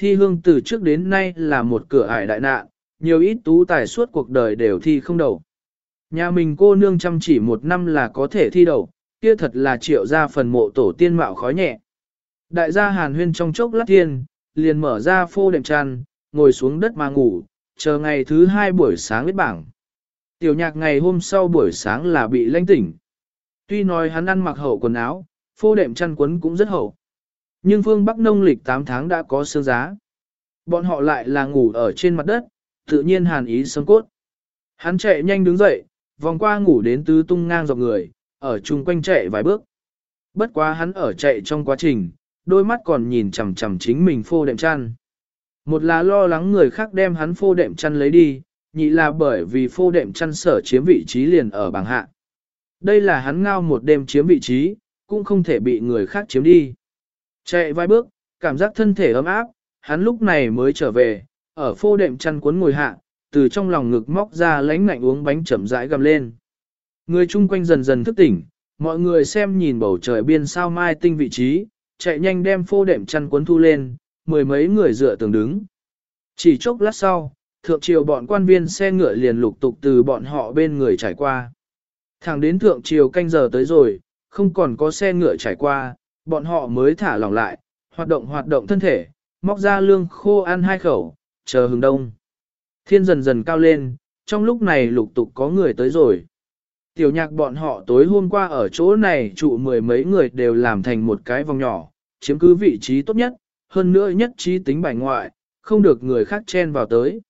thi hương từ trước đến nay là một cửa ải đại nạn, nhiều ít tú tài suốt cuộc đời đều thi không đầu. Nhà mình cô nương chăm chỉ một năm là có thể thi đầu, kia thật là triệu ra phần mộ tổ tiên mạo khói nhẹ. Đại gia hàn huyên trong chốc lát thiên, liền mở ra phô đệm tràn, ngồi xuống đất mà ngủ, chờ ngày thứ hai buổi sáng biết bảng. Tiểu nhạc ngày hôm sau buổi sáng là bị lanh tỉnh. Tuy nói hắn ăn mặc hậu quần áo, phô đệm chăn quấn cũng rất hậu. Nhưng phương Bắc nông lịch 8 tháng đã có sương giá. Bọn họ lại là ngủ ở trên mặt đất, tự nhiên hàn ý sớm cốt. Hắn chạy nhanh đứng dậy, vòng qua ngủ đến tứ tung ngang dọc người, ở chung quanh chạy vài bước. Bất quá hắn ở chạy trong quá trình, đôi mắt còn nhìn chằm chằm chính mình phô đệm chăn. Một là lo lắng người khác đem hắn phô đệm chăn lấy đi, nhị là bởi vì phô đệm chăn sở chiếm vị trí liền ở bảng hạ. Đây là hắn ngao một đêm chiếm vị trí, cũng không thể bị người khác chiếm đi. Chạy vài bước, cảm giác thân thể ấm áp, hắn lúc này mới trở về, ở phô đệm chăn cuốn ngồi hạ, từ trong lòng ngực móc ra lánh ngạnh uống bánh chậm rãi gầm lên. Người chung quanh dần dần thức tỉnh, mọi người xem nhìn bầu trời biên sao mai tinh vị trí, chạy nhanh đem phô đệm chăn cuốn thu lên, mười mấy người dựa tường đứng. Chỉ chốc lát sau, thượng triều bọn quan viên xe ngựa liền lục tục từ bọn họ bên người trải qua. Thẳng đến thượng triều canh giờ tới rồi, không còn có xe ngựa trải qua, bọn họ mới thả lỏng lại, hoạt động hoạt động thân thể, móc ra lương khô ăn hai khẩu, chờ hừng đông. Thiên dần dần cao lên, trong lúc này lục tục có người tới rồi. Tiểu nhạc bọn họ tối hôm qua ở chỗ này trụ mười mấy người đều làm thành một cái vòng nhỏ, chiếm cứ vị trí tốt nhất, hơn nữa nhất trí tính bài ngoại, không được người khác chen vào tới.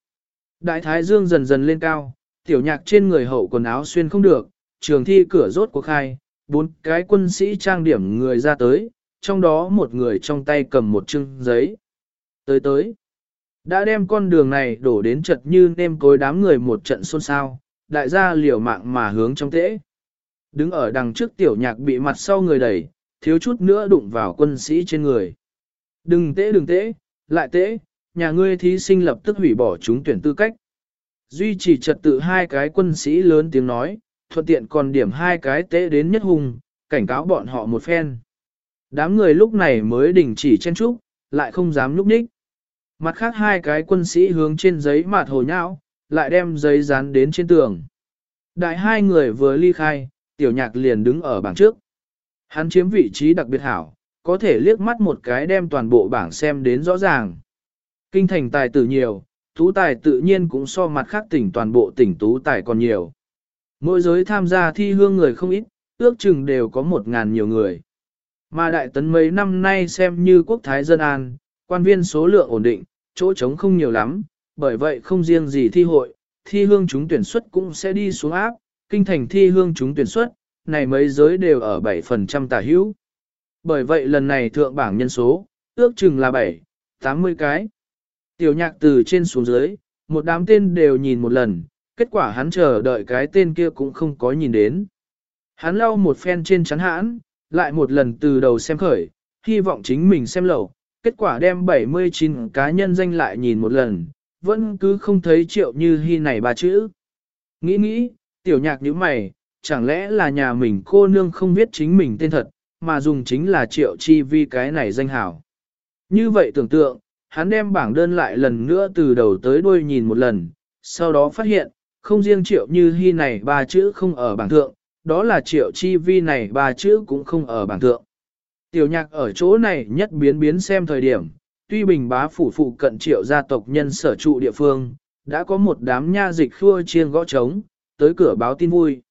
Đại thái dương dần dần lên cao, tiểu nhạc trên người hậu quần áo xuyên không được, trường thi cửa rốt cuộc khai, bốn cái quân sĩ trang điểm người ra tới, trong đó một người trong tay cầm một chưng giấy. Tới tới, đã đem con đường này đổ đến chật như nêm cối đám người một trận xôn xao, đại gia liều mạng mà hướng trong tễ. Đứng ở đằng trước tiểu nhạc bị mặt sau người đẩy, thiếu chút nữa đụng vào quân sĩ trên người. Đừng tễ đừng tễ, lại tễ, nhà ngươi thí sinh lập tức hủy bỏ chúng tuyển tư cách. Duy trì trật tự hai cái quân sĩ lớn tiếng nói, thuận tiện còn điểm hai cái tế đến nhất hùng, cảnh cáo bọn họ một phen. Đám người lúc này mới đình chỉ chen trúc, lại không dám nhúc nhích. Mặt khác hai cái quân sĩ hướng trên giấy mạt hồ nhão, lại đem giấy dán đến trên tường. Đại hai người vừa ly khai, tiểu nhạc liền đứng ở bảng trước. Hắn chiếm vị trí đặc biệt hảo, có thể liếc mắt một cái đem toàn bộ bảng xem đến rõ ràng. Kinh thành tài tử nhiều, tú tài tự nhiên cũng so mặt khác tỉnh toàn bộ tỉnh tú tài còn nhiều. Mỗi giới tham gia thi hương người không ít, ước chừng đều có một ngàn nhiều người. Mà đại tấn mấy năm nay xem như quốc thái dân an, quan viên số lượng ổn định, chỗ trống không nhiều lắm, bởi vậy không riêng gì thi hội, thi hương chúng tuyển xuất cũng sẽ đi xuống áp, kinh thành thi hương chúng tuyển xuất, này mấy giới đều ở 7% tả hữu. Bởi vậy lần này thượng bảng nhân số, ước chừng là 7, 80 cái. Tiểu nhạc từ trên xuống dưới, một đám tên đều nhìn một lần, kết quả hắn chờ đợi cái tên kia cũng không có nhìn đến. Hắn lau một phen trên chắn hãn, lại một lần từ đầu xem khởi, hy vọng chính mình xem lẩu. kết quả đem 79 cá nhân danh lại nhìn một lần, vẫn cứ không thấy triệu như hy này ba chữ. Nghĩ nghĩ, tiểu nhạc như mày, chẳng lẽ là nhà mình cô nương không biết chính mình tên thật, mà dùng chính là triệu chi vi cái này danh hảo. Như vậy tưởng tượng, hắn đem bảng đơn lại lần nữa từ đầu tới đuôi nhìn một lần, sau đó phát hiện, không riêng triệu như hy này ba chữ không ở bảng thượng, đó là triệu chi vi này ba chữ cũng không ở bảng thượng. Tiểu nhạc ở chỗ này nhất biến biến xem thời điểm, tuy bình bá phủ phụ cận triệu gia tộc nhân sở trụ địa phương, đã có một đám nha dịch khua chiêng gõ trống, tới cửa báo tin vui.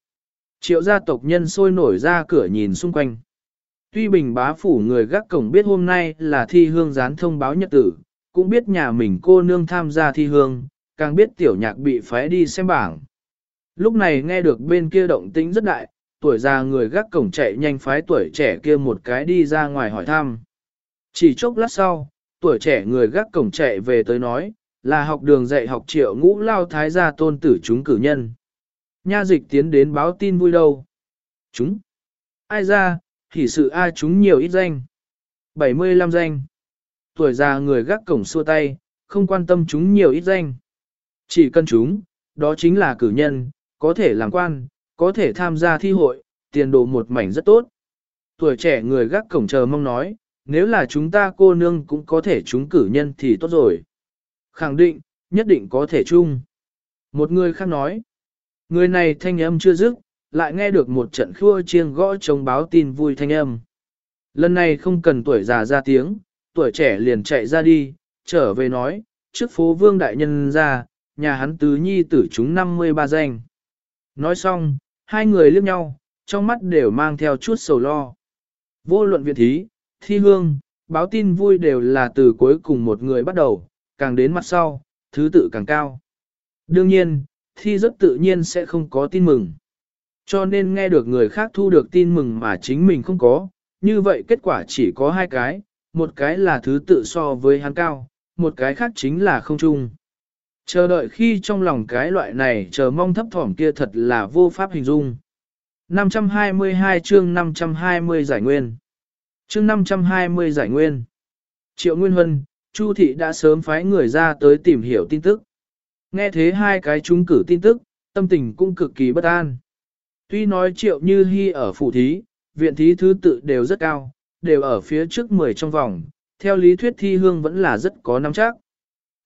Triệu gia tộc nhân sôi nổi ra cửa nhìn xung quanh. Tuy bình bá phủ người gác cổng biết hôm nay là thi hương gián thông báo nhật tử, cũng biết nhà mình cô nương tham gia thi hương, càng biết tiểu nhạc bị phái đi xem bảng. Lúc này nghe được bên kia động tĩnh rất đại, tuổi già người gác cổng chạy nhanh phái tuổi trẻ kia một cái đi ra ngoài hỏi thăm. Chỉ chốc lát sau, tuổi trẻ người gác cổng chạy về tới nói, là học đường dạy học triệu ngũ lao thái gia tôn tử chúng cử nhân. Nha dịch tiến đến báo tin vui đâu. Chúng. Ai ra, thì sự ai chúng nhiều ít danh. 75 danh. Tuổi già người gác cổng xua tay, không quan tâm chúng nhiều ít danh. Chỉ cần chúng, đó chính là cử nhân, có thể làm quan, có thể tham gia thi hội, tiền đồ một mảnh rất tốt. Tuổi trẻ người gác cổng chờ mong nói, nếu là chúng ta cô nương cũng có thể trúng cử nhân thì tốt rồi. Khẳng định, nhất định có thể chung. Một người khác nói, người này thanh âm chưa dứt, lại nghe được một trận khua chiêng gõ chống báo tin vui thanh âm. Lần này không cần tuổi già ra tiếng, tuổi trẻ liền chạy ra đi, trở về nói, trước phố vương đại nhân ra, nhà hắn tứ nhi tử chúng 53 danh. Nói xong, hai người liếc nhau, trong mắt đều mang theo chút sầu lo. Vô luận viện thí, thi hương, báo tin vui đều là từ cuối cùng một người bắt đầu, càng đến mặt sau, thứ tự càng cao. Đương nhiên, thi rất tự nhiên sẽ không có tin mừng. Cho nên nghe được người khác thu được tin mừng mà chính mình không có, như vậy kết quả chỉ có hai cái, một cái là thứ tự so với hắn cao, một cái khác chính là không chung. Chờ đợi khi trong lòng cái loại này chờ mong thấp thỏm kia thật là vô pháp hình dung. 522 chương 520 giải nguyên. Chương 520 giải nguyên. Triệu Nguyên Huân, Chu Thị đã sớm phái người ra tới tìm hiểu tin tức. Nghe thế hai cái chúng cử tin tức, tâm tình cũng cực kỳ bất an. Tuy nói Triệu Như Hi ở phủ thí, viện thí thứ tự đều rất cao, đều ở phía trước 10 trong vòng, theo lý thuyết thi hương vẫn là rất có nắm chắc.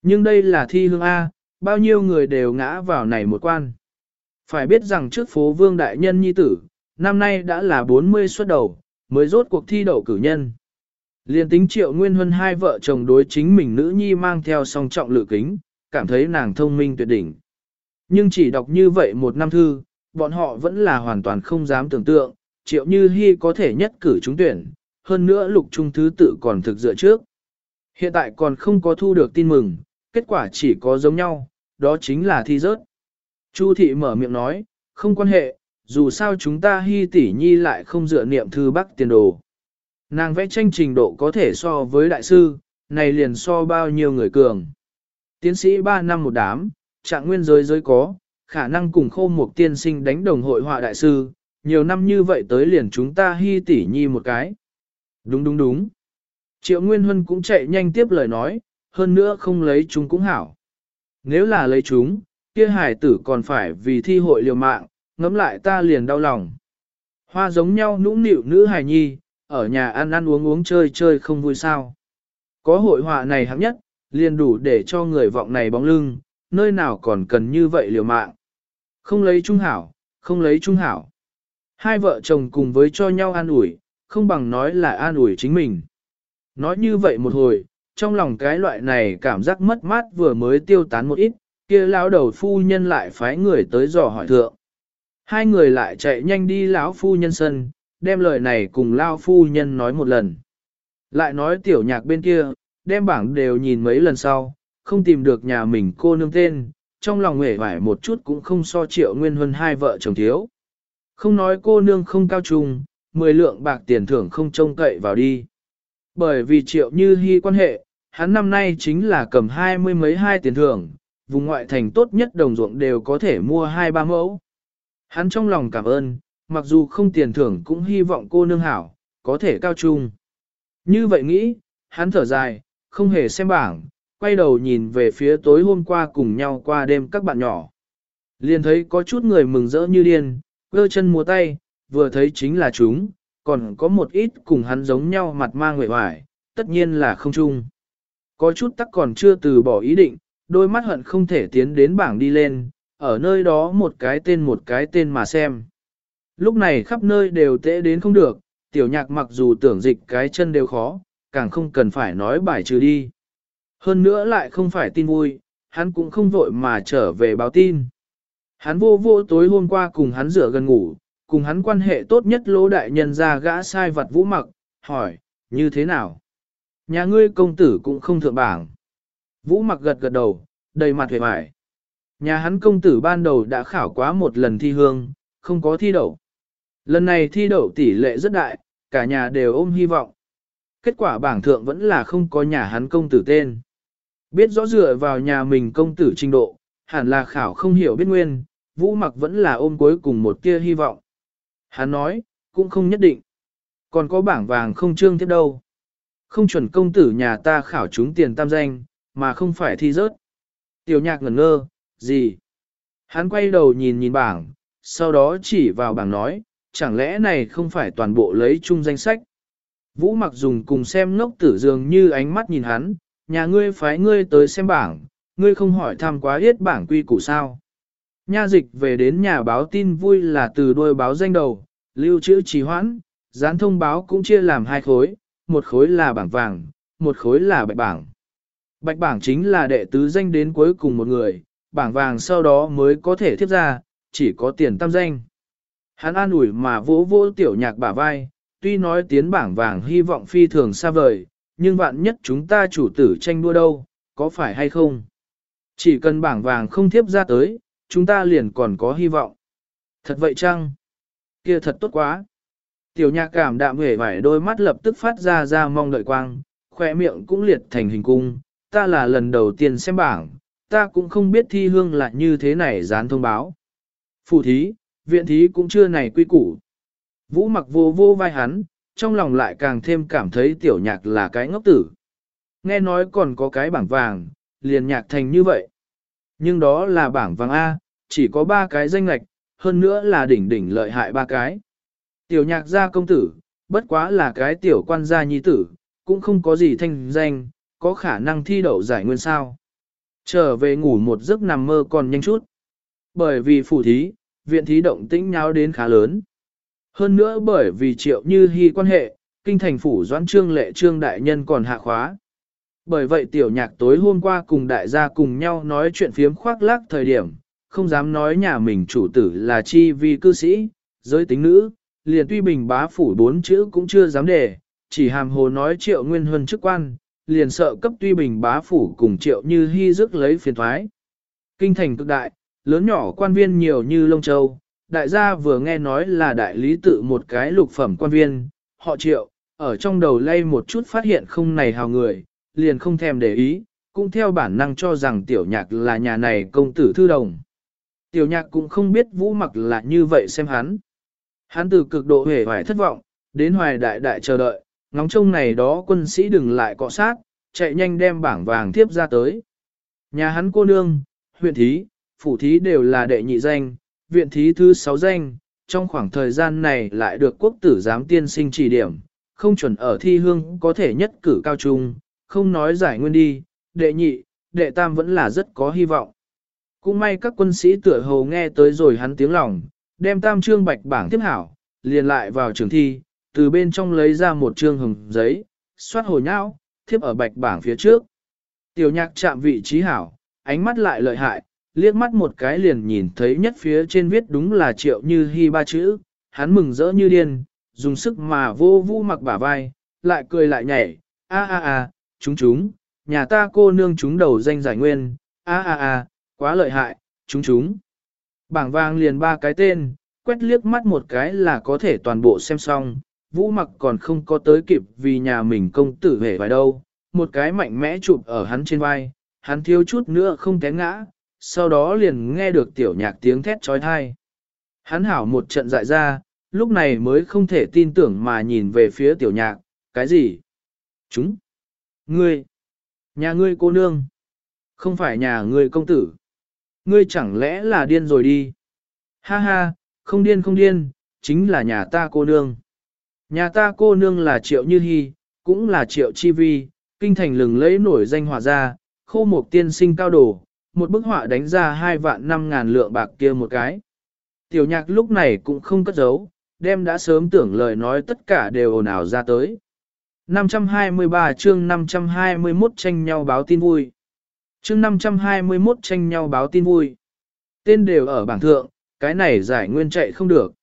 Nhưng đây là thi hương A, bao nhiêu người đều ngã vào này một quan. Phải biết rằng trước phố vương đại nhân nhi tử, năm nay đã là 40 xuất đầu, mới rốt cuộc thi đậu cử nhân. Liên tính triệu nguyên huân hai vợ chồng đối chính mình nữ nhi mang theo song trọng lự kính, cảm thấy nàng thông minh tuyệt đỉnh. Nhưng chỉ đọc như vậy một năm thư, bọn họ vẫn là hoàn toàn không dám tưởng tượng, triệu như hy có thể nhất cử trúng tuyển, hơn nữa lục trung thứ tự còn thực dựa trước. Hiện tại còn không có thu được tin mừng, kết quả chỉ có giống nhau, đó chính là thi rớt. Chu thị mở miệng nói, không quan hệ, dù sao chúng ta hy tỷ nhi lại không dựa niệm thư bắc tiền đồ. Nàng vẽ tranh trình độ có thể so với đại sư, này liền so bao nhiêu người cường. Tiến sĩ 3 năm một đám, trạng nguyên giới giới có, khả năng cùng khô một tiên sinh đánh đồng hội họa đại sư, nhiều năm như vậy tới liền chúng ta hy tỷ nhi một cái. Đúng đúng đúng. Triệu Nguyên Huân cũng chạy nhanh tiếp lời nói, hơn nữa không lấy chúng cũng hảo. Nếu là lấy chúng, kia hải tử còn phải vì thi hội liều mạng, ngẫm lại ta liền đau lòng. Hoa giống nhau nũng nịu nữ hài nhi, ở nhà ăn ăn uống uống chơi chơi không vui sao. Có hội họa này hạng nhất, liền đủ để cho người vọng này bóng lưng, nơi nào còn cần như vậy liều mạng. Không lấy trung hảo, không lấy trung hảo. Hai vợ chồng cùng với cho nhau an ủi, không bằng nói là an ủi chính mình. Nói như vậy một hồi, trong lòng cái loại này cảm giác mất mát vừa mới tiêu tán một ít, kia lão đầu phu nhân lại phái người tới dò hỏi thượng. Hai người lại chạy nhanh đi lão phu nhân sân, đem lời này cùng lão phu nhân nói một lần. Lại nói tiểu nhạc bên kia, đem bảng đều nhìn mấy lần sau, không tìm được nhà mình cô nương tên, trong lòng nghề vải một chút cũng không so triệu nguyên hơn hai vợ chồng thiếu. Không nói cô nương không cao trùng, mười lượng bạc tiền thưởng không trông cậy vào đi. Bởi vì triệu như hy quan hệ, hắn năm nay chính là cầm hai mươi mấy hai tiền thưởng, vùng ngoại thành tốt nhất đồng ruộng đều có thể mua hai ba mẫu. Hắn trong lòng cảm ơn, mặc dù không tiền thưởng cũng hy vọng cô nương hảo, có thể cao trung. Như vậy nghĩ, hắn thở dài, không hề xem bảng, quay đầu nhìn về phía tối hôm qua cùng nhau qua đêm các bạn nhỏ. Liền thấy có chút người mừng rỡ như điên, gơ chân múa tay, vừa thấy chính là chúng, còn có một ít cùng hắn giống nhau mặt mang nguyện hoài, tất nhiên là không chung. Có chút tắc còn chưa từ bỏ ý định, đôi mắt hận không thể tiến đến bảng đi lên, ở nơi đó một cái tên một cái tên mà xem. Lúc này khắp nơi đều tệ đến không được, tiểu nhạc mặc dù tưởng dịch cái chân đều khó, càng không cần phải nói bài trừ đi. Hơn nữa lại không phải tin vui, hắn cũng không vội mà trở về báo tin. Hắn vô vô tối hôm qua cùng hắn rửa gần ngủ, cùng hắn quan hệ tốt nhất lỗ đại nhân ra gã sai vật vũ mặc, hỏi, như thế nào? Nhà ngươi công tử cũng không thượng bảng. Vũ mặc gật gật đầu, đầy mặt hề mải. Nhà hắn công tử ban đầu đã khảo quá một lần thi hương, không có thi đậu. Lần này thi đậu tỷ lệ rất đại, cả nhà đều ôm hy vọng. Kết quả bảng thượng vẫn là không có nhà hắn công tử tên. Biết rõ dựa vào nhà mình công tử trình độ, hẳn là khảo không hiểu biết nguyên, vũ mặc vẫn là ôm cuối cùng một tia hy vọng. Hắn nói, cũng không nhất định. Còn có bảng vàng không trương tiếp đâu. Không chuẩn công tử nhà ta khảo chúng tiền tam danh, mà không phải thi rớt. Tiểu nhạc ngẩn ngơ, gì? Hắn quay đầu nhìn nhìn bảng, sau đó chỉ vào bảng nói, chẳng lẽ này không phải toàn bộ lấy chung danh sách. Vũ mặc dùng cùng xem ngốc tử dường như ánh mắt nhìn hắn, nhà ngươi phái ngươi tới xem bảng, ngươi không hỏi thăm quá hết bảng quy củ sao. Nha dịch về đến nhà báo tin vui là từ đôi báo danh đầu, lưu trữ trì hoãn, dán thông báo cũng chia làm hai khối, một khối là bảng vàng, một khối là bạch bảng. Bạch bảng chính là đệ tứ danh đến cuối cùng một người, bảng vàng sau đó mới có thể tiếp ra, chỉ có tiền tam danh. Hắn an ủi mà vỗ vỗ tiểu nhạc bả vai, tuy nói tiến bảng vàng hy vọng phi thường xa vời, nhưng vạn nhất chúng ta chủ tử tranh đua đâu, có phải hay không? Chỉ cần bảng vàng không thiếp ra tới, chúng ta liền còn có hy vọng. Thật vậy chăng? Kia thật tốt quá. Tiểu nhạc cảm đạm hề vải đôi mắt lập tức phát ra ra mong đợi quang, khỏe miệng cũng liệt thành hình cung. Ta là lần đầu tiên xem bảng, ta cũng không biết thi hương là như thế này dán thông báo. Phụ thí, viện thí cũng chưa này quy củ. Vũ mặc vô vô vai hắn, trong lòng lại càng thêm cảm thấy tiểu nhạc là cái ngốc tử. Nghe nói còn có cái bảng vàng, liền nhạc thành như vậy. Nhưng đó là bảng vàng A, chỉ có ba cái danh lạch, hơn nữa là đỉnh đỉnh lợi hại ba cái. Tiểu nhạc gia công tử, bất quá là cái tiểu quan gia nhi tử, cũng không có gì thanh danh, có khả năng thi đậu giải nguyên sao. Trở về ngủ một giấc nằm mơ còn nhanh chút. Bởi vì phủ thí, viện thí động tĩnh nháo đến khá lớn. Hơn nữa bởi vì triệu như hy quan hệ, kinh thành phủ doãn trương lệ trương đại nhân còn hạ khóa. Bởi vậy tiểu nhạc tối hôm qua cùng đại gia cùng nhau nói chuyện phiếm khoác lác thời điểm, không dám nói nhà mình chủ tử là chi vi cư sĩ, giới tính nữ, liền tuy bình bá phủ bốn chữ cũng chưa dám để, chỉ hàm hồ nói triệu nguyên huân chức quan, liền sợ cấp tuy bình bá phủ cùng triệu như hy rước lấy phiền thoái. Kinh thành cực đại, lớn nhỏ quan viên nhiều như lông châu, đại gia vừa nghe nói là đại lý tự một cái lục phẩm quan viên, họ triệu, ở trong đầu lay một chút phát hiện không này hào người, liền không thèm để ý, cũng theo bản năng cho rằng tiểu nhạc là nhà này công tử thư đồng. Tiểu nhạc cũng không biết vũ mặc là như vậy xem hắn. Hắn từ cực độ hề hoài thất vọng, đến hoài đại đại chờ đợi, ngóng trông này đó quân sĩ đừng lại cọ sát, chạy nhanh đem bảng vàng tiếp ra tới. Nhà hắn cô nương, huyện thí, phủ thí đều là đệ nhị danh, viện thí thứ sáu danh, trong khoảng thời gian này lại được quốc tử giám tiên sinh chỉ điểm, không chuẩn ở thi hương có thể nhất cử cao trung, không nói giải nguyên đi, đệ nhị, đệ tam vẫn là rất có hy vọng. Cũng may các quân sĩ tựa hồ nghe tới rồi hắn tiếng lòng, đem tam trương bạch bảng tiếp hảo, liền lại vào trường thi, từ bên trong lấy ra một trương hồng giấy, xoát hồi nhau thiếp ở bạch bảng phía trước. Tiểu nhạc chạm vị trí hảo, ánh mắt lại lợi hại, liếc mắt một cái liền nhìn thấy nhất phía trên viết đúng là triệu như hy ba chữ, hắn mừng rỡ như điên, dùng sức mà vô vũ mặc bả vai, lại cười lại nhảy, a a a, chúng chúng, nhà ta cô nương chúng đầu danh giải nguyên, a a a, quá lợi hại, chúng chúng. Bảng vàng liền ba cái tên, quét liếc mắt một cái là có thể toàn bộ xem xong, vũ mặc còn không có tới kịp vì nhà mình công tử hề vài đâu, một cái mạnh mẽ chụp ở hắn trên vai, hắn thiếu chút nữa không té ngã, sau đó liền nghe được tiểu nhạc tiếng thét trói thai. Hắn hảo một trận dại ra, lúc này mới không thể tin tưởng mà nhìn về phía tiểu nhạc, cái gì? Chúng! Ngươi! Nhà ngươi cô nương! Không phải nhà ngươi công tử! Ngươi chẳng lẽ là điên rồi đi? Ha ha, không điên không điên, chính là nhà ta cô nương. Nhà ta cô nương là triệu như hy, cũng là triệu chi vi, kinh thành lừng lấy nổi danh họa gia, khô một tiên sinh cao đồ, một bức họa đánh ra hai vạn năm ngàn lượng bạc kia một cái. Tiểu nhạc lúc này cũng không cất giấu, đem đã sớm tưởng lời nói tất cả đều ồn ào ra tới. 523 chương 521 tranh nhau báo tin vui. Chương 521 tranh nhau báo tin vui. Tên đều ở bảng thượng, cái này giải nguyên chạy không được.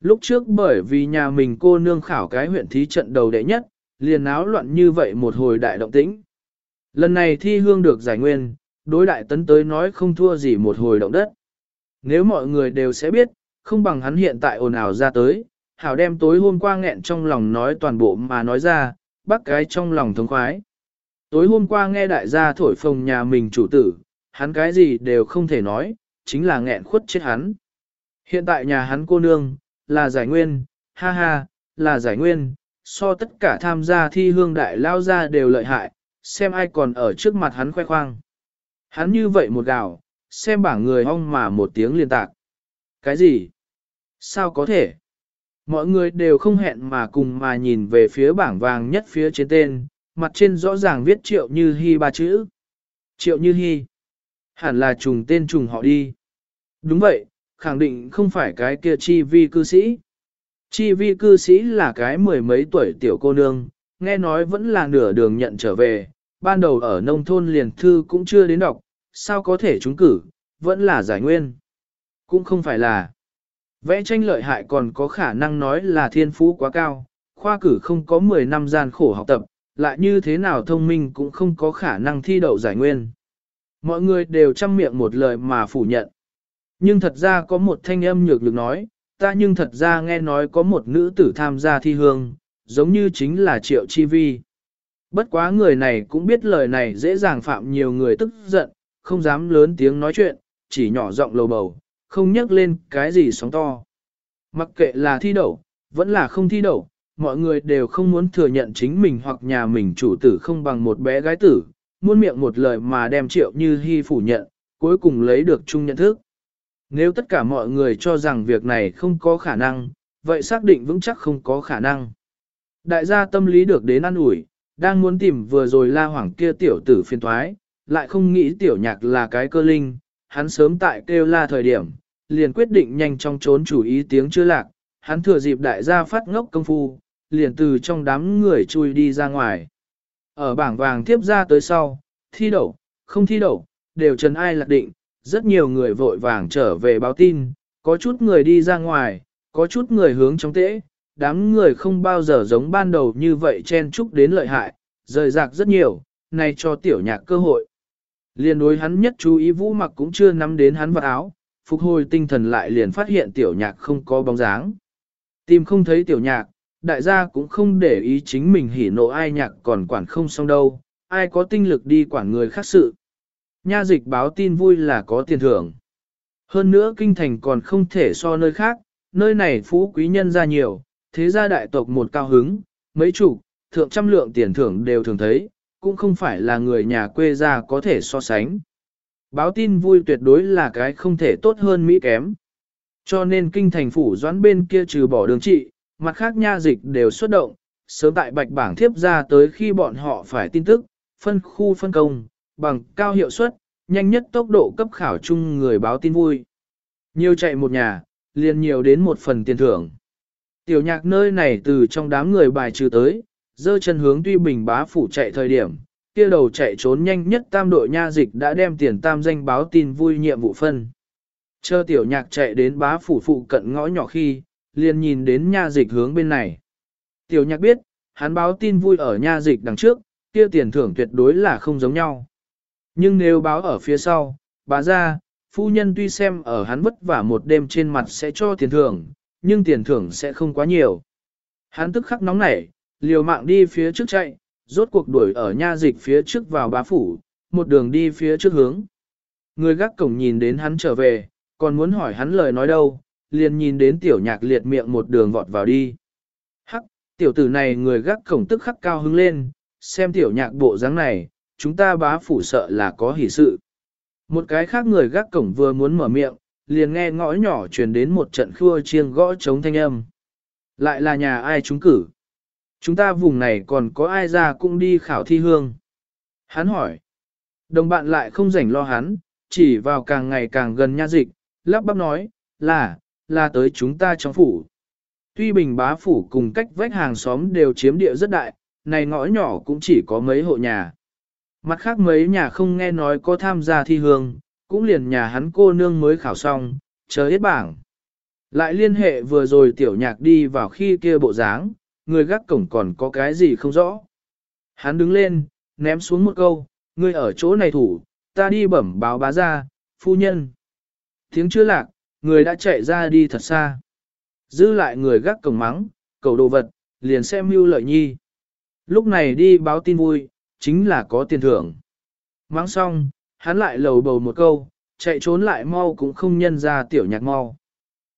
Lúc trước bởi vì nhà mình cô nương khảo cái huyện thí trận đầu đệ nhất, liền áo loạn như vậy một hồi đại động tĩnh. Lần này thi hương được giải nguyên, đối đại tấn tới nói không thua gì một hồi động đất. Nếu mọi người đều sẽ biết, không bằng hắn hiện tại ồn ào ra tới, hảo đem tối hôm qua nghẹn trong lòng nói toàn bộ mà nói ra, bác cái trong lòng thống khoái. Tối hôm qua nghe đại gia thổi phồng nhà mình chủ tử, hắn cái gì đều không thể nói, chính là nghẹn khuất chết hắn. Hiện tại nhà hắn cô nương, là giải nguyên, ha ha, là giải nguyên, so tất cả tham gia thi hương đại lao ra đều lợi hại, xem ai còn ở trước mặt hắn khoe khoang. Hắn như vậy một gạo, xem bảng người hong mà một tiếng liên tạc. Cái gì? Sao có thể? Mọi người đều không hẹn mà cùng mà nhìn về phía bảng vàng nhất phía trên tên, mặt trên rõ ràng viết triệu như hy ba chữ. Triệu như hy. Hẳn là trùng tên trùng họ đi. Đúng vậy, khẳng định không phải cái kia chi vi cư sĩ. Chi vi cư sĩ là cái mười mấy tuổi tiểu cô nương, nghe nói vẫn là nửa đường nhận trở về, ban đầu ở nông thôn liền thư cũng chưa đến đọc, sao có thể trúng cử, vẫn là giải nguyên. Cũng không phải là. Vẽ tranh lợi hại còn có khả năng nói là thiên phú quá cao, khoa cử không có 10 năm gian khổ học tập, lại như thế nào thông minh cũng không có khả năng thi đậu giải nguyên. Mọi người đều chăm miệng một lời mà phủ nhận. Nhưng thật ra có một thanh âm nhược được nói, ta nhưng thật ra nghe nói có một nữ tử tham gia thi hương, giống như chính là Triệu Chi Vi. Bất quá người này cũng biết lời này dễ dàng phạm nhiều người tức giận, không dám lớn tiếng nói chuyện, chỉ nhỏ giọng lầu bầu, không nhắc lên cái gì sóng to. Mặc kệ là thi đậu, vẫn là không thi đậu, mọi người đều không muốn thừa nhận chính mình hoặc nhà mình chủ tử không bằng một bé gái tử, muôn miệng một lời mà đem triệu như hy phủ nhận, cuối cùng lấy được chung nhận thức. Nếu tất cả mọi người cho rằng việc này không có khả năng, vậy xác định vững chắc không có khả năng. Đại gia tâm lý được đến ăn ủi, đang muốn tìm vừa rồi la hoảng kia tiểu tử phiên thoái, lại không nghĩ tiểu nhạc là cái cơ linh, hắn sớm tại kêu la thời điểm, liền quyết định nhanh chóng trốn chủ ý tiếng chưa lạc, hắn thừa dịp đại gia phát ngốc công phu, liền từ trong đám người chui đi ra ngoài. Ở bảng vàng tiếp ra tới sau, thi đậu, không thi đậu, đều trần ai lạc định, rất nhiều người vội vàng trở về báo tin, có chút người đi ra ngoài, có chút người hướng trong tễ, đám người không bao giờ giống ban đầu như vậy chen chúc đến lợi hại, rời rạc rất nhiều, này cho tiểu nhạc cơ hội. Liên đối hắn nhất chú ý vũ mặc cũng chưa nắm đến hắn vật áo, phục hồi tinh thần lại liền phát hiện tiểu nhạc không có bóng dáng. Tìm không thấy tiểu nhạc, đại gia cũng không để ý chính mình hỉ nộ ai nhạc còn quản không xong đâu, ai có tinh lực đi quản người khác sự. Nha dịch báo tin vui là có tiền thưởng. Hơn nữa kinh thành còn không thể so nơi khác, nơi này phú quý nhân ra nhiều, thế gia đại tộc một cao hứng, mấy chủ, thượng trăm lượng tiền thưởng đều thường thấy, cũng không phải là người nhà quê ra có thể so sánh. Báo tin vui tuyệt đối là cái không thể tốt hơn Mỹ kém. Cho nên kinh thành phủ doãn bên kia trừ bỏ đường trị, mặt khác nha dịch đều xuất động, sớm tại bạch bảng thiếp ra tới khi bọn họ phải tin tức, phân khu phân công, bằng cao hiệu suất, nhanh nhất tốc độ cấp khảo chung người báo tin vui. Nhiều chạy một nhà, liền nhiều đến một phần tiền thưởng. Tiểu nhạc nơi này từ trong đám người bài trừ tới, dơ chân hướng tuy bình bá phủ chạy thời điểm, kia đầu chạy trốn nhanh nhất tam đội nha dịch đã đem tiền tam danh báo tin vui nhiệm vụ phân. Chờ tiểu nhạc chạy đến bá phủ phụ cận ngõ nhỏ khi, liền nhìn đến nha dịch hướng bên này. Tiểu nhạc biết, hắn báo tin vui ở nha dịch đằng trước, kia tiền thưởng tuyệt đối là không giống nhau. Nhưng nếu báo ở phía sau, bà ra, phu nhân tuy xem ở hắn vất vả một đêm trên mặt sẽ cho tiền thưởng, nhưng tiền thưởng sẽ không quá nhiều. Hắn tức khắc nóng nảy, liều mạng đi phía trước chạy, rốt cuộc đuổi ở nha dịch phía trước vào bá phủ, một đường đi phía trước hướng. Người gác cổng nhìn đến hắn trở về, còn muốn hỏi hắn lời nói đâu, liền nhìn đến tiểu nhạc liệt miệng một đường vọt vào đi. Hắc, tiểu tử này người gác cổng tức khắc cao hứng lên, xem tiểu nhạc bộ dáng này, chúng ta bá phủ sợ là có hỷ sự. Một cái khác người gác cổng vừa muốn mở miệng, liền nghe ngõ nhỏ truyền đến một trận khua chiêng gõ chống thanh âm. Lại là nhà ai trúng cử? Chúng ta vùng này còn có ai ra cũng đi khảo thi hương. Hắn hỏi. Đồng bạn lại không rảnh lo hắn, chỉ vào càng ngày càng gần nha dịch, lắp bắp nói, là, là tới chúng ta trong phủ. Tuy bình bá phủ cùng cách vách hàng xóm đều chiếm địa rất đại, này ngõ nhỏ cũng chỉ có mấy hộ nhà. Mặt khác mấy nhà không nghe nói có tham gia thi hương, cũng liền nhà hắn cô nương mới khảo xong, chờ hết bảng. Lại liên hệ vừa rồi tiểu nhạc đi vào khi kia bộ dáng, người gác cổng còn có cái gì không rõ. Hắn đứng lên, ném xuống một câu, ngươi ở chỗ này thủ, ta đi bẩm báo bá ra, phu nhân. Tiếng chưa lạc, người đã chạy ra đi thật xa. Giữ lại người gác cổng mắng, cầu đồ vật, liền xem mưu lợi nhi. Lúc này đi báo tin vui, chính là có tiền thưởng. Mắng xong, hắn lại lầu bầu một câu, chạy trốn lại mau cũng không nhân ra tiểu nhạc mau.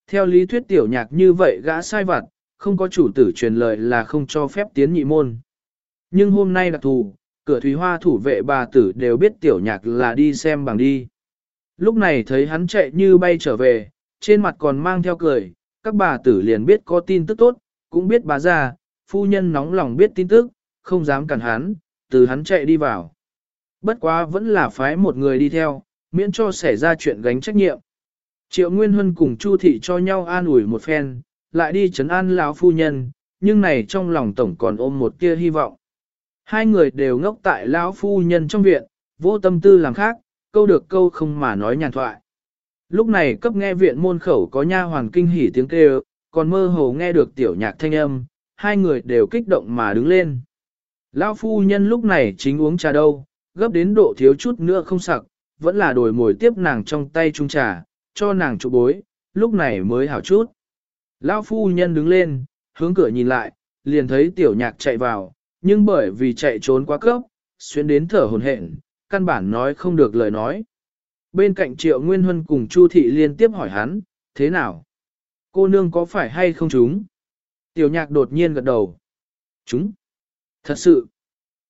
Theo lý thuyết tiểu nhạc như vậy gã sai vặt, không có chủ tử truyền lời là không cho phép tiến nhị môn. Nhưng hôm nay đặc thù, cửa thủy hoa thủ vệ bà tử đều biết tiểu nhạc là đi xem bằng đi. Lúc này thấy hắn chạy như bay trở về, trên mặt còn mang theo cười, các bà tử liền biết có tin tức tốt, cũng biết bà ra, phu nhân nóng lòng biết tin tức, không dám cản hắn, từ hắn chạy đi vào. Bất quá vẫn là phái một người đi theo, miễn cho xảy ra chuyện gánh trách nhiệm. Triệu Nguyên Huân cùng Chu Thị cho nhau an ủi một phen, lại đi chấn an lão phu nhân, nhưng này trong lòng tổng còn ôm một tia hy vọng. Hai người đều ngốc tại lão phu nhân trong viện, vô tâm tư làm khác, câu được câu không mà nói nhàn thoại. Lúc này cấp nghe viện môn khẩu có nha hoàn kinh hỉ tiếng kêu, còn mơ hồ nghe được tiểu nhạc thanh âm, hai người đều kích động mà đứng lên. Lão phu nhân lúc này chính uống trà đâu, gấp đến độ thiếu chút nữa không sặc, vẫn là đổi mồi tiếp nàng trong tay chung trà, cho nàng trụ bối, lúc này mới hảo chút. Lão phu nhân đứng lên, hướng cửa nhìn lại, liền thấy tiểu nhạc chạy vào, nhưng bởi vì chạy trốn quá cấp, xuyên đến thở hồn hển, căn bản nói không được lời nói. Bên cạnh Triệu Nguyên Huân cùng Chu Thị liên tiếp hỏi hắn, thế nào? Cô nương có phải hay không chúng? Tiểu nhạc đột nhiên gật đầu. Chúng? Thật sự.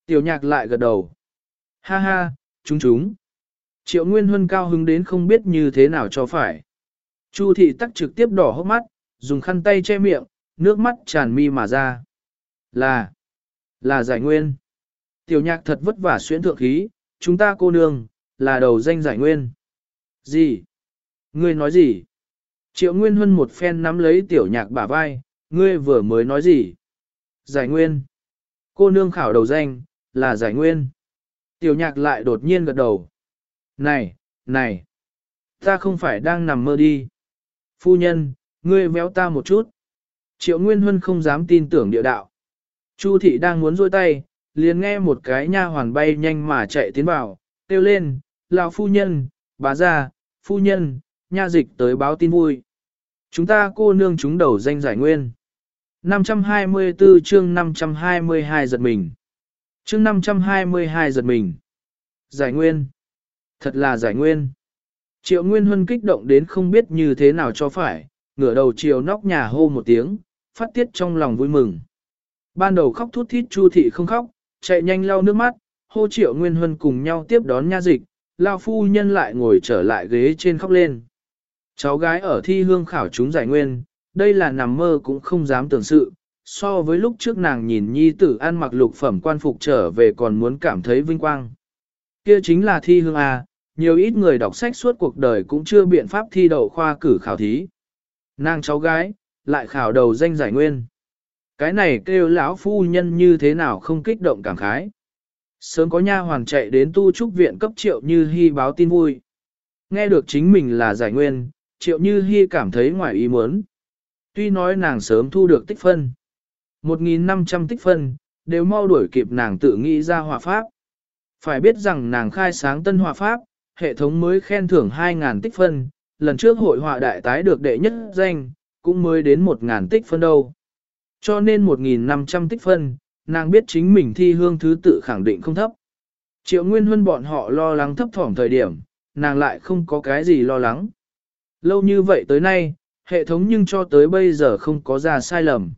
Tiểu nhạc lại gật đầu. Ha ha, chúng chúng. Triệu Nguyên Huân cao hứng đến không biết như thế nào cho phải. Chu thị tắc trực tiếp đỏ hốc mắt, dùng khăn tay che miệng, nước mắt tràn mi mà ra. Là, là giải nguyên. Tiểu nhạc thật vất vả xuyên thượng khí, chúng ta cô nương, là đầu danh giải nguyên. Gì? Ngươi nói gì? Triệu Nguyên Huân một phen nắm lấy tiểu nhạc bả vai, ngươi vừa mới nói gì? Giải nguyên. Cô nương khảo đầu danh, là giải nguyên. Tiểu nhạc lại đột nhiên gật đầu. Này, này, ta không phải đang nằm mơ đi. Phu nhân, ngươi véo ta một chút. Triệu Nguyên Huân không dám tin tưởng địa đạo. Chu thị đang muốn rôi tay, liền nghe một cái nha hoàn bay nhanh mà chạy tiến vào, kêu lên, lão phu nhân, bá gia, phu nhân, nha dịch tới báo tin vui. Chúng ta cô nương chúng đầu danh giải nguyên. 524 chương 522 giật mình. Chương 522 giật mình. Giải nguyên. Thật là giải nguyên. Triệu Nguyên Huân kích động đến không biết như thế nào cho phải, ngửa đầu chiều nóc nhà hô một tiếng, phát tiết trong lòng vui mừng. Ban đầu khóc thút thít Chu thị không khóc, chạy nhanh lau nước mắt, hô Triệu Nguyên Huân cùng nhau tiếp đón nha dịch, lao phu nhân lại ngồi trở lại ghế trên khóc lên. Cháu gái ở thi hương khảo chúng giải nguyên, đây là nằm mơ cũng không dám tưởng sự, so với lúc trước nàng nhìn nhi tử ăn mặc lục phẩm quan phục trở về còn muốn cảm thấy vinh quang. Kia chính là thi hương A, nhiều ít người đọc sách suốt cuộc đời cũng chưa biện pháp thi đậu khoa cử khảo thí. Nàng cháu gái, lại khảo đầu danh giải nguyên. Cái này kêu lão phu nhân như thế nào không kích động cảm khái. Sớm có nha hoàng chạy đến tu trúc viện cấp triệu như hy báo tin vui. Nghe được chính mình là giải nguyên, triệu như hy cảm thấy ngoài ý muốn. Tuy nói nàng sớm thu được tích phân. 1.500 tích phân, đều mau đuổi kịp nàng tự nghĩ ra hòa pháp. Phải biết rằng nàng khai sáng tân hòa pháp, hệ thống mới khen thưởng 2.000 tích phân, lần trước hội họa đại tái được đệ nhất danh, cũng mới đến 1.000 tích phân đâu. Cho nên 1.500 tích phân, nàng biết chính mình thi hương thứ tự khẳng định không thấp. Triệu Nguyên Huân bọn họ lo lắng thấp thỏm thời điểm, nàng lại không có cái gì lo lắng. Lâu như vậy tới nay, hệ thống nhưng cho tới bây giờ không có ra sai lầm.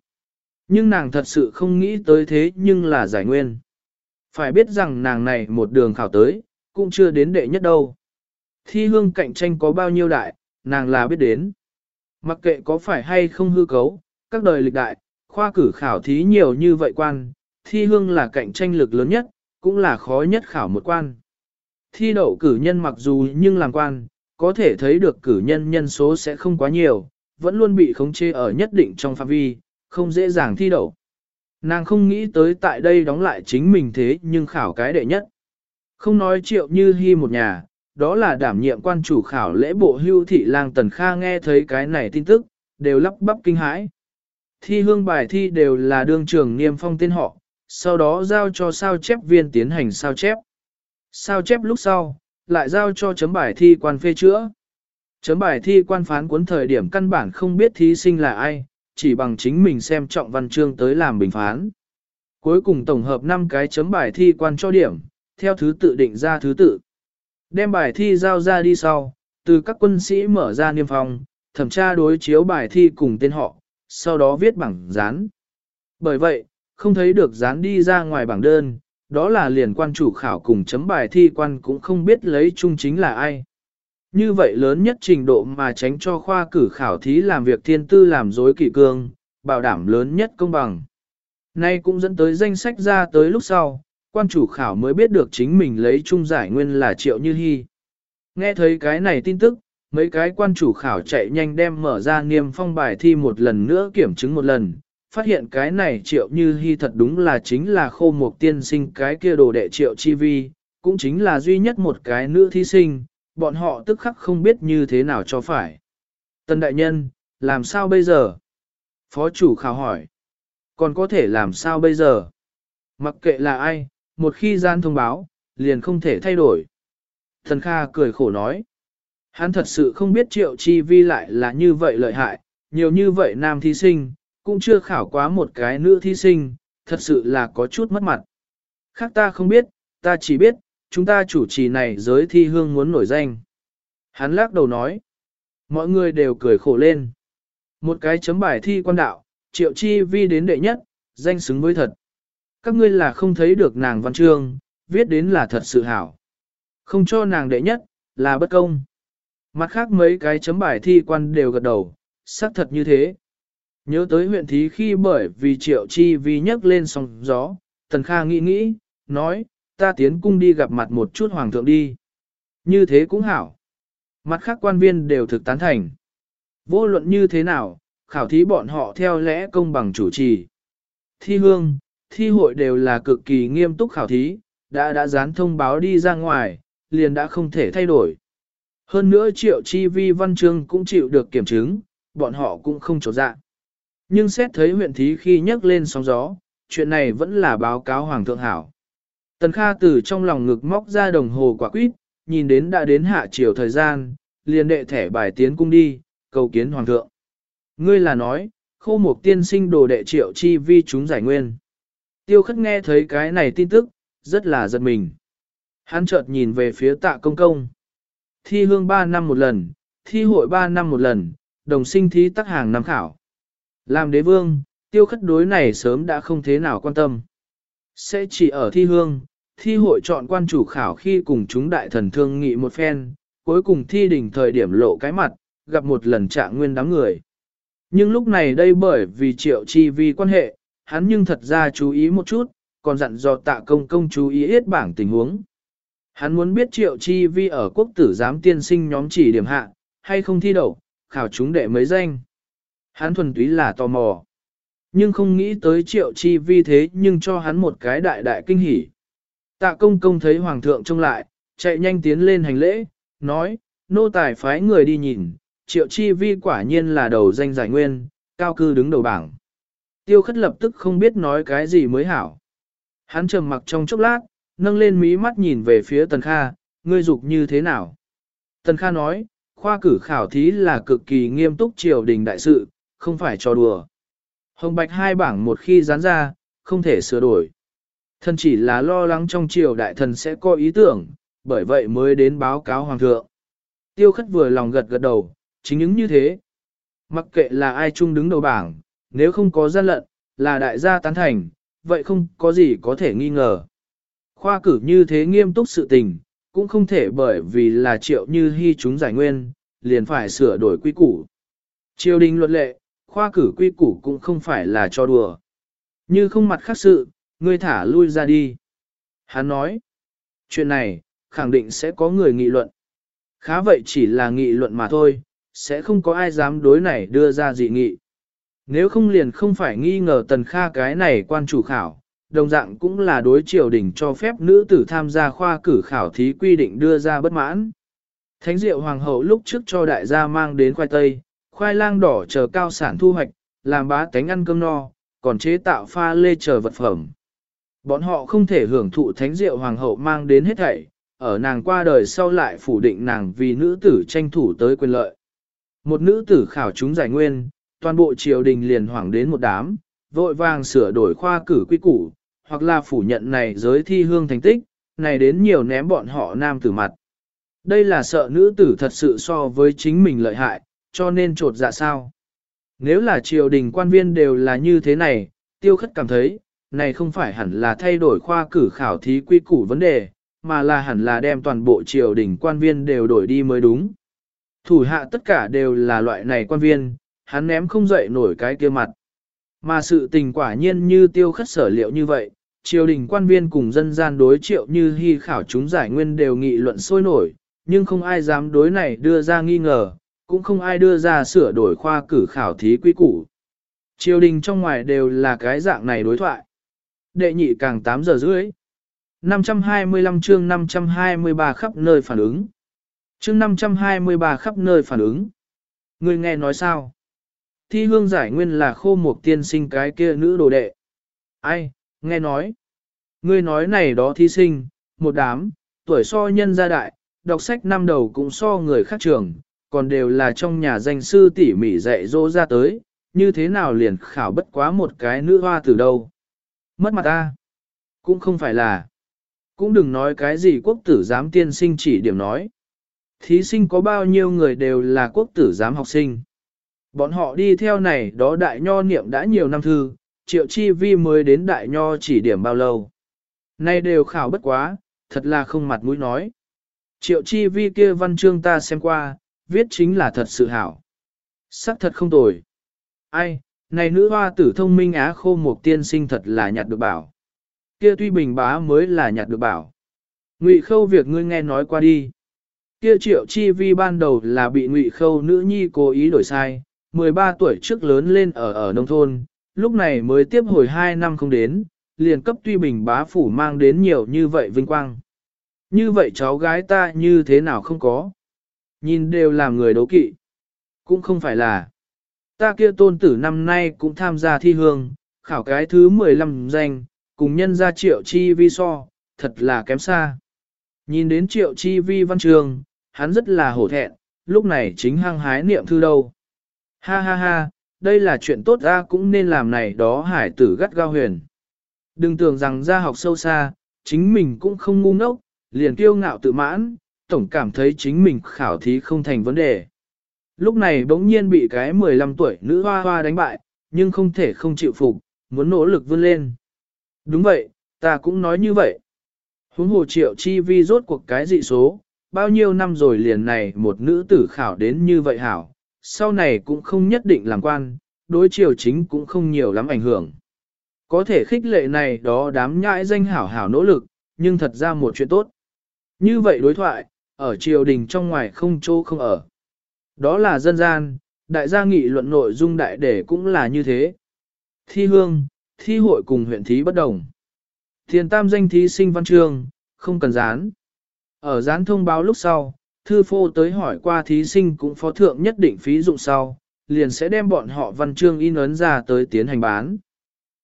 Nhưng nàng thật sự không nghĩ tới thế nhưng là giải nguyên. Phải biết rằng nàng này một đường khảo tới, cũng chưa đến đệ nhất đâu. Thi hương cạnh tranh có bao nhiêu đại, nàng là biết đến. Mặc kệ có phải hay không hư cấu, các đời lịch đại, khoa cử khảo thí nhiều như vậy quan, thi hương là cạnh tranh lực lớn nhất, cũng là khó nhất khảo một quan. Thi đậu cử nhân mặc dù nhưng làm quan, có thể thấy được cử nhân nhân số sẽ không quá nhiều, vẫn luôn bị khống chế ở nhất định trong phạm vi, không dễ dàng thi đậu. Nàng không nghĩ tới tại đây đóng lại chính mình thế nhưng khảo cái đệ nhất. Không nói triệu như hy một nhà, đó là đảm nhiệm quan chủ khảo lễ bộ hưu thị lang tần kha nghe thấy cái này tin tức, đều lắp bắp kinh hãi. Thi hương bài thi đều là đương trường niêm phong tên họ, sau đó giao cho sao chép viên tiến hành sao chép. Sao chép lúc sau, lại giao cho chấm bài thi quan phê chữa. Chấm bài thi quan phán cuốn thời điểm căn bản không biết thí sinh là ai, chỉ bằng chính mình xem trọng văn chương tới làm bình phán. Cuối cùng tổng hợp 5 cái chấm bài thi quan cho điểm, theo thứ tự định ra thứ tự. Đem bài thi giao ra đi sau, từ các quân sĩ mở ra niêm phong, thẩm tra đối chiếu bài thi cùng tên họ, sau đó viết bảng dán. Bởi vậy, không thấy được dán đi ra ngoài bảng đơn, đó là liền quan chủ khảo cùng chấm bài thi quan cũng không biết lấy chung chính là ai. Như vậy lớn nhất trình độ mà tránh cho khoa cử khảo thí làm việc thiên tư làm dối kỷ cương, bảo đảm lớn nhất công bằng. Nay cũng dẫn tới danh sách ra tới lúc sau, quan chủ khảo mới biết được chính mình lấy chung giải nguyên là Triệu Như Hi. Nghe thấy cái này tin tức, mấy cái quan chủ khảo chạy nhanh đem mở ra niêm phong bài thi một lần nữa kiểm chứng một lần, phát hiện cái này Triệu Như Hi thật đúng là chính là khô một tiên sinh cái kia đồ đệ Triệu Chi Vi, cũng chính là duy nhất một cái nữ thí sinh, bọn họ tức khắc không biết như thế nào cho phải. Tân đại nhân, làm sao bây giờ? Phó chủ khảo hỏi. Còn có thể làm sao bây giờ? Mặc kệ là ai, một khi gian thông báo, liền không thể thay đổi. Thần Kha cười khổ nói. Hắn thật sự không biết triệu chi vi lại là như vậy lợi hại, nhiều như vậy nam thí sinh, cũng chưa khảo quá một cái nữ thí sinh, thật sự là có chút mất mặt. Khác ta không biết, ta chỉ biết, chúng ta chủ trì này giới thi hương muốn nổi danh. Hắn lắc đầu nói. Mọi người đều cười khổ lên. Một cái chấm bài thi quan đạo, triệu chi vi đến đệ nhất, danh xứng với thật. Các ngươi là không thấy được nàng văn chương, viết đến là thật sự hảo. Không cho nàng đệ nhất, là bất công. Mặt khác mấy cái chấm bài thi quan đều gật đầu, xác thật như thế. Nhớ tới huyện thí khi bởi vì triệu chi vi nhấc lên sóng gió, tần kha nghĩ nghĩ, nói, ta tiến cung đi gặp mặt một chút hoàng thượng đi. Như thế cũng hảo. Mặt khác quan viên đều thực tán thành. Vô luận như thế nào, khảo thí bọn họ theo lẽ công bằng chủ trì. Thi hương, thi hội đều là cực kỳ nghiêm túc khảo thí, đã đã dán thông báo đi ra ngoài, liền đã không thể thay đổi. Hơn nữa triệu chi vi văn chương cũng chịu được kiểm chứng, bọn họ cũng không trột dạ. Nhưng xét thấy huyện thí khi nhắc lên sóng gió, chuyện này vẫn là báo cáo Hoàng thượng Hảo. Tần Kha từ trong lòng ngực móc ra đồng hồ quả quýt, nhìn đến đã đến hạ chiều thời gian, liền đệ thẻ bài tiến cung đi, cầu kiến Hoàng thượng. Ngươi là nói, khô một tiên sinh đồ đệ triệu chi vi chúng giải nguyên. Tiêu khất nghe thấy cái này tin tức, rất là giật mình. Hắn chợt nhìn về phía tạ công công. Thi hương 3 năm một lần, thi hội 3 năm một lần, đồng sinh thí tắc hàng năm khảo. Làm đế vương, tiêu khất đối này sớm đã không thế nào quan tâm. Sẽ chỉ ở thi hương, thi hội chọn quan chủ khảo khi cùng chúng đại thần thương nghị một phen, cuối cùng thi đỉnh thời điểm lộ cái mặt, gặp một lần trạng nguyên đám người. Nhưng lúc này đây bởi vì triệu chi vi quan hệ, hắn nhưng thật ra chú ý một chút, còn dặn dò tạ công công chú ý hết bảng tình huống. Hắn muốn biết triệu chi vi ở quốc tử giám tiên sinh nhóm chỉ điểm hạ, hay không thi đậu, khảo chúng đệ mấy danh. Hắn thuần túy là tò mò. Nhưng không nghĩ tới triệu chi vi thế nhưng cho hắn một cái đại đại kinh hỉ. Tạ công công thấy hoàng thượng trông lại, chạy nhanh tiến lên hành lễ, nói, nô tài phái người đi nhìn, triệu chi vi quả nhiên là đầu danh giải nguyên, cao cư đứng đầu bảng. Tiêu khất lập tức không biết nói cái gì mới hảo. Hắn trầm mặc trong chốc lát, nâng lên mí mắt nhìn về phía Tần Kha, ngươi dục như thế nào? Tần Kha nói, khoa cử khảo thí là cực kỳ nghiêm túc triều đình đại sự, không phải cho đùa. Hồng Bạch hai bảng một khi dán ra, không thể sửa đổi. Thần chỉ là lo lắng trong triều đại thần sẽ có ý tưởng, bởi vậy mới đến báo cáo hoàng thượng. Tiêu khất vừa lòng gật gật đầu, chính những như thế. Mặc kệ là ai chung đứng đầu bảng, nếu không có gian lận, là đại gia tán thành, vậy không có gì có thể nghi ngờ. Khoa cử như thế nghiêm túc sự tình, cũng không thể bởi vì là triệu như hy chúng giải nguyên, liền phải sửa đổi quy củ. Triều đình luật lệ, khoa cử quy củ cũng không phải là cho đùa. Như không mặt khác sự, ngươi thả lui ra đi. Hắn nói, chuyện này, khẳng định sẽ có người nghị luận. Khá vậy chỉ là nghị luận mà thôi, sẽ không có ai dám đối này đưa ra dị nghị. Nếu không liền không phải nghi ngờ tần kha cái này quan chủ khảo, đồng dạng cũng là đối triều đình cho phép nữ tử tham gia khoa cử khảo thí quy định đưa ra bất mãn. Thánh diệu hoàng hậu lúc trước cho đại gia mang đến khoai tây, khoai lang đỏ chờ cao sản thu hoạch, làm bá tánh ăn cơm no, còn chế tạo pha lê chờ vật phẩm. Bọn họ không thể hưởng thụ thánh diệu hoàng hậu mang đến hết thảy, ở nàng qua đời sau lại phủ định nàng vì nữ tử tranh thủ tới quyền lợi. Một nữ tử khảo chúng giải nguyên, toàn bộ triều đình liền hoảng đến một đám, vội vàng sửa đổi khoa cử quy củ, hoặc là phủ nhận này giới thi hương thành tích, này đến nhiều ném bọn họ nam tử mặt. Đây là sợ nữ tử thật sự so với chính mình lợi hại, cho nên trột dạ sao. Nếu là triều đình quan viên đều là như thế này, tiêu khất cảm thấy, này không phải hẳn là thay đổi khoa cử khảo thí quy củ vấn đề, mà là hẳn là đem toàn bộ triều đình quan viên đều đổi đi mới đúng. Thủ hạ tất cả đều là loại này quan viên, hắn ném không dậy nổi cái kia mặt. Mà sự tình quả nhiên như tiêu khất sở liệu như vậy, triều đình quan viên cùng dân gian đối triệu như hy khảo chúng giải nguyên đều nghị luận sôi nổi, nhưng không ai dám đối này đưa ra nghi ngờ, cũng không ai đưa ra sửa đổi khoa cử khảo thí quy củ. Triều đình trong ngoài đều là cái dạng này đối thoại. Đệ nhị càng 8 giờ rưỡi. 525 chương 523 khắp nơi phản ứng. Chương 523 khắp nơi phản ứng. Người nghe nói sao? Thi hương giải nguyên là khô một tiên sinh cái kia nữ đồ đệ. Ai, nghe nói. Ngươi nói này đó thí sinh, một đám, tuổi so nhân gia đại, đọc sách năm đầu cũng so người khác trường, còn đều là trong nhà danh sư tỉ mỉ dạy dỗ ra tới, như thế nào liền khảo bất quá một cái nữ hoa từ đâu. Mất mặt ta. Cũng không phải là. Cũng đừng nói cái gì quốc tử giám tiên sinh chỉ điểm nói. Thí sinh có bao nhiêu người đều là quốc tử giám học sinh. Bọn họ đi theo này đó đại nho niệm đã nhiều năm thư, triệu chi vi mới đến đại nho chỉ điểm bao lâu. Nay đều khảo bất quá, thật là không mặt mũi nói. Triệu chi vi kia văn chương ta xem qua, viết chính là thật sự hảo. Sắc thật không tồi. Ai, này nữ hoa tử thông minh á khô một tiên sinh thật là nhặt được bảo. Kia tuy bình bá mới là nhặt được bảo. Ngụy khâu việc ngươi nghe nói qua đi. Kia triệu chi vi ban đầu là bị ngụy khâu nữ nhi cố ý đổi sai, 13 tuổi trước lớn lên ở ở nông thôn, lúc này mới tiếp hồi 2 năm không đến, liền cấp tuy bình bá phủ mang đến nhiều như vậy vinh quang. Như vậy cháu gái ta như thế nào không có. Nhìn đều làm người đấu kỵ. Cũng không phải là. Ta kia tôn tử năm nay cũng tham gia thi hương, khảo cái thứ 15 danh, cùng nhân ra triệu chi vi so, thật là kém xa. Nhìn đến triệu chi vi văn trường, hắn rất là hổ thẹn, lúc này chính hăng hái niệm thư đâu. Ha ha ha, đây là chuyện tốt ra cũng nên làm này đó hải tử gắt gao huyền. Đừng tưởng rằng ra học sâu xa, chính mình cũng không ngu ngốc, liền kiêu ngạo tự mãn, tổng cảm thấy chính mình khảo thí không thành vấn đề. Lúc này bỗng nhiên bị cái 15 tuổi nữ hoa hoa đánh bại, nhưng không thể không chịu phục, muốn nỗ lực vươn lên. Đúng vậy, ta cũng nói như vậy. Huống hồ triệu chi vi rốt cuộc cái dị số, bao nhiêu năm rồi liền này một nữ tử khảo đến như vậy hảo, sau này cũng không nhất định làm quan, đối triều chính cũng không nhiều lắm ảnh hưởng. Có thể khích lệ này đó đám nhãi danh hảo hảo nỗ lực, nhưng thật ra một chuyện tốt. Như vậy đối thoại, ở triều đình trong ngoài không chỗ không ở. Đó là dân gian, đại gia nghị luận nội dung đại để cũng là như thế. Thi hương, thi hội cùng huyện thí bất đồng. Thiền tam danh thí sinh văn chương, không cần dán. Ở dán thông báo lúc sau, thư phô tới hỏi qua thí sinh cũng phó thượng nhất định phí dụng sau, liền sẽ đem bọn họ văn chương in ấn ra tới tiến hành bán.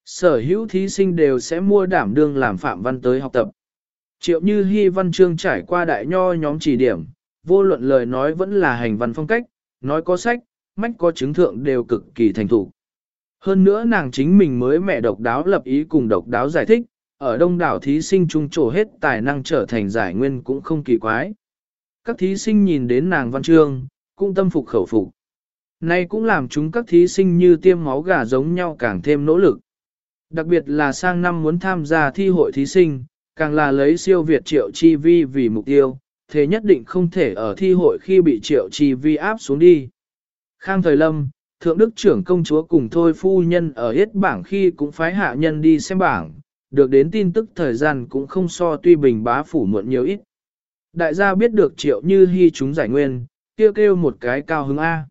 Sở hữu thí sinh đều sẽ mua đảm đương làm phạm văn tới học tập. Triệu như hy văn chương trải qua đại nho nhóm chỉ điểm, vô luận lời nói vẫn là hành văn phong cách, nói có sách, mách có chứng thượng đều cực kỳ thành thủ. Hơn nữa nàng chính mình mới mẹ độc đáo lập ý cùng độc đáo giải thích, ở đông đảo thí sinh trung trổ hết tài năng trở thành giải nguyên cũng không kỳ quái. Các thí sinh nhìn đến nàng văn chương, cũng tâm phục khẩu phục. Nay cũng làm chúng các thí sinh như tiêm máu gà giống nhau càng thêm nỗ lực. Đặc biệt là sang năm muốn tham gia thi hội thí sinh, càng là lấy siêu Việt triệu chi vi vì mục tiêu, thế nhất định không thể ở thi hội khi bị triệu chi vi áp xuống đi. Khang Thời Lâm, Thượng Đức trưởng công chúa cùng thôi phu nhân ở hết bảng khi cũng phái hạ nhân đi xem bảng, được đến tin tức thời gian cũng không so tuy bình bá phủ muộn nhiều ít. Đại gia biết được triệu như hy chúng giải nguyên, kêu kêu một cái cao hứng A.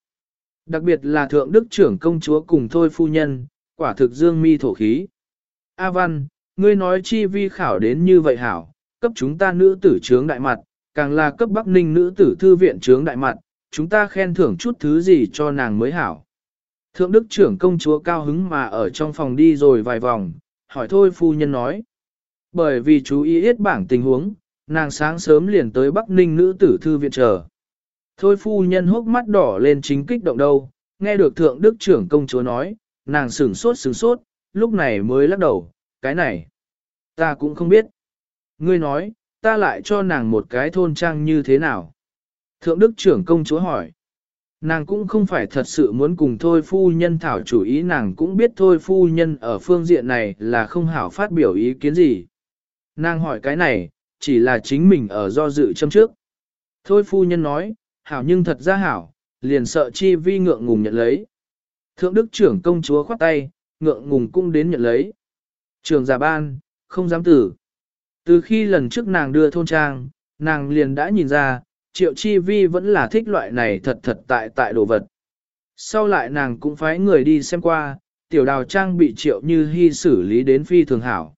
Đặc biệt là thượng đức trưởng công chúa cùng thôi phu nhân, quả thực dương mi thổ khí. A văn, ngươi nói chi vi khảo đến như vậy hảo, cấp chúng ta nữ tử trướng đại mặt, càng là cấp Bắc Ninh nữ tử thư viện trướng đại mặt, chúng ta khen thưởng chút thứ gì cho nàng mới hảo. Thượng đức trưởng công chúa cao hứng mà ở trong phòng đi rồi vài vòng, hỏi thôi phu nhân nói. Bởi vì chú ý ít bảng tình huống, nàng sáng sớm liền tới Bắc Ninh nữ tử thư viện chờ. Thôi phu nhân hốc mắt đỏ lên chính kích động đâu, nghe được thượng đức trưởng công chúa nói, nàng sửng sốt sửng sốt, lúc này mới lắc đầu, cái này, ta cũng không biết. Ngươi nói, ta lại cho nàng một cái thôn trang như thế nào? Thượng đức trưởng công chúa hỏi. Nàng cũng không phải thật sự muốn cùng thôi phu nhân thảo chủ ý nàng cũng biết thôi phu nhân ở phương diện này là không hảo phát biểu ý kiến gì. Nàng hỏi cái này, chỉ là chính mình ở do dự châm trước. Thôi phu nhân nói, hảo nhưng thật ra hảo, liền sợ chi vi ngượng ngùng nhận lấy. Thượng đức trưởng công chúa khoát tay, ngượng ngùng cũng đến nhận lấy. Trường giả ban, không dám tử. Từ khi lần trước nàng đưa thôn trang, nàng liền đã nhìn ra, triệu chi vi vẫn là thích loại này thật thật tại tại đồ vật. Sau lại nàng cũng phái người đi xem qua, tiểu đào trang bị triệu như hy xử lý đến phi thường hảo.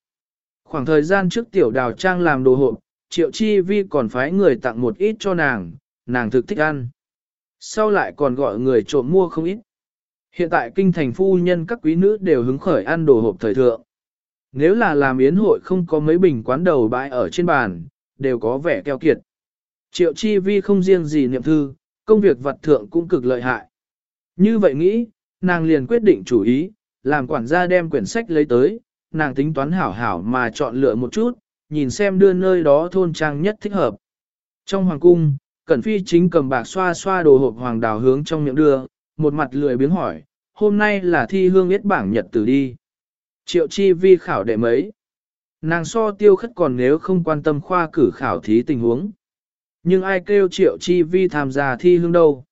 Khoảng thời gian trước tiểu đào trang làm đồ hộp, triệu chi vi còn phái người tặng một ít cho nàng, nàng thực thích ăn. Sau lại còn gọi người trộm mua không ít. Hiện tại kinh thành phu nhân các quý nữ đều hứng khởi ăn đồ hộp thời thượng. Nếu là làm yến hội không có mấy bình quán đầu bãi ở trên bàn, đều có vẻ keo kiệt. Triệu chi vi không riêng gì niệm thư, công việc vật thượng cũng cực lợi hại. Như vậy nghĩ, nàng liền quyết định chủ ý, làm quản gia đem quyển sách lấy tới, nàng tính toán hảo hảo mà chọn lựa một chút, nhìn xem đưa nơi đó thôn trang nhất thích hợp. Trong hoàng cung, Cẩn Phi chính cầm bạc xoa xoa đồ hộp hoàng đào hướng trong miệng đưa, một mặt lười biếng hỏi, hôm nay là thi hương yết bảng nhật tử đi. Triệu chi vi khảo đệ mấy. Nàng so tiêu khất còn nếu không quan tâm khoa cử khảo thí tình huống. Nhưng ai kêu triệu chi vi tham gia thi hương đâu.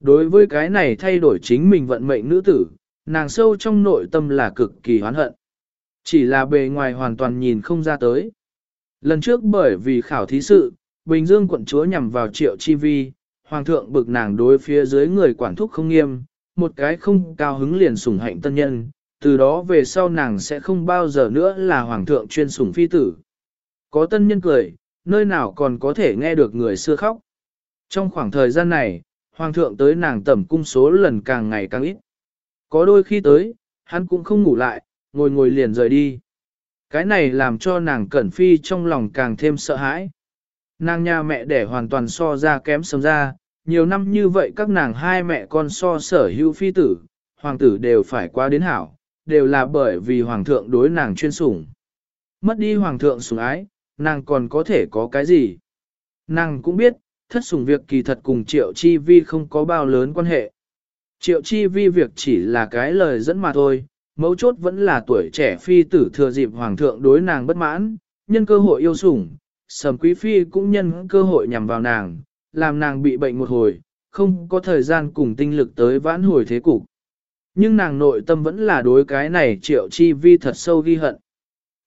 Đối với cái này thay đổi chính mình vận mệnh nữ tử, nàng sâu trong nội tâm là cực kỳ hoán hận. Chỉ là bề ngoài hoàn toàn nhìn không ra tới. Lần trước bởi vì khảo thí sự, Bình Dương quận chúa nhằm vào triệu chi vi, hoàng thượng bực nàng đối phía dưới người quản thúc không nghiêm, một cái không cao hứng liền sủng hạnh tân nhân, từ đó về sau nàng sẽ không bao giờ nữa là hoàng thượng chuyên sủng phi tử. Có tân nhân cười, nơi nào còn có thể nghe được người xưa khóc. Trong khoảng thời gian này, hoàng thượng tới nàng tẩm cung số lần càng ngày càng ít. Có đôi khi tới, hắn cũng không ngủ lại, ngồi ngồi liền rời đi. Cái này làm cho nàng cẩn phi trong lòng càng thêm sợ hãi. Nàng nhà mẹ đẻ hoàn toàn so ra kém sớm ra, nhiều năm như vậy các nàng hai mẹ con so sở hữu phi tử, hoàng tử đều phải qua đến hảo, đều là bởi vì hoàng thượng đối nàng chuyên sủng. Mất đi hoàng thượng sủng ái, nàng còn có thể có cái gì? Nàng cũng biết, thất sủng việc kỳ thật cùng triệu chi vi không có bao lớn quan hệ. Triệu chi vi việc chỉ là cái lời dẫn mà thôi, mấu chốt vẫn là tuổi trẻ phi tử thừa dịp hoàng thượng đối nàng bất mãn, nhân cơ hội yêu sủng, sầm quý phi cũng nhân cơ hội nhằm vào nàng, làm nàng bị bệnh một hồi, không có thời gian cùng tinh lực tới vãn hồi thế cục. Nhưng nàng nội tâm vẫn là đối cái này triệu chi vi thật sâu ghi hận.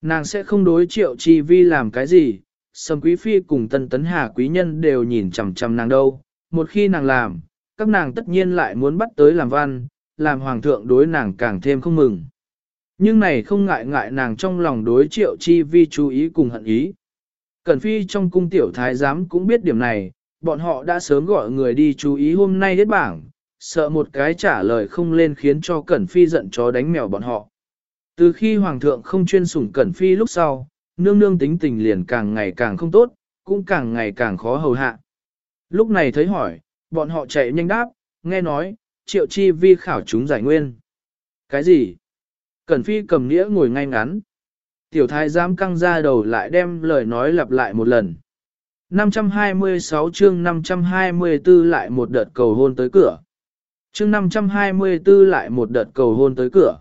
Nàng sẽ không đối triệu chi vi làm cái gì, sầm quý phi cùng tân tấn hà quý nhân đều nhìn chằm chằm nàng đâu, một khi nàng làm, các nàng tất nhiên lại muốn bắt tới làm văn, làm hoàng thượng đối nàng càng thêm không mừng. Nhưng này không ngại ngại nàng trong lòng đối triệu chi vi chú ý cùng hận ý. Cẩn phi trong cung tiểu thái giám cũng biết điểm này, bọn họ đã sớm gọi người đi chú ý hôm nay hết bảng, sợ một cái trả lời không lên khiến cho Cẩn phi giận chó đánh mèo bọn họ. Từ khi hoàng thượng không chuyên sủng Cẩn phi lúc sau, nương nương tính tình liền càng ngày càng không tốt, cũng càng ngày càng khó hầu hạ. Lúc này thấy hỏi, bọn họ chạy nhanh đáp, nghe nói, triệu chi vi khảo chúng giải nguyên. Cái gì? Cẩn phi cầm nghĩa ngồi ngay ngắn. Tiểu thái giám căng ra đầu lại đem lời nói lặp lại một lần. 526 chương 524 lại một đợt cầu hôn tới cửa. Chương 524 lại một đợt cầu hôn tới cửa.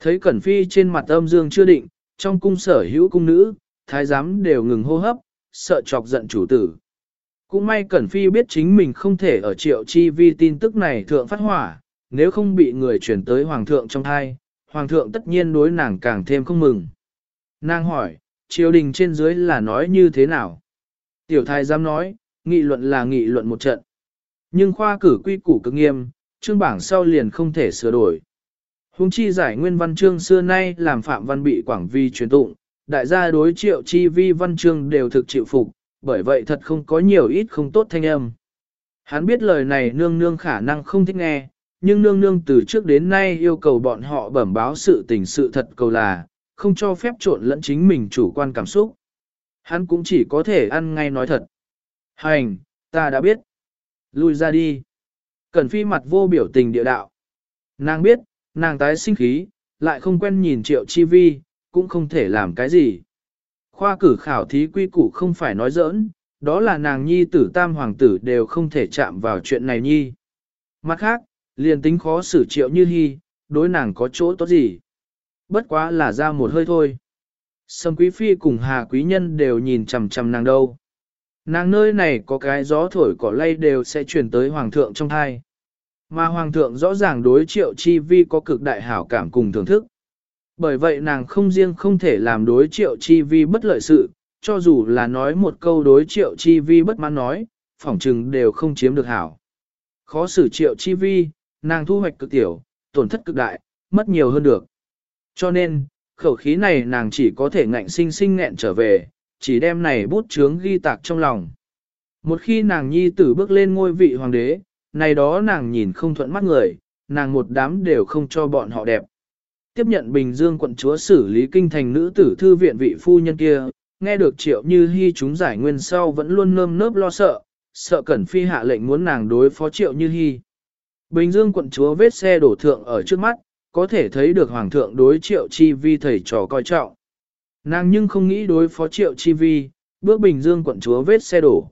Thấy Cẩn Phi trên mặt âm dương chưa định, trong cung sở hữu cung nữ, thái giám đều ngừng hô hấp, sợ chọc giận chủ tử. Cũng may Cẩn Phi biết chính mình không thể ở triệu chi vi tin tức này thượng phát hỏa, nếu không bị người chuyển tới Hoàng thượng trong thai, Hoàng thượng tất nhiên đối nàng càng thêm không mừng. Nàng hỏi, triều đình trên dưới là nói như thế nào? Tiểu thái dám nói, nghị luận là nghị luận một trận. Nhưng khoa cử quy củ cực nghiêm, chương bảng sau liền không thể sửa đổi. Hùng chi giải nguyên văn chương xưa nay làm phạm văn bị quảng vi truyền tụng, đại gia đối triệu chi vi văn chương đều thực chịu phục, bởi vậy thật không có nhiều ít không tốt thanh âm. Hắn biết lời này nương nương khả năng không thích nghe, nhưng nương nương từ trước đến nay yêu cầu bọn họ bẩm báo sự tình sự thật cầu là, không cho phép trộn lẫn chính mình chủ quan cảm xúc. Hắn cũng chỉ có thể ăn ngay nói thật. Hành, ta đã biết. Lui ra đi. Cẩn phi mặt vô biểu tình địa đạo. Nàng biết, nàng tái sinh khí, lại không quen nhìn triệu chi vi, cũng không thể làm cái gì. Khoa cử khảo thí quy củ không phải nói giỡn, đó là nàng nhi tử tam hoàng tử đều không thể chạm vào chuyện này nhi. Mặt khác, liền tính khó xử triệu như hy, đối nàng có chỗ tốt gì. Bất quá là ra một hơi thôi. Sâm quý phi cùng hà quý nhân đều nhìn chằm chằm nàng đâu. Nàng nơi này có cái gió thổi cỏ lay đều sẽ truyền tới hoàng thượng trong thai. Mà hoàng thượng rõ ràng đối triệu chi vi có cực đại hảo cảm cùng thưởng thức. Bởi vậy nàng không riêng không thể làm đối triệu chi vi bất lợi sự, cho dù là nói một câu đối triệu chi vi bất mãn nói, phỏng chừng đều không chiếm được hảo. Khó xử triệu chi vi, nàng thu hoạch cực tiểu, tổn thất cực đại, mất nhiều hơn được. Cho nên, khẩu khí này nàng chỉ có thể ngạnh sinh sinh nghẹn trở về, chỉ đem này bút chướng ghi tạc trong lòng. Một khi nàng nhi tử bước lên ngôi vị hoàng đế, này đó nàng nhìn không thuận mắt người, nàng một đám đều không cho bọn họ đẹp. Tiếp nhận Bình Dương quận chúa xử lý kinh thành nữ tử thư viện vị phu nhân kia, nghe được triệu như hy chúng giải nguyên sau vẫn luôn nơm nớp lo sợ, sợ Cẩn Phi hạ lệnh muốn nàng đối phó triệu như hy. Bình Dương quận chúa vết xe đổ thượng ở trước mắt, có thể thấy được hoàng thượng đối triệu chi vi thầy trò coi trọng. Nàng nhưng không nghĩ đối phó triệu chi vi, bước Bình Dương quận chúa vết xe đổ.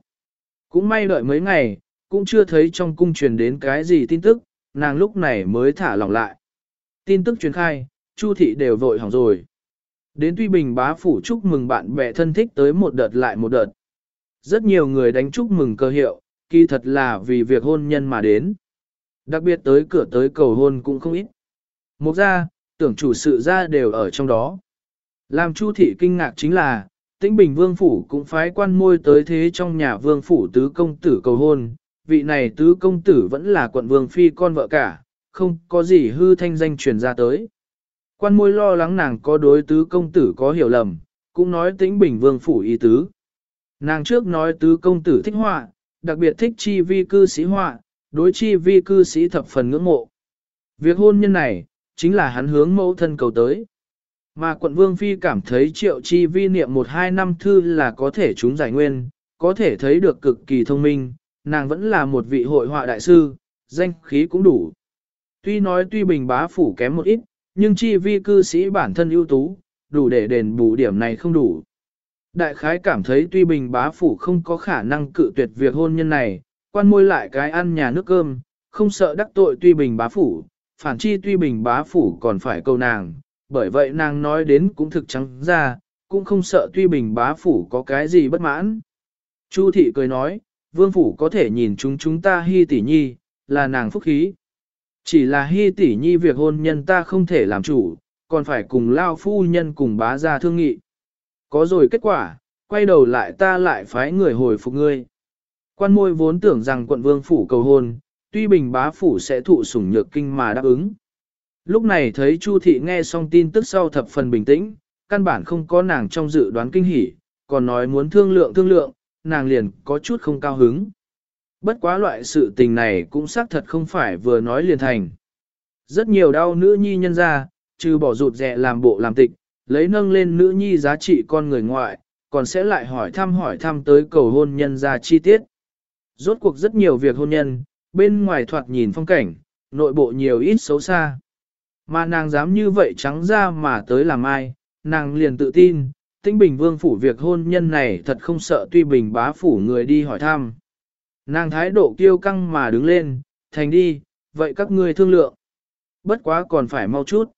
Cũng may đợi mấy ngày, cũng chưa thấy trong cung truyền đến cái gì tin tức, nàng lúc này mới thả lỏng lại. Tin tức truyền khai, Chu thị đều vội hỏng rồi. Đến Tuy Bình bá phủ chúc mừng bạn bè thân thích tới một đợt lại một đợt. Rất nhiều người đánh chúc mừng cơ hiệu, kỳ thật là vì việc hôn nhân mà đến. Đặc biệt tới cửa tới cầu hôn cũng không ít. Một ra, tưởng chủ sự ra đều ở trong đó. Làm Chu thị kinh ngạc chính là, Tĩnh Bình Vương Phủ cũng phái quan môi tới thế trong nhà Vương Phủ tứ công tử cầu hôn, vị này tứ công tử vẫn là quận Vương Phi con vợ cả, không có gì hư thanh danh truyền ra tới. Quan môi lo lắng nàng có đối tứ công tử có hiểu lầm, cũng nói Tĩnh Bình Vương Phủ ý tứ. Nàng trước nói tứ công tử thích họa, đặc biệt thích chi vi cư sĩ họa, đối chi vi cư sĩ thập phần ngưỡng mộ. Việc hôn nhân này, chính là hắn hướng mẫu thân cầu tới. Mà quận Vương Phi cảm thấy triệu chi vi niệm một hai năm thư là có thể chúng giải nguyên, có thể thấy được cực kỳ thông minh, nàng vẫn là một vị hội họa đại sư, danh khí cũng đủ. Tuy nói tuy bình bá phủ kém một ít, nhưng chi vi cư sĩ bản thân ưu tú, đủ để đền bù điểm này không đủ. Đại khái cảm thấy tuy bình bá phủ không có khả năng cự tuyệt việc hôn nhân này, quan môi lại cái ăn nhà nước cơm, không sợ đắc tội tuy bình bá phủ, phản chi tuy bình bá phủ còn phải câu nàng, bởi vậy nàng nói đến cũng thực trắng ra, cũng không sợ tuy bình bá phủ có cái gì bất mãn. Chu thị cười nói, vương phủ có thể nhìn chúng chúng ta hy tỷ nhi, là nàng phúc khí. Chỉ là hy tỷ nhi việc hôn nhân ta không thể làm chủ, còn phải cùng lao phu nhân cùng bá gia thương nghị. Có rồi kết quả, quay đầu lại ta lại phái người hồi phục ngươi. Quan môi vốn tưởng rằng quận vương phủ cầu hôn, tuy bình bá phủ sẽ thụ sủng nhược kinh mà đáp ứng. Lúc này thấy Chu thị nghe xong tin tức sau thập phần bình tĩnh, căn bản không có nàng trong dự đoán kinh hỉ, còn nói muốn thương lượng thương lượng, nàng liền có chút không cao hứng. Bất quá loại sự tình này cũng xác thật không phải vừa nói liền thành. Rất nhiều đau nữ nhi nhân ra, trừ bỏ rụt rẹ làm bộ làm tịch, lấy nâng lên nữ nhi giá trị con người ngoại, còn sẽ lại hỏi thăm hỏi thăm tới cầu hôn nhân ra chi tiết. Rốt cuộc rất nhiều việc hôn nhân, bên ngoài thoạt nhìn phong cảnh, nội bộ nhiều ít xấu xa. Mà nàng dám như vậy trắng ra mà tới làm ai, nàng liền tự tin, tĩnh bình vương phủ việc hôn nhân này thật không sợ tuy bình bá phủ người đi hỏi thăm. Nàng thái độ kiêu căng mà đứng lên, thành đi, vậy các ngươi thương lượng. Bất quá còn phải mau chút.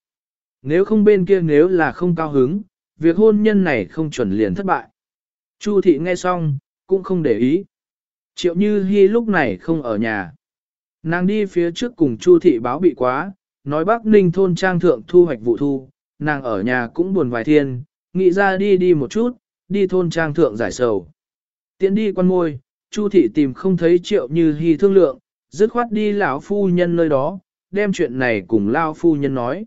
Nếu không bên kia nếu là không cao hứng, việc hôn nhân này không chuẩn liền thất bại. Chu thị nghe xong, cũng không để ý. Triệu Như Hi lúc này không ở nhà. Nàng đi phía trước cùng Chu thị báo bị quá, nói Bắc Ninh thôn trang thượng thu hoạch vụ thu, nàng ở nhà cũng buồn vài thiên, nghĩ ra đi đi một chút, đi thôn trang thượng giải sầu. Tiến đi quan môi, Chu thị tìm không thấy Triệu Như hy thương lượng, dứt khoát đi lão phu nhân nơi đó, đem chuyện này cùng lão phu nhân nói.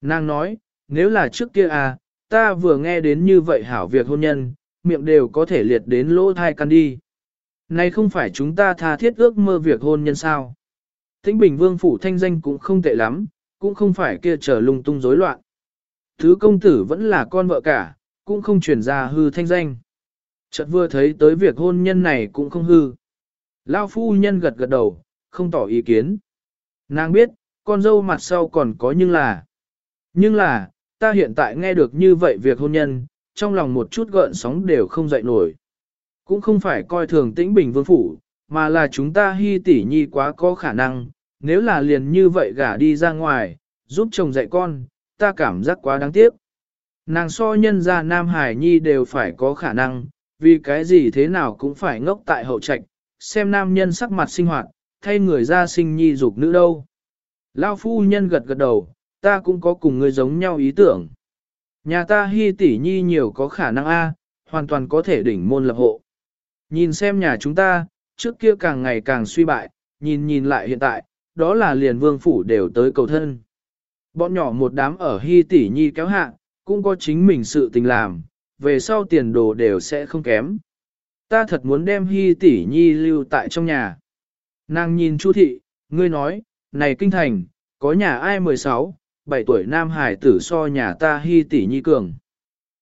Nàng nói, nếu là trước kia à, ta vừa nghe đến như vậy hảo việc hôn nhân, miệng đều có thể liệt đến lỗ thai căn đi. Này không phải chúng ta tha thiết ước mơ việc hôn nhân sao. Thính Bình Vương phủ thanh danh cũng không tệ lắm, cũng không phải kia trở lung tung rối loạn. Thứ công tử vẫn là con vợ cả, cũng không chuyển ra hư thanh danh. Chợt vừa thấy tới việc hôn nhân này cũng không hư. Lao phu nhân gật gật đầu, không tỏ ý kiến. Nàng biết, con dâu mặt sau còn có nhưng là. Nhưng là, ta hiện tại nghe được như vậy việc hôn nhân, trong lòng một chút gợn sóng đều không dậy nổi. Cũng không phải coi thường tĩnh bình vương phủ, mà là chúng ta hy tỷ nhi quá có khả năng, nếu là liền như vậy gả đi ra ngoài, giúp chồng dạy con, ta cảm giác quá đáng tiếc. Nàng so nhân ra Nam Hải Nhi đều phải có khả năng, vì cái gì thế nào cũng phải ngốc tại hậu trạch, xem nam nhân sắc mặt sinh hoạt, thay người ra sinh nhi dục nữ đâu. Lao phu nhân gật gật đầu, ta cũng có cùng người giống nhau ý tưởng. Nhà ta hy tỷ nhi nhiều có khả năng A, hoàn toàn có thể đỉnh môn lập hộ. Nhìn xem nhà chúng ta, trước kia càng ngày càng suy bại, nhìn nhìn lại hiện tại, đó là liền vương phủ đều tới cầu thân. Bọn nhỏ một đám ở hy tỷ nhi kéo hạ, cũng có chính mình sự tình làm, về sau tiền đồ đều sẽ không kém. Ta thật muốn đem hy tỷ nhi lưu tại trong nhà. Nàng nhìn Chu thị, ngươi nói, này kinh thành, có nhà ai 16, 7 tuổi nam hải tử so nhà ta hy tỷ nhi cường.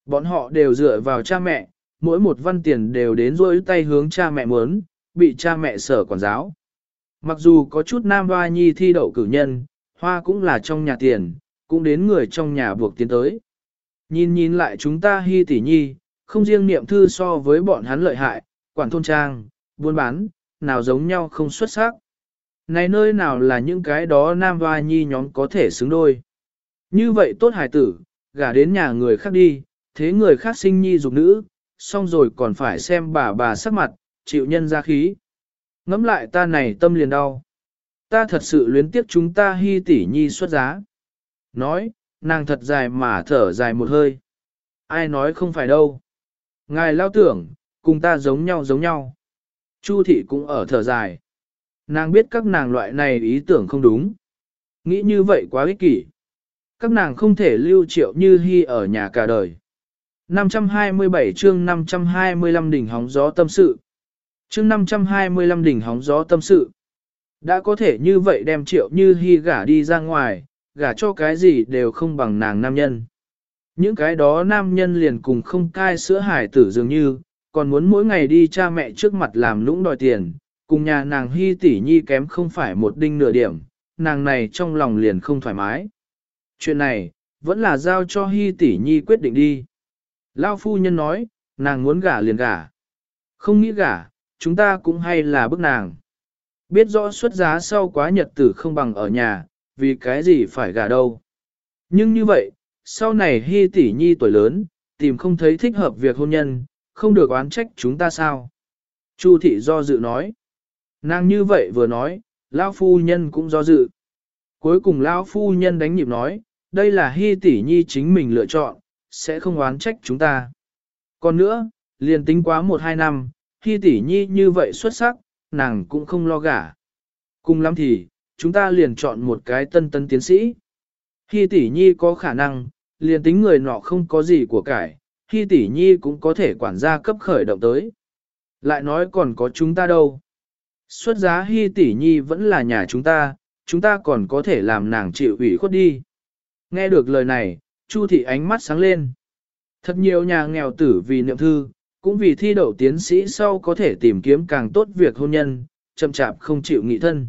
Bọn họ đều dựa vào cha mẹ, mỗi một văn tiền đều đến rối tay hướng cha mẹ muốn, bị cha mẹ sở quản giáo. Mặc dù có chút nam hoa nhi thi đậu cử nhân, hoa cũng là trong nhà tiền, cũng đến người trong nhà buộc tiến tới. Nhìn nhìn lại chúng ta hy tỷ nhi, không riêng niệm thư so với bọn hắn lợi hại, quản thôn trang, buôn bán, nào giống nhau không xuất sắc. Này nơi nào là những cái đó nam hoa nhi nhóm có thể xứng đôi. Như vậy tốt hài tử, gả đến nhà người khác đi, thế người khác sinh nhi dục nữ, xong rồi còn phải xem bà bà sắc mặt, chịu nhân ra khí. Ngắm lại ta này tâm liền đau. Ta thật sự luyến tiếc chúng ta hy tỷ nhi xuất giá. Nói, nàng thật dài mà thở dài một hơi. Ai nói không phải đâu. Ngài lao tưởng, cùng ta giống nhau giống nhau. Chu thị cũng ở thở dài. Nàng biết các nàng loại này ý tưởng không đúng. Nghĩ như vậy quá ích kỷ. Các nàng không thể lưu triệu như hy ở nhà cả đời. 527 chương 525 đỉnh hóng gió tâm sự. Chương 525 đỉnh hóng gió tâm sự. Đã có thể như vậy đem triệu như hy gả đi ra ngoài, gả cho cái gì đều không bằng nàng nam nhân. Những cái đó nam nhân liền cùng không cai sữa hải tử dường như, còn muốn mỗi ngày đi cha mẹ trước mặt làm lũng đòi tiền, cùng nhà nàng hy tỷ nhi kém không phải một đinh nửa điểm, nàng này trong lòng liền không thoải mái. Chuyện này, vẫn là giao cho hy tỷ nhi quyết định đi. Lao phu nhân nói, nàng muốn gả liền gả. Không nghĩ gả, chúng ta cũng hay là bức nàng. Biết rõ xuất giá sau quá nhật tử không bằng ở nhà, vì cái gì phải gả đâu. Nhưng như vậy, sau này hy tỷ nhi tuổi lớn, tìm không thấy thích hợp việc hôn nhân, không được oán trách chúng ta sao. Chu thị do dự nói. Nàng như vậy vừa nói, Lão phu nhân cũng do dự. Cuối cùng Lão phu nhân đánh nhịp nói, đây là hy tỷ nhi chính mình lựa chọn, sẽ không oán trách chúng ta. Còn nữa, liền tính quá một hai năm, hy tỷ nhi như vậy xuất sắc, nàng cũng không lo gả. Cùng lắm thì, chúng ta liền chọn một cái tân tân tiến sĩ. khi tỷ nhi có khả năng, liền tính người nọ không có gì của cải, khi tỷ nhi cũng có thể quản gia cấp khởi động tới. Lại nói còn có chúng ta đâu. Xuất giá Hy tỷ nhi vẫn là nhà chúng ta, chúng ta còn có thể làm nàng chịu ủy khuất đi. Nghe được lời này, Chu thị ánh mắt sáng lên. Thật nhiều nhà nghèo tử vì niệm thư, cũng vì thi đậu tiến sĩ sau có thể tìm kiếm càng tốt việc hôn nhân, chậm chạp không chịu nghị thân.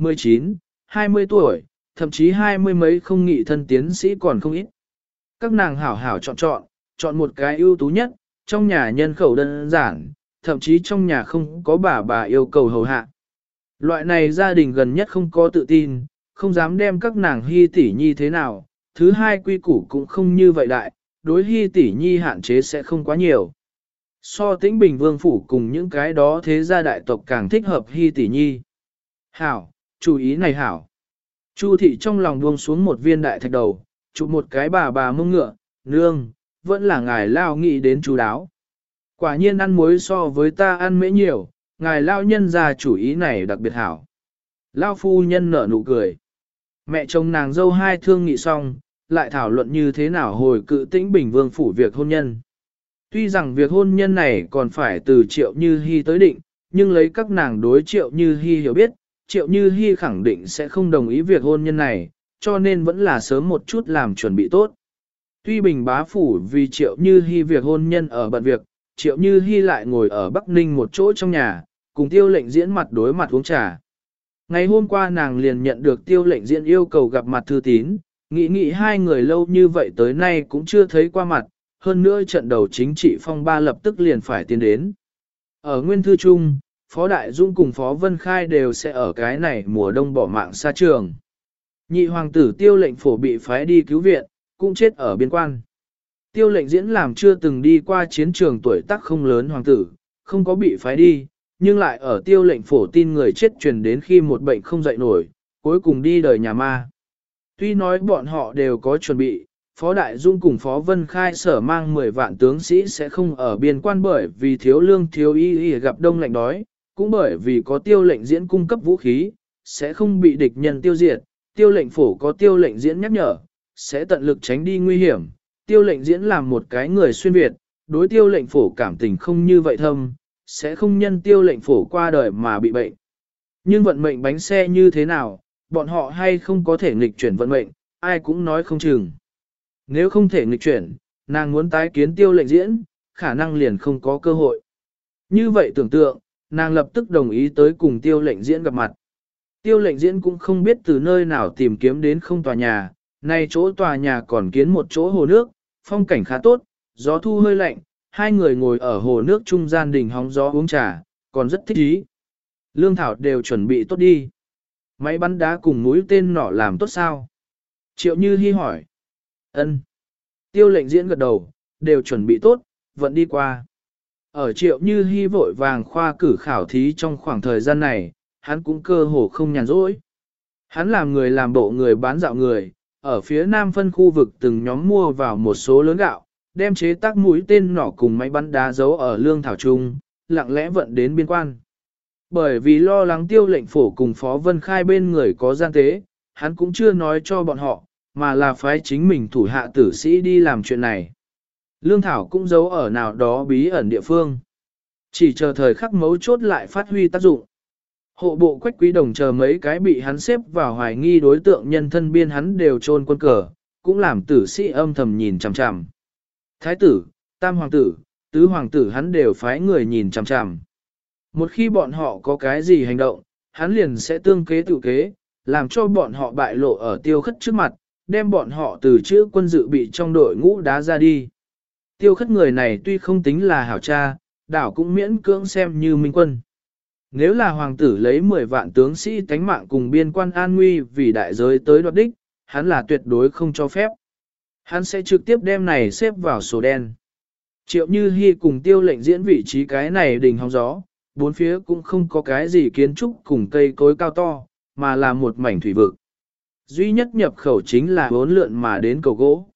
19, 20 tuổi, thậm chí hai mươi mấy không nghị thân tiến sĩ còn không ít. Các nàng hảo hảo chọn chọn, chọn một cái ưu tú nhất, trong nhà nhân khẩu đơn giản, thậm chí trong nhà không có bà bà yêu cầu hầu hạ. Loại này gia đình gần nhất không có tự tin, không dám đem các nàng hy tỷ nhi thế nào, thứ hai quy củ cũng không như vậy đại, đối hy tỷ nhi hạn chế sẽ không quá nhiều. So tĩnh bình vương phủ cùng những cái đó thế gia đại tộc càng thích hợp hy tỷ nhi. Hảo, chú ý này hảo. Chu thị trong lòng buông xuống một viên đại thạch đầu, chụp một cái bà bà mông ngựa, nương, vẫn là ngài lao nghĩ đến chú đáo. Quả nhiên ăn muối so với ta ăn mễ nhiều, ngài lao nhân ra chủ ý này đặc biệt hảo. Lao phu nhân nở nụ cười. Mẹ chồng nàng dâu hai thương nghị xong, lại thảo luận như thế nào hồi cự tĩnh bình vương phủ việc hôn nhân. Tuy rằng việc hôn nhân này còn phải từ triệu như hy tới định, nhưng lấy các nàng đối triệu như hy hiểu biết, triệu như hy khẳng định sẽ không đồng ý việc hôn nhân này, cho nên vẫn là sớm một chút làm chuẩn bị tốt. Tuy bình bá phủ vì triệu như hy việc hôn nhân ở bận việc, triệu như hy lại ngồi ở Bắc Ninh một chỗ trong nhà, cùng tiêu lệnh diễn mặt đối mặt uống trà. Ngày hôm qua nàng liền nhận được tiêu lệnh diễn yêu cầu gặp mặt thư tín, nghĩ nghĩ hai người lâu như vậy tới nay cũng chưa thấy qua mặt, hơn nữa trận đầu chính trị phong ba lập tức liền phải tiến đến. Ở Nguyên Thư Trung, Phó Đại Dung cùng Phó Vân Khai đều sẽ ở cái này mùa đông bỏ mạng xa trường. Nhị hoàng tử tiêu lệnh phổ bị phái đi cứu viện, cũng chết ở biên quan. Tiêu lệnh diễn làm chưa từng đi qua chiến trường tuổi tác không lớn hoàng tử, không có bị phái đi, nhưng lại ở tiêu lệnh phổ tin người chết truyền đến khi một bệnh không dậy nổi, cuối cùng đi đời nhà ma. Tuy nói bọn họ đều có chuẩn bị, Phó Đại Dung cùng Phó Vân Khai sở mang 10 vạn tướng sĩ sẽ không ở biên quan bởi vì thiếu lương thiếu y y gặp đông lạnh đói, cũng bởi vì có tiêu lệnh diễn cung cấp vũ khí, sẽ không bị địch nhân tiêu diệt, tiêu lệnh phổ có tiêu lệnh diễn nhắc nhở, sẽ tận lực tránh đi nguy hiểm, tiêu lệnh diễn làm một cái người xuyên Việt, đối tiêu lệnh phổ cảm tình không như vậy thâm, sẽ không nhân tiêu lệnh phổ qua đời mà bị bệnh. Nhưng vận mệnh bánh xe như thế nào, bọn họ hay không có thể nghịch chuyển vận mệnh, ai cũng nói không chừng. Nếu không thể nghịch chuyển, nàng muốn tái kiến tiêu lệnh diễn, khả năng liền không có cơ hội. Như vậy tưởng tượng, nàng lập tức đồng ý tới cùng tiêu lệnh diễn gặp mặt. Tiêu lệnh diễn cũng không biết từ nơi nào tìm kiếm đến không tòa nhà, nay chỗ tòa nhà còn kiến một chỗ hồ nước, phong cảnh khá tốt, gió thu hơi lạnh, hai người ngồi ở hồ nước trung gian đình hóng gió uống trà, còn rất thích ý. Lương Thảo đều chuẩn bị tốt đi. Máy bắn đá cùng mũi tên nỏ làm tốt sao? Triệu Như Hi hỏi. Ân. Tiêu lệnh diễn gật đầu, đều chuẩn bị tốt, vẫn đi qua. Ở Triệu Như hy vội vàng khoa cử khảo thí trong khoảng thời gian này, hắn cũng cơ hồ không nhàn rỗi. Hắn làm người làm bộ người bán dạo người, ở phía nam phân khu vực từng nhóm mua vào một số lớn gạo, đem chế tác mũi tên nỏ cùng máy bắn đá giấu ở lương thảo trung, lặng lẽ vận đến biên quan. Bởi vì lo lắng tiêu lệnh phổ cùng Phó Vân Khai bên người có gian tế, hắn cũng chưa nói cho bọn họ, mà là phái chính mình thủ hạ tử sĩ đi làm chuyện này. Lương Thảo cũng giấu ở nào đó bí ẩn địa phương. Chỉ chờ thời khắc mấu chốt lại phát huy tác dụng. Hộ bộ quách quý đồng chờ mấy cái bị hắn xếp vào hoài nghi đối tượng nhân thân biên hắn đều trôn quân cờ, cũng làm tử sĩ âm thầm nhìn chằm chằm. Thái tử, tam hoàng tử, tứ hoàng tử hắn đều phái người nhìn chằm chằm. Một khi bọn họ có cái gì hành động, hắn liền sẽ tương kế tự kế, làm cho bọn họ bại lộ ở tiêu khất trước mặt, đem bọn họ từ chữ quân dự bị trong đội ngũ đá ra đi. Tiêu khất người này tuy không tính là hảo cha, đảo cũng miễn cưỡng xem như minh quân. Nếu là hoàng tử lấy 10 vạn tướng sĩ tánh mạng cùng biên quan an nguy vì đại giới tới đoạt đích, hắn là tuyệt đối không cho phép. Hắn sẽ trực tiếp đem này xếp vào sổ đen. Triệu Như Hi cùng tiêu lệnh diễn vị trí cái này đỉnh hóng gió, bốn phía cũng không có cái gì kiến trúc cùng cây cối cao to, mà là một mảnh thủy vực. Duy nhất nhập khẩu chính là bốn lượn mà đến cầu gỗ.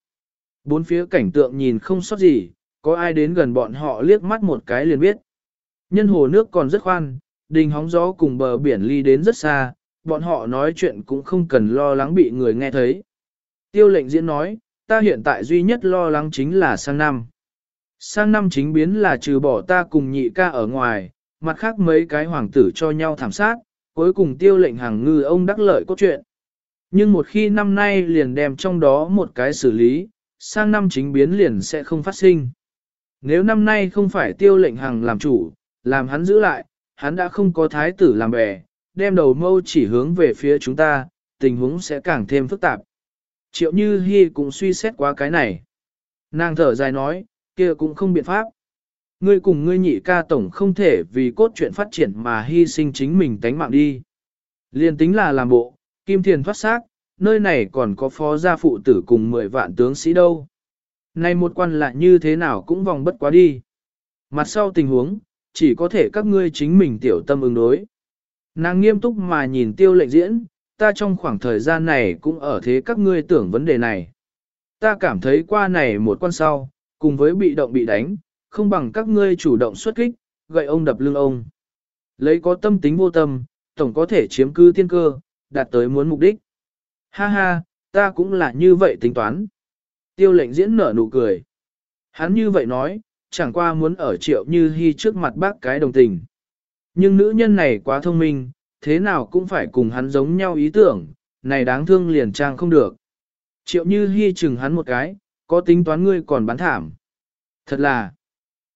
Bốn phía cảnh tượng nhìn không sót gì, có ai đến gần bọn họ liếc mắt một cái liền biết. Nhân hồ nước còn rất khoan, đình hóng gió cùng bờ biển ly đến rất xa, bọn họ nói chuyện cũng không cần lo lắng bị người nghe thấy. Tiêu lệnh diễn nói, ta hiện tại duy nhất lo lắng chính là sang năm. Sang năm chính biến là trừ bỏ ta cùng nhị ca ở ngoài, mặt khác mấy cái hoàng tử cho nhau thảm sát, cuối cùng tiêu lệnh hàng ngư ông đắc lợi cốt truyện. Nhưng một khi năm nay liền đem trong đó một cái xử lý, sang năm chính biến liền sẽ không phát sinh. Nếu năm nay không phải tiêu lệnh hàng làm chủ, làm hắn giữ lại, hắn đã không có thái tử làm bè, đem đầu mâu chỉ hướng về phía chúng ta, tình huống sẽ càng thêm phức tạp. Triệu Như Hi cũng suy xét qua cái này. Nàng thở dài nói, kia cũng không biện pháp. Ngươi cùng ngươi nhị ca tổng không thể vì cốt truyện phát triển mà hy sinh chính mình tánh mạng đi. Liên tính là làm bộ, kim thiền thoát xác, nơi này còn có phó gia phụ tử cùng 10 vạn tướng sĩ đâu. Nay một quan lại như thế nào cũng vòng bất quá đi. Mặt sau tình huống, chỉ có thể các ngươi chính mình tiểu tâm ứng đối. Nàng nghiêm túc mà nhìn tiêu lệnh diễn, ta trong khoảng thời gian này cũng ở thế các ngươi tưởng vấn đề này. Ta cảm thấy qua này một quan sau, cùng với bị động bị đánh, không bằng các ngươi chủ động xuất kích, gậy ông đập lưng ông. Lấy có tâm tính vô tâm, tổng có thể chiếm cư tiên cơ, đạt tới muốn mục đích. Ha ha, ta cũng là như vậy tính toán. Tiêu lệnh diễn nở nụ cười. Hắn như vậy nói, chẳng qua muốn ở triệu như hy trước mặt bác cái đồng tình. Nhưng nữ nhân này quá thông minh, thế nào cũng phải cùng hắn giống nhau ý tưởng, này đáng thương liền trang không được. Triệu như hy chừng hắn một cái, có tính toán ngươi còn bán thảm. Thật là,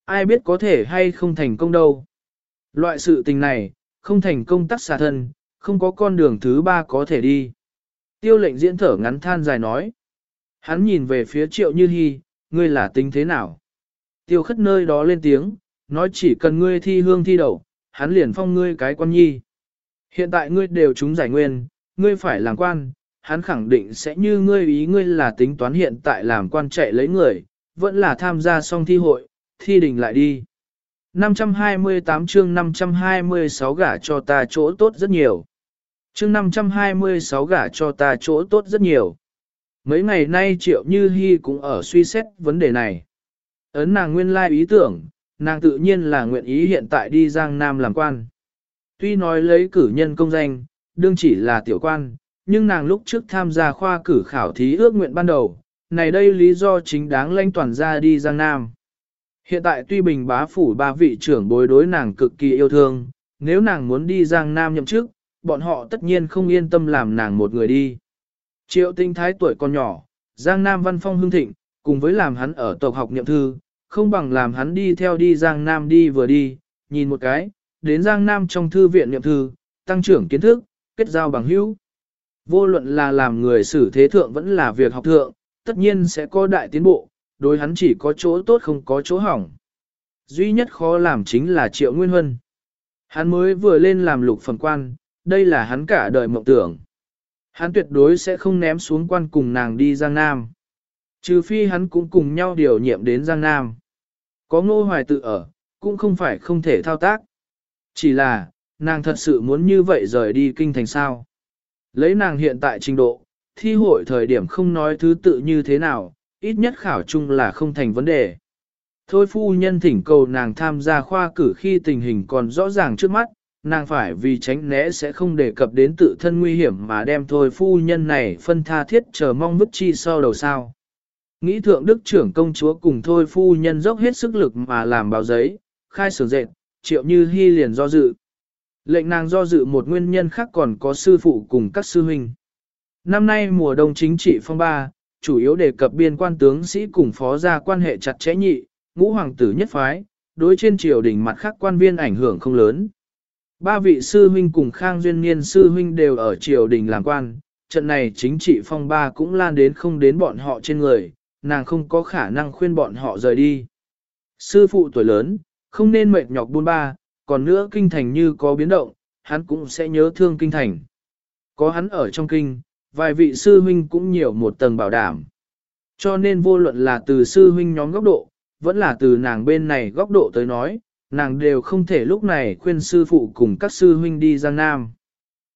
ai biết có thể hay không thành công đâu. Loại sự tình này, không thành công tắc xà thân, không có con đường thứ ba có thể đi. Tiêu lệnh diễn thở ngắn than dài nói. Hắn nhìn về phía triệu như hy, ngươi là tính thế nào? Tiêu khất nơi đó lên tiếng, nói chỉ cần ngươi thi hương thi đậu, hắn liền phong ngươi cái quan nhi. Hiện tại ngươi đều trúng giải nguyên, ngươi phải làm quan, hắn khẳng định sẽ như ngươi ý ngươi là tính toán hiện tại làm quan chạy lấy người, vẫn là tham gia xong thi hội, thi đình lại đi. 528 chương 526 gả cho ta chỗ tốt rất nhiều. Chương 526 gả cho ta chỗ tốt rất nhiều. Mấy ngày nay Triệu Như Hi cũng ở suy xét vấn đề này. Ấn nàng nguyên lai ý tưởng, nàng tự nhiên là nguyện ý hiện tại đi Giang Nam làm quan. Tuy nói lấy cử nhân công danh, đương chỉ là tiểu quan, nhưng nàng lúc trước tham gia khoa cử khảo thí ước nguyện ban đầu, này đây lý do chính đáng lãnh toàn ra đi Giang Nam. Hiện tại tuy bình bá phủ ba vị trưởng bối đối nàng cực kỳ yêu thương, nếu nàng muốn đi Giang Nam nhậm chức, bọn họ tất nhiên không yên tâm làm nàng một người đi. Triệu tinh thái tuổi còn nhỏ, Giang Nam văn phong hưng thịnh, cùng với làm hắn ở tộc học nhậm thư, không bằng làm hắn đi theo đi Giang Nam đi vừa đi, nhìn một cái, đến Giang Nam trong thư viện nhậm thư, tăng trưởng kiến thức, kết giao bằng hữu. Vô luận là làm người xử thế thượng vẫn là việc học thượng, tất nhiên sẽ có đại tiến bộ, đối hắn chỉ có chỗ tốt không có chỗ hỏng. Duy nhất khó làm chính là Triệu Nguyên Huân. Hắn mới vừa lên làm lục phần quan, đây là hắn cả đời mộng tưởng. Hắn tuyệt đối sẽ không ném xuống quan cùng nàng đi Giang Nam. Trừ phi hắn cũng cùng nhau điều nhiệm đến Giang Nam. Có ngô hoài tự ở, cũng không phải không thể thao tác. Chỉ là, nàng thật sự muốn như vậy rời đi kinh thành sao. Lấy nàng hiện tại trình độ, thi hội thời điểm không nói thứ tự như thế nào, ít nhất khảo chung là không thành vấn đề. Thôi phu nhân thỉnh cầu nàng tham gia khoa cử khi tình hình còn rõ ràng trước mắt, nàng phải vì tránh né sẽ không đề cập đến tự thân nguy hiểm mà đem thôi phu nhân này phân tha thiết chờ mong vứt chi sau đầu sao. Nghĩ thượng đức trưởng công chúa cùng thôi phu nhân dốc hết sức lực mà làm báo giấy, khai sử dệt, triệu như hy liền do dự. Lệnh nàng do dự một nguyên nhân khác còn có sư phụ cùng các sư huynh. Năm nay mùa đông chính trị phong ba, chủ yếu đề cập biên quan tướng sĩ cùng phó gia quan hệ chặt chẽ nhị, ngũ hoàng tử nhất phái, đối trên triều đình mặt khác quan viên ảnh hưởng không lớn. Ba vị sư huynh cùng Khang Duyên Niên sư huynh đều ở triều đình làm quan, trận này chính trị phong ba cũng lan đến không đến bọn họ trên người, nàng không có khả năng khuyên bọn họ rời đi. Sư phụ tuổi lớn, không nên mệt nhọc buôn ba, còn nữa kinh thành như có biến động, hắn cũng sẽ nhớ thương kinh thành. Có hắn ở trong kinh, vài vị sư huynh cũng nhiều một tầng bảo đảm. Cho nên vô luận là từ sư huynh nhóm góc độ, vẫn là từ nàng bên này góc độ tới nói, nàng đều không thể lúc này khuyên sư phụ cùng các sư huynh đi Giang Nam.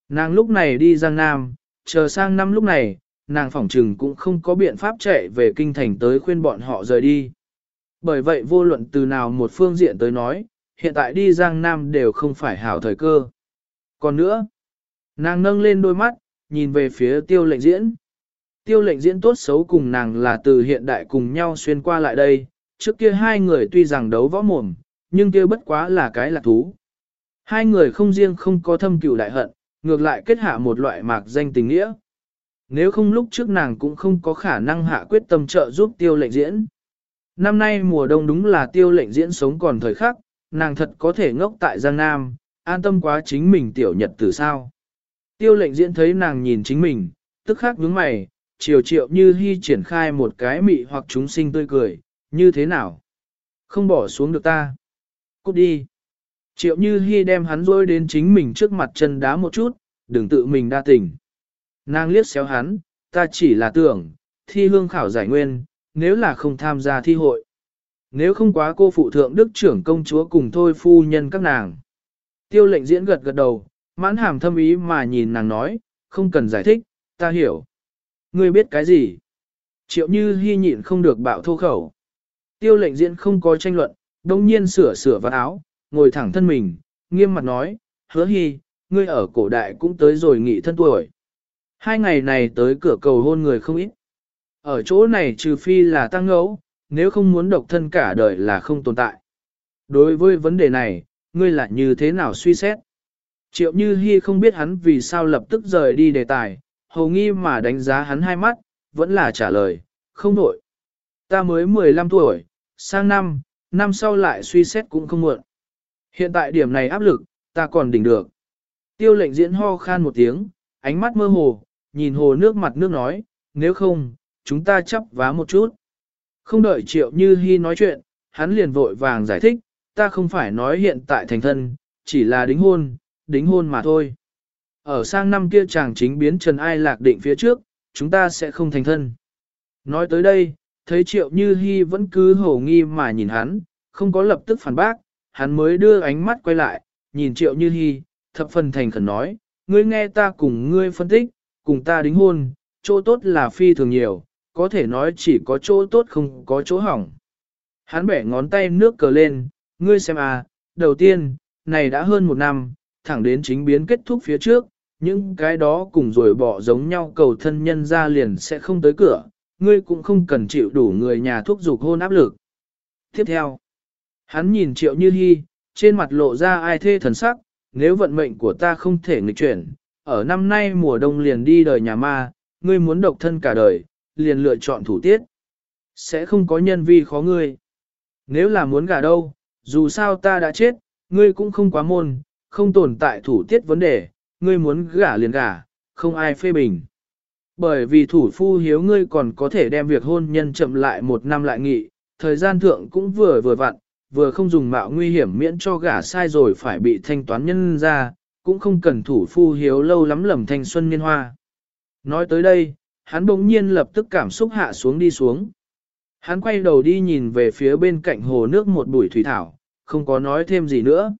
Nàng lúc này đi Giang Nam, chờ sang năm lúc này, nàng phỏng trừng cũng không có biện pháp chạy về kinh thành tới khuyên bọn họ rời đi. Bởi vậy vô luận từ nào một phương diện tới nói, hiện tại đi Giang Nam đều không phải hảo thời cơ. Còn nữa, nàng nâng lên đôi mắt, nhìn về phía tiêu lệnh diễn. Tiêu lệnh diễn tốt xấu cùng nàng là từ hiện đại cùng nhau xuyên qua lại đây, trước kia hai người tuy rằng đấu võ mồm, nhưng kia bất quá là cái lạc thú. Hai người không riêng không có thâm cừu đại hận, ngược lại kết hạ một loại mạc danh tình nghĩa. Nếu không lúc trước nàng cũng không có khả năng hạ quyết tâm trợ giúp tiêu lệnh diễn. Năm nay mùa đông đúng là tiêu lệnh diễn sống còn thời khắc, nàng thật có thể ngốc tại Giang Nam, an tâm quá chính mình tiểu nhật từ sao. Tiêu lệnh diễn thấy nàng nhìn chính mình, tức khắc nhướng mày, chiều triệu như hy triển khai một cái mị hoặc chúng sinh tươi cười, như thế nào? Không bỏ xuống được ta. Cút đi. Triệu như Hi đem hắn rôi đến chính mình trước mặt chân đá một chút, đừng tự mình đa tình. Nàng liếc xéo hắn, ta chỉ là tưởng, thi hương khảo giải nguyên, nếu là không tham gia thi hội. Nếu không quá cô phụ thượng đức trưởng công chúa cùng thôi phu nhân các nàng. Tiêu lệnh diễn gật gật đầu, mãn hàm thâm ý mà nhìn nàng nói, không cần giải thích, ta hiểu. Ngươi biết cái gì? Triệu như hy nhịn không được bạo thô khẩu. Tiêu lệnh diễn không có tranh luận, đông nhiên sửa sửa vạt áo, ngồi thẳng thân mình, nghiêm mặt nói, hứa hy, ngươi ở cổ đại cũng tới rồi nghị thân tuổi. Hai ngày này tới cửa cầu hôn người không ít. Ở chỗ này trừ phi là tăng ngẫu, nếu không muốn độc thân cả đời là không tồn tại. Đối với vấn đề này, ngươi là như thế nào suy xét? Triệu Như Hi không biết hắn vì sao lập tức rời đi đề tài, hầu nghi mà đánh giá hắn hai mắt, vẫn là trả lời, không nổi. Ta mới 15 tuổi, sang năm, năm sau lại suy xét cũng không muộn. Hiện tại điểm này áp lực, ta còn đỉnh được. Tiêu lệnh diễn ho khan một tiếng, ánh mắt mơ hồ, nhìn hồ nước mặt nước nói, nếu không, chúng ta chấp vá một chút. Không đợi triệu như hy nói chuyện, hắn liền vội vàng giải thích, ta không phải nói hiện tại thành thân, chỉ là đính hôn, đính hôn mà thôi. Ở sang năm kia chàng chính biến Trần Ai lạc định phía trước, chúng ta sẽ không thành thân. Nói tới đây, thấy triệu như hy vẫn cứ hổ nghi mà nhìn hắn, không có lập tức phản bác, hắn mới đưa ánh mắt quay lại, nhìn triệu như hy, thập phần thành khẩn nói, ngươi nghe ta cùng ngươi phân tích, cùng ta đính hôn, chỗ tốt là phi thường nhiều, có thể nói chỉ có chỗ tốt không có chỗ hỏng. Hắn bẻ ngón tay nước cờ lên, ngươi xem à, đầu tiên, này đã hơn một năm, thẳng đến chính biến kết thúc phía trước, những cái đó cùng rồi bỏ giống nhau cầu thân nhân ra liền sẽ không tới cửa, ngươi cũng không cần chịu đủ người nhà thuốc dục hôn áp lực. Tiếp theo, hắn nhìn triệu như hy, trên mặt lộ ra ai thê thần sắc, nếu vận mệnh của ta không thể nghịch chuyển, ở năm nay mùa đông liền đi đời nhà ma, ngươi muốn độc thân cả đời, liền lựa chọn thủ tiết. Sẽ không có nhân vi khó ngươi. Nếu là muốn gả đâu, dù sao ta đã chết, ngươi cũng không quá môn, không tồn tại thủ tiết vấn đề, ngươi muốn gả liền gả, không ai phê bình. Bởi vì thủ phu hiếu ngươi còn có thể đem việc hôn nhân chậm lại một năm lại nghị, thời gian thượng cũng vừa vừa vặn, vừa không dùng mạo nguy hiểm miễn cho gả sai rồi phải bị thanh toán nhân ra, cũng không cần thủ phu hiếu lâu lắm lầm thanh xuân niên hoa. Nói tới đây, hắn bỗng nhiên lập tức cảm xúc hạ xuống đi xuống. Hắn quay đầu đi nhìn về phía bên cạnh hồ nước một bụi thủy thảo, không có nói thêm gì nữa.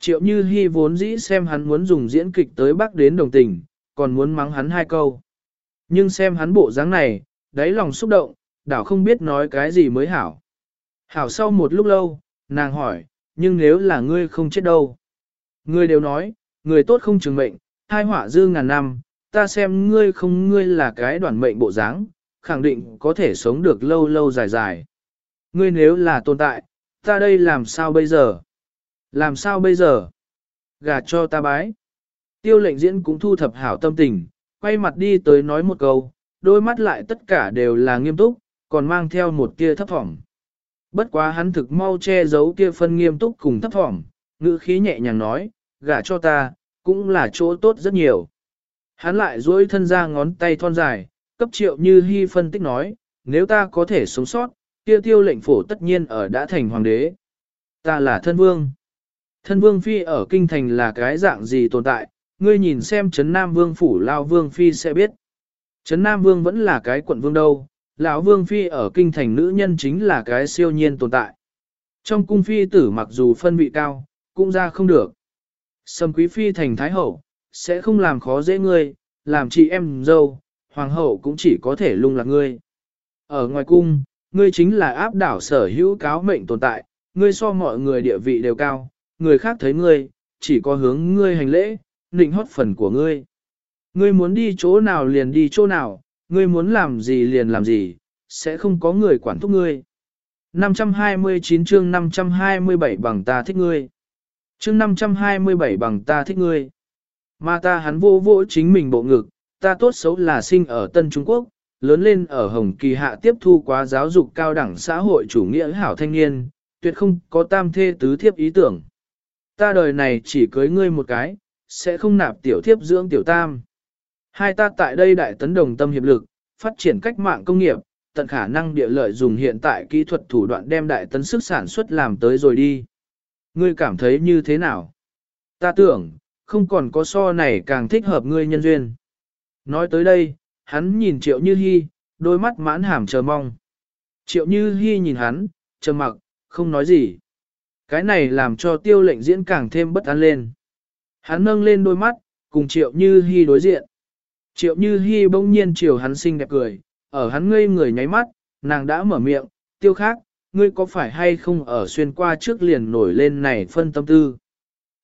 Triệu như hy vốn dĩ xem hắn muốn dùng diễn kịch tới bắc đến đồng tình, còn muốn mắng hắn hai câu. Nhưng xem hắn bộ dáng này, đáy lòng xúc động, đảo không biết nói cái gì mới hảo. Hảo sau một lúc lâu, nàng hỏi, nhưng nếu là ngươi không chết đâu? Ngươi đều nói, người tốt không trường mệnh, hai họa dư ngàn năm, ta xem ngươi không ngươi là cái đoàn mệnh bộ dáng, khẳng định có thể sống được lâu lâu dài dài. Ngươi nếu là tồn tại, ta đây làm sao bây giờ? Làm sao bây giờ? Gà cho ta bái. Tiêu lệnh diễn cũng thu thập hảo tâm tình, quay mặt đi tới nói một câu, đôi mắt lại tất cả đều là nghiêm túc, còn mang theo một tia thấp thỏm. Bất quá hắn thực mau che giấu kia phân nghiêm túc cùng thấp thỏm, ngữ khí nhẹ nhàng nói, gả cho ta, cũng là chỗ tốt rất nhiều. Hắn lại duỗi thân ra ngón tay thon dài, cấp triệu như hy phân tích nói, nếu ta có thể sống sót, kia tiêu lệnh phổ tất nhiên ở đã thành hoàng đế. Ta là thân vương. Thân vương phi ở kinh thành là cái dạng gì tồn tại, ngươi nhìn xem Trấn Nam Vương phủ Lao Vương Phi sẽ biết. Trấn Nam Vương vẫn là cái quận vương đâu, lão Vương Phi ở kinh thành nữ nhân chính là cái siêu nhiên tồn tại. Trong cung phi tử mặc dù phân vị cao, cũng ra không được. Sâm quý phi thành thái hậu, sẽ không làm khó dễ ngươi, làm chị em dâu, hoàng hậu cũng chỉ có thể lung lạc ngươi. Ở ngoài cung, ngươi chính là áp đảo sở hữu cáo mệnh tồn tại, ngươi so mọi người địa vị đều cao, người khác thấy ngươi, chỉ có hướng ngươi hành lễ, nịnh hót phần của ngươi. Ngươi muốn đi chỗ nào liền đi chỗ nào, ngươi muốn làm gì liền làm gì, sẽ không có người quản thúc ngươi. 529 chương 527 bằng ta thích ngươi. Chương 527 bằng ta thích ngươi. Mà ta hắn vô vô chính mình bộ ngực, ta tốt xấu là sinh ở Tân Trung Quốc, lớn lên ở Hồng Kỳ hạ tiếp thu quá giáo dục cao đẳng xã hội chủ nghĩa hảo thanh niên, tuyệt không có tam thê tứ thiếp ý tưởng. Ta đời này chỉ cưới ngươi một cái, sẽ không nạp tiểu thiếp dưỡng tiểu tam. Hai ta tại đây đại tấn đồng tâm hiệp lực, phát triển cách mạng công nghiệp, tận khả năng địa lợi dùng hiện tại kỹ thuật thủ đoạn đem đại tấn sức sản xuất làm tới rồi đi. Ngươi cảm thấy như thế nào? Ta tưởng, không còn có so này càng thích hợp ngươi nhân duyên. Nói tới đây, hắn nhìn Triệu Như Hi, đôi mắt mãn hàm chờ mong. Triệu Như Hi nhìn hắn, trầm mặc, không nói gì. Cái này làm cho tiêu lệnh diễn càng thêm bất an lên. Hắn nâng lên đôi mắt, cùng Triệu Như Hi đối diện. Triệu Như Hi bỗng nhiên chiều hắn xinh đẹp cười, ở hắn ngây người nháy mắt, nàng đã mở miệng, tiêu khác, ngươi có phải hay không ở xuyên qua trước liền nổi lên này phân tâm tư.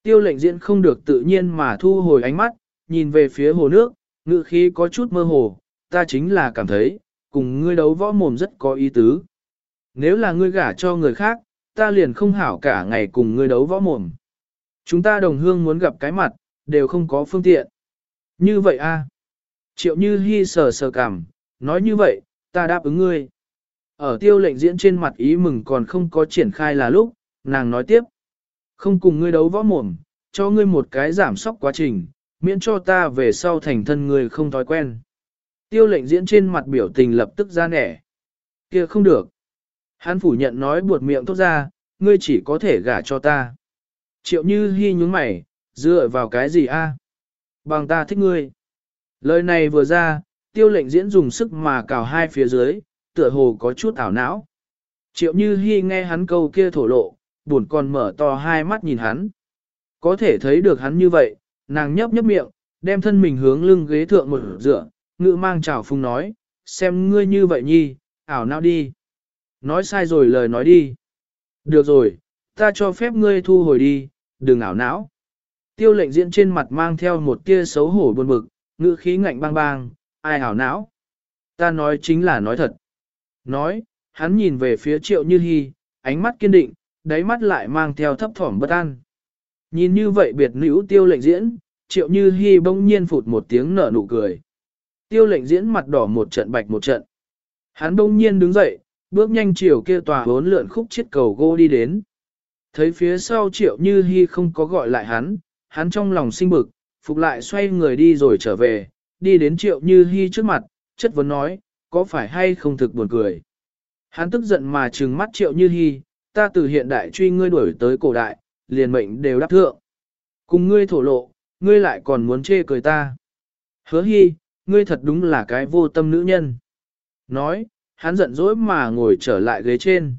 Tiêu lệnh diễn không được tự nhiên mà thu hồi ánh mắt, nhìn về phía hồ nước, ngự khí có chút mơ hồ, ta chính là cảm thấy, cùng ngươi đấu võ mồm rất có ý tứ. Nếu là ngươi gả cho người khác, ta liền không hảo cả ngày cùng ngươi đấu võ mồm. Chúng ta đồng hương muốn gặp cái mặt, đều không có phương tiện. Như vậy a Triệu Như Hi sờ sờ cảm, nói như vậy, ta đáp ứng ngươi. Ở tiêu lệnh diễn trên mặt ý mừng còn không có triển khai là lúc, nàng nói tiếp. Không cùng ngươi đấu võ mồm, cho ngươi một cái giảm sóc quá trình, miễn cho ta về sau thành thân ngươi không thói quen. Tiêu lệnh diễn trên mặt biểu tình lập tức ra nẻ. kia không được. Hắn phủ nhận nói buột miệng tốt ra, ngươi chỉ có thể gả cho ta. Triệu như hy nhúng mày, dựa vào cái gì a? Bằng ta thích ngươi. Lời này vừa ra, tiêu lệnh diễn dùng sức mà cào hai phía dưới, tựa hồ có chút ảo não. Triệu Như Hi nghe hắn câu kia thổ lộ, buồn còn mở to hai mắt nhìn hắn. Có thể thấy được hắn như vậy, nàng nhấp nhấp miệng, đem thân mình hướng lưng ghế thượng một dựa, ngự mang trào phung nói, xem ngươi như vậy nhi, ảo não đi. Nói sai rồi lời nói đi. Được rồi, ta cho phép ngươi thu hồi đi, đừng ảo não. Tiêu lệnh diễn trên mặt mang theo một tia xấu hổ buồn bực, ngữ khí ngạnh bang bang, ai ảo não. Ta nói chính là nói thật. Nói, hắn nhìn về phía triệu như hy, ánh mắt kiên định, đáy mắt lại mang theo thấp thỏm bất an. Nhìn như vậy biệt nữ tiêu lệnh diễn, triệu như hy bỗng nhiên phụt một tiếng nở nụ cười. Tiêu lệnh diễn mặt đỏ một trận bạch một trận. Hắn bỗng nhiên đứng dậy, bước nhanh chiều kia tòa hốn lượn khúc chiết cầu gỗ đi đến. Thấy phía sau triệu như hy không có gọi lại hắn, hắn trong lòng sinh bực, phục lại xoay người đi rồi trở về, đi đến triệu như hy trước mặt, chất vấn nói, có phải hay không thực buồn cười. Hắn tức giận mà trừng mắt triệu như hy, ta từ hiện đại truy ngươi đuổi tới cổ đại, liền mệnh đều đáp thượng. Cùng ngươi thổ lộ, ngươi lại còn muốn chê cười ta. Hứa hy, ngươi thật đúng là cái vô tâm nữ nhân. Nói, hắn giận dỗi mà ngồi trở lại ghế trên.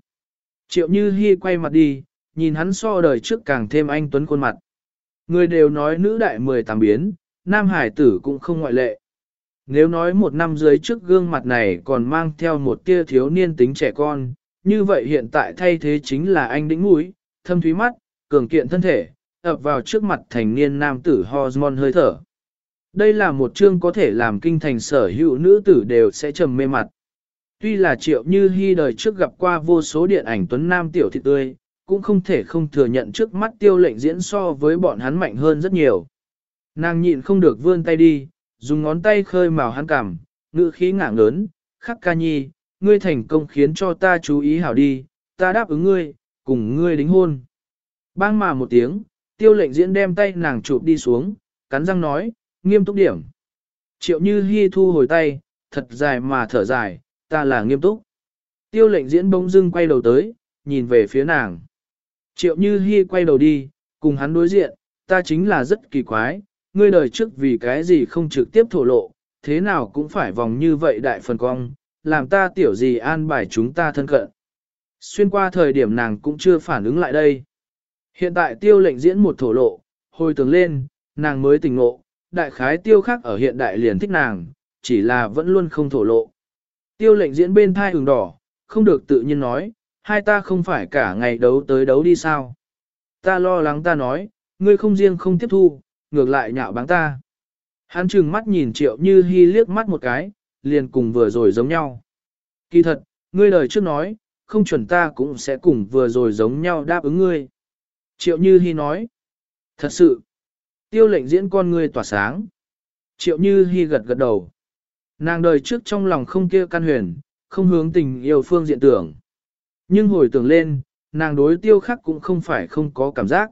Triệu như hy quay mặt đi, nhìn hắn so đời trước càng thêm anh tuấn khuôn mặt. Người đều nói nữ đại 18 biến, nam hải tử cũng không ngoại lệ. Nếu nói một năm dưới trước gương mặt này còn mang theo một tia thiếu niên tính trẻ con, như vậy hiện tại thay thế chính là anh đĩnh mũi, thâm thúy mắt, cường kiện thân thể, ập vào trước mặt thành niên nam tử hormone hơi thở. Đây là một chương có thể làm kinh thành sở hữu nữ tử đều sẽ trầm mê mặt. Tuy là triệu như hy đời trước gặp qua vô số điện ảnh tuấn nam tiểu thị tươi, cũng không thể không thừa nhận trước mắt tiêu lệnh diễn so với bọn hắn mạnh hơn rất nhiều. Nàng nhịn không được vươn tay đi, dùng ngón tay khơi màu hắn cảm, ngữ khí ngả lớn, khắc ca nhi, ngươi thành công khiến cho ta chú ý hảo đi, ta đáp ứng ngươi, cùng ngươi đính hôn. Bang mà một tiếng, tiêu lệnh diễn đem tay nàng chụp đi xuống, cắn răng nói, nghiêm túc điểm. Triệu như hy thu hồi tay, thật dài mà thở dài, ta là nghiêm túc. Tiêu lệnh diễn bỗng dưng quay đầu tới, nhìn về phía nàng. Triệu như Hi quay đầu đi, cùng hắn đối diện, ta chính là rất kỳ quái, ngươi đời trước vì cái gì không trực tiếp thổ lộ, thế nào cũng phải vòng như vậy đại phần cong, làm ta tiểu gì an bài chúng ta thân cận. Xuyên qua thời điểm nàng cũng chưa phản ứng lại đây. Hiện tại tiêu lệnh diễn một thổ lộ, hồi tưởng lên, nàng mới tỉnh ngộ, đại khái tiêu khác ở hiện đại liền thích nàng, chỉ là vẫn luôn không thổ lộ. Tiêu lệnh diễn bên thai ửng đỏ, không được tự nhiên nói, hai ta không phải cả ngày đấu tới đấu đi sao. Ta lo lắng ta nói, ngươi không riêng không tiếp thu, ngược lại nhạo báng ta. Hắn trừng mắt nhìn triệu như hy liếc mắt một cái, liền cùng vừa rồi giống nhau. Kỳ thật, ngươi lời trước nói, không chuẩn ta cũng sẽ cùng vừa rồi giống nhau đáp ứng ngươi. Triệu như hy nói, thật sự, tiêu lệnh diễn con ngươi tỏa sáng. Triệu như hy gật gật đầu. Nàng đời trước trong lòng không kia căn huyền, không hướng tình yêu phương diện tưởng. Nhưng hồi tưởng lên, nàng đối tiêu khắc cũng không phải không có cảm giác.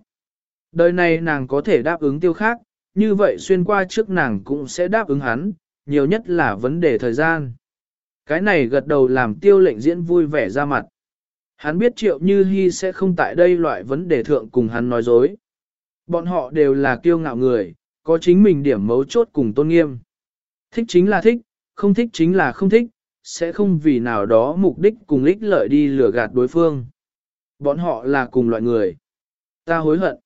Đời này nàng có thể đáp ứng tiêu khắc, như vậy xuyên qua trước nàng cũng sẽ đáp ứng hắn, nhiều nhất là vấn đề thời gian. Cái này gật đầu làm tiêu lệnh diễn vui vẻ ra mặt. Hắn biết triệu như hy sẽ không tại đây loại vấn đề thượng cùng hắn nói dối. Bọn họ đều là kiêu ngạo người, có chính mình điểm mấu chốt cùng tôn nghiêm. Thích chính là thích, không thích chính là không thích, sẽ không vì nào đó mục đích cùng ích lợi đi lừa gạt đối phương. Bọn họ là cùng loại người. Ta hối hận.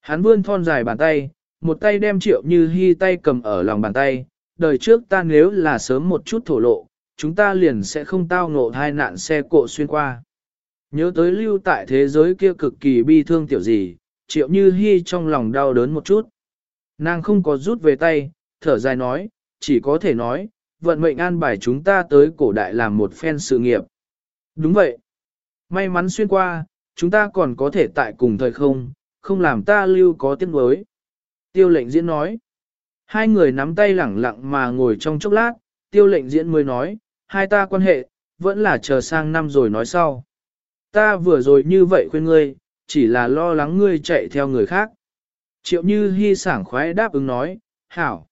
Hắn vươn thon dài bàn tay, một tay đem triệu như hy tay cầm ở lòng bàn tay. Đời trước ta nếu là sớm một chút thổ lộ, chúng ta liền sẽ không tao ngộ hai nạn xe cộ xuyên qua. Nhớ tới lưu tại thế giới kia cực kỳ bi thương tiểu gì, triệu như hy trong lòng đau đớn một chút. Nàng không có rút về tay, thở dài nói, chỉ có thể nói, vận mệnh an bài chúng ta tới cổ đại làm một phen sự nghiệp. Đúng vậy. May mắn xuyên qua, chúng ta còn có thể tại cùng thời không, không làm ta lưu có tiếng đối. Tiêu lệnh diễn nói. Hai người nắm tay lẳng lặng mà ngồi trong chốc lát, tiêu lệnh diễn mới nói, hai ta quan hệ, vẫn là chờ sang năm rồi nói sau. Ta vừa rồi như vậy khuyên ngươi, chỉ là lo lắng ngươi chạy theo người khác. Triệu như hy sảng khoái đáp ứng nói, hảo.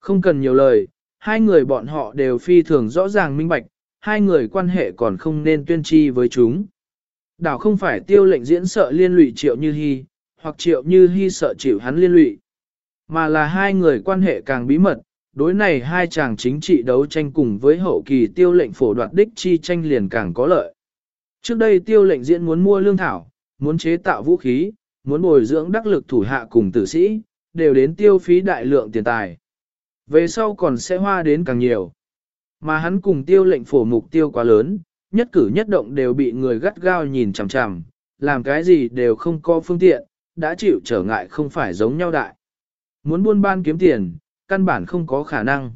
Không cần nhiều lời, hai người bọn họ đều phi thường rõ ràng minh bạch, hai người quan hệ còn không nên tuyên tri với chúng. Đảo không phải tiêu lệnh diễn sợ liên lụy triệu như hy, hoặc triệu như hy sợ chịu hắn liên lụy, mà là hai người quan hệ càng bí mật, đối này hai chàng chính trị đấu tranh cùng với hậu kỳ tiêu lệnh phổ đoạt đích chi tranh liền càng có lợi. Trước đây tiêu lệnh diễn muốn mua lương thảo, muốn chế tạo vũ khí, muốn bồi dưỡng đắc lực thủ hạ cùng tử sĩ, đều đến tiêu phí đại lượng tiền tài. Về sau còn sẽ hoa đến càng nhiều. Mà hắn cùng tiêu lệnh phổ mục tiêu quá lớn, nhất cử nhất động đều bị người gắt gao nhìn chằm chằm, làm cái gì đều không có phương tiện, đã chịu trở ngại không phải giống nhau đại. Muốn buôn ban kiếm tiền, căn bản không có khả năng.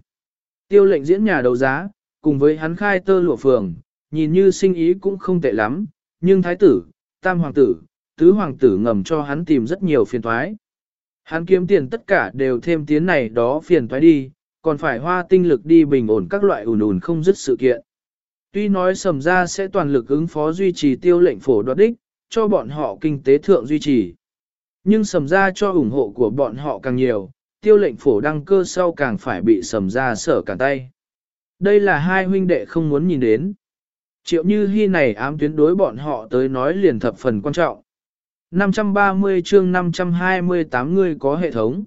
Tiêu lệnh diễn nhà đấu giá, cùng với hắn khai tơ lụa phường, nhìn như sinh ý cũng không tệ lắm, nhưng thái tử, tam hoàng tử, tứ hoàng tử ngầm cho hắn tìm rất nhiều phiền thoái. Hắn kiếm tiền tất cả đều thêm tiến này đó phiền thoái đi, còn phải hoa tinh lực đi bình ổn các loại ủn ủn không dứt sự kiện. Tuy nói sầm ra sẽ toàn lực ứng phó duy trì tiêu lệnh phổ đoạt đích, cho bọn họ kinh tế thượng duy trì. Nhưng sầm ra cho ủng hộ của bọn họ càng nhiều, tiêu lệnh phổ đăng cơ sau càng phải bị sầm ra sở cả tay. Đây là hai huynh đệ không muốn nhìn đến. Triệu như hy này ám tuyến đối bọn họ tới nói liền thập phần quan trọng. 530 chương 528 người có hệ thống.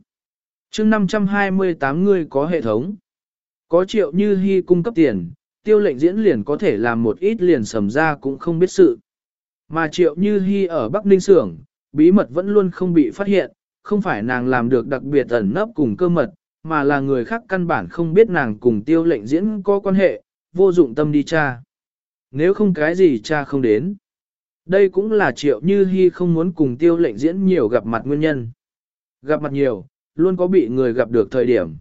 Chương 528 người có hệ thống. Có triệu như hy cung cấp tiền, tiêu lệnh diễn liền có thể làm một ít liền sầm ra cũng không biết sự. Mà triệu như hy ở Bắc Ninh Sưởng, bí mật vẫn luôn không bị phát hiện, không phải nàng làm được đặc biệt ẩn nấp cùng cơ mật, mà là người khác căn bản không biết nàng cùng tiêu lệnh diễn có quan hệ, vô dụng tâm đi cha. Nếu không cái gì cha không đến. Đây cũng là triệu như hy không muốn cùng tiêu lệnh diễn nhiều gặp mặt nguyên nhân. Gặp mặt nhiều, luôn có bị người gặp được thời điểm.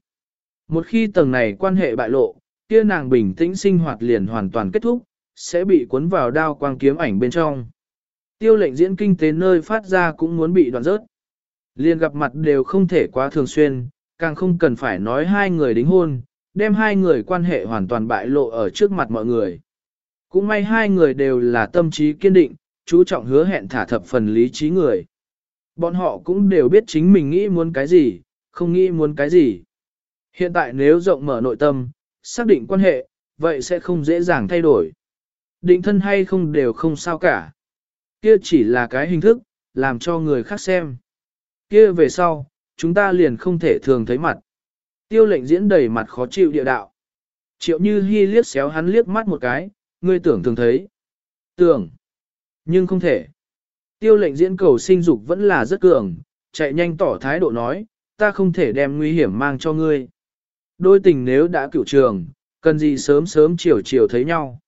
Một khi tầng này quan hệ bại lộ, kia nàng bình tĩnh sinh hoạt liền hoàn toàn kết thúc, sẽ bị cuốn vào đao quang kiếm ảnh bên trong. Tiêu lệnh diễn kinh tế nơi phát ra cũng muốn bị đoạn rớt. Liền gặp mặt đều không thể quá thường xuyên, càng không cần phải nói hai người đính hôn, đem hai người quan hệ hoàn toàn bại lộ ở trước mặt mọi người. Cũng may hai người đều là tâm trí kiên định, chú trọng hứa hẹn thả thập phần lý trí người. Bọn họ cũng đều biết chính mình nghĩ muốn cái gì, không nghĩ muốn cái gì. Hiện tại nếu rộng mở nội tâm, xác định quan hệ, vậy sẽ không dễ dàng thay đổi. Định thân hay không đều không sao cả. Kia chỉ là cái hình thức, làm cho người khác xem. Kia về sau, chúng ta liền không thể thường thấy mặt. Tiêu lệnh diễn đầy mặt khó chịu địa đạo. Triệu như hy liếc xéo hắn liếc mắt một cái, ngươi tưởng thường thấy. Tưởng, nhưng không thể. Tiêu lệnh diễn cầu sinh dục vẫn là rất cường, chạy nhanh tỏ thái độ nói, ta không thể đem nguy hiểm mang cho ngươi. Đôi tình nếu đã cựu trường, cần gì sớm sớm chiều chiều thấy nhau.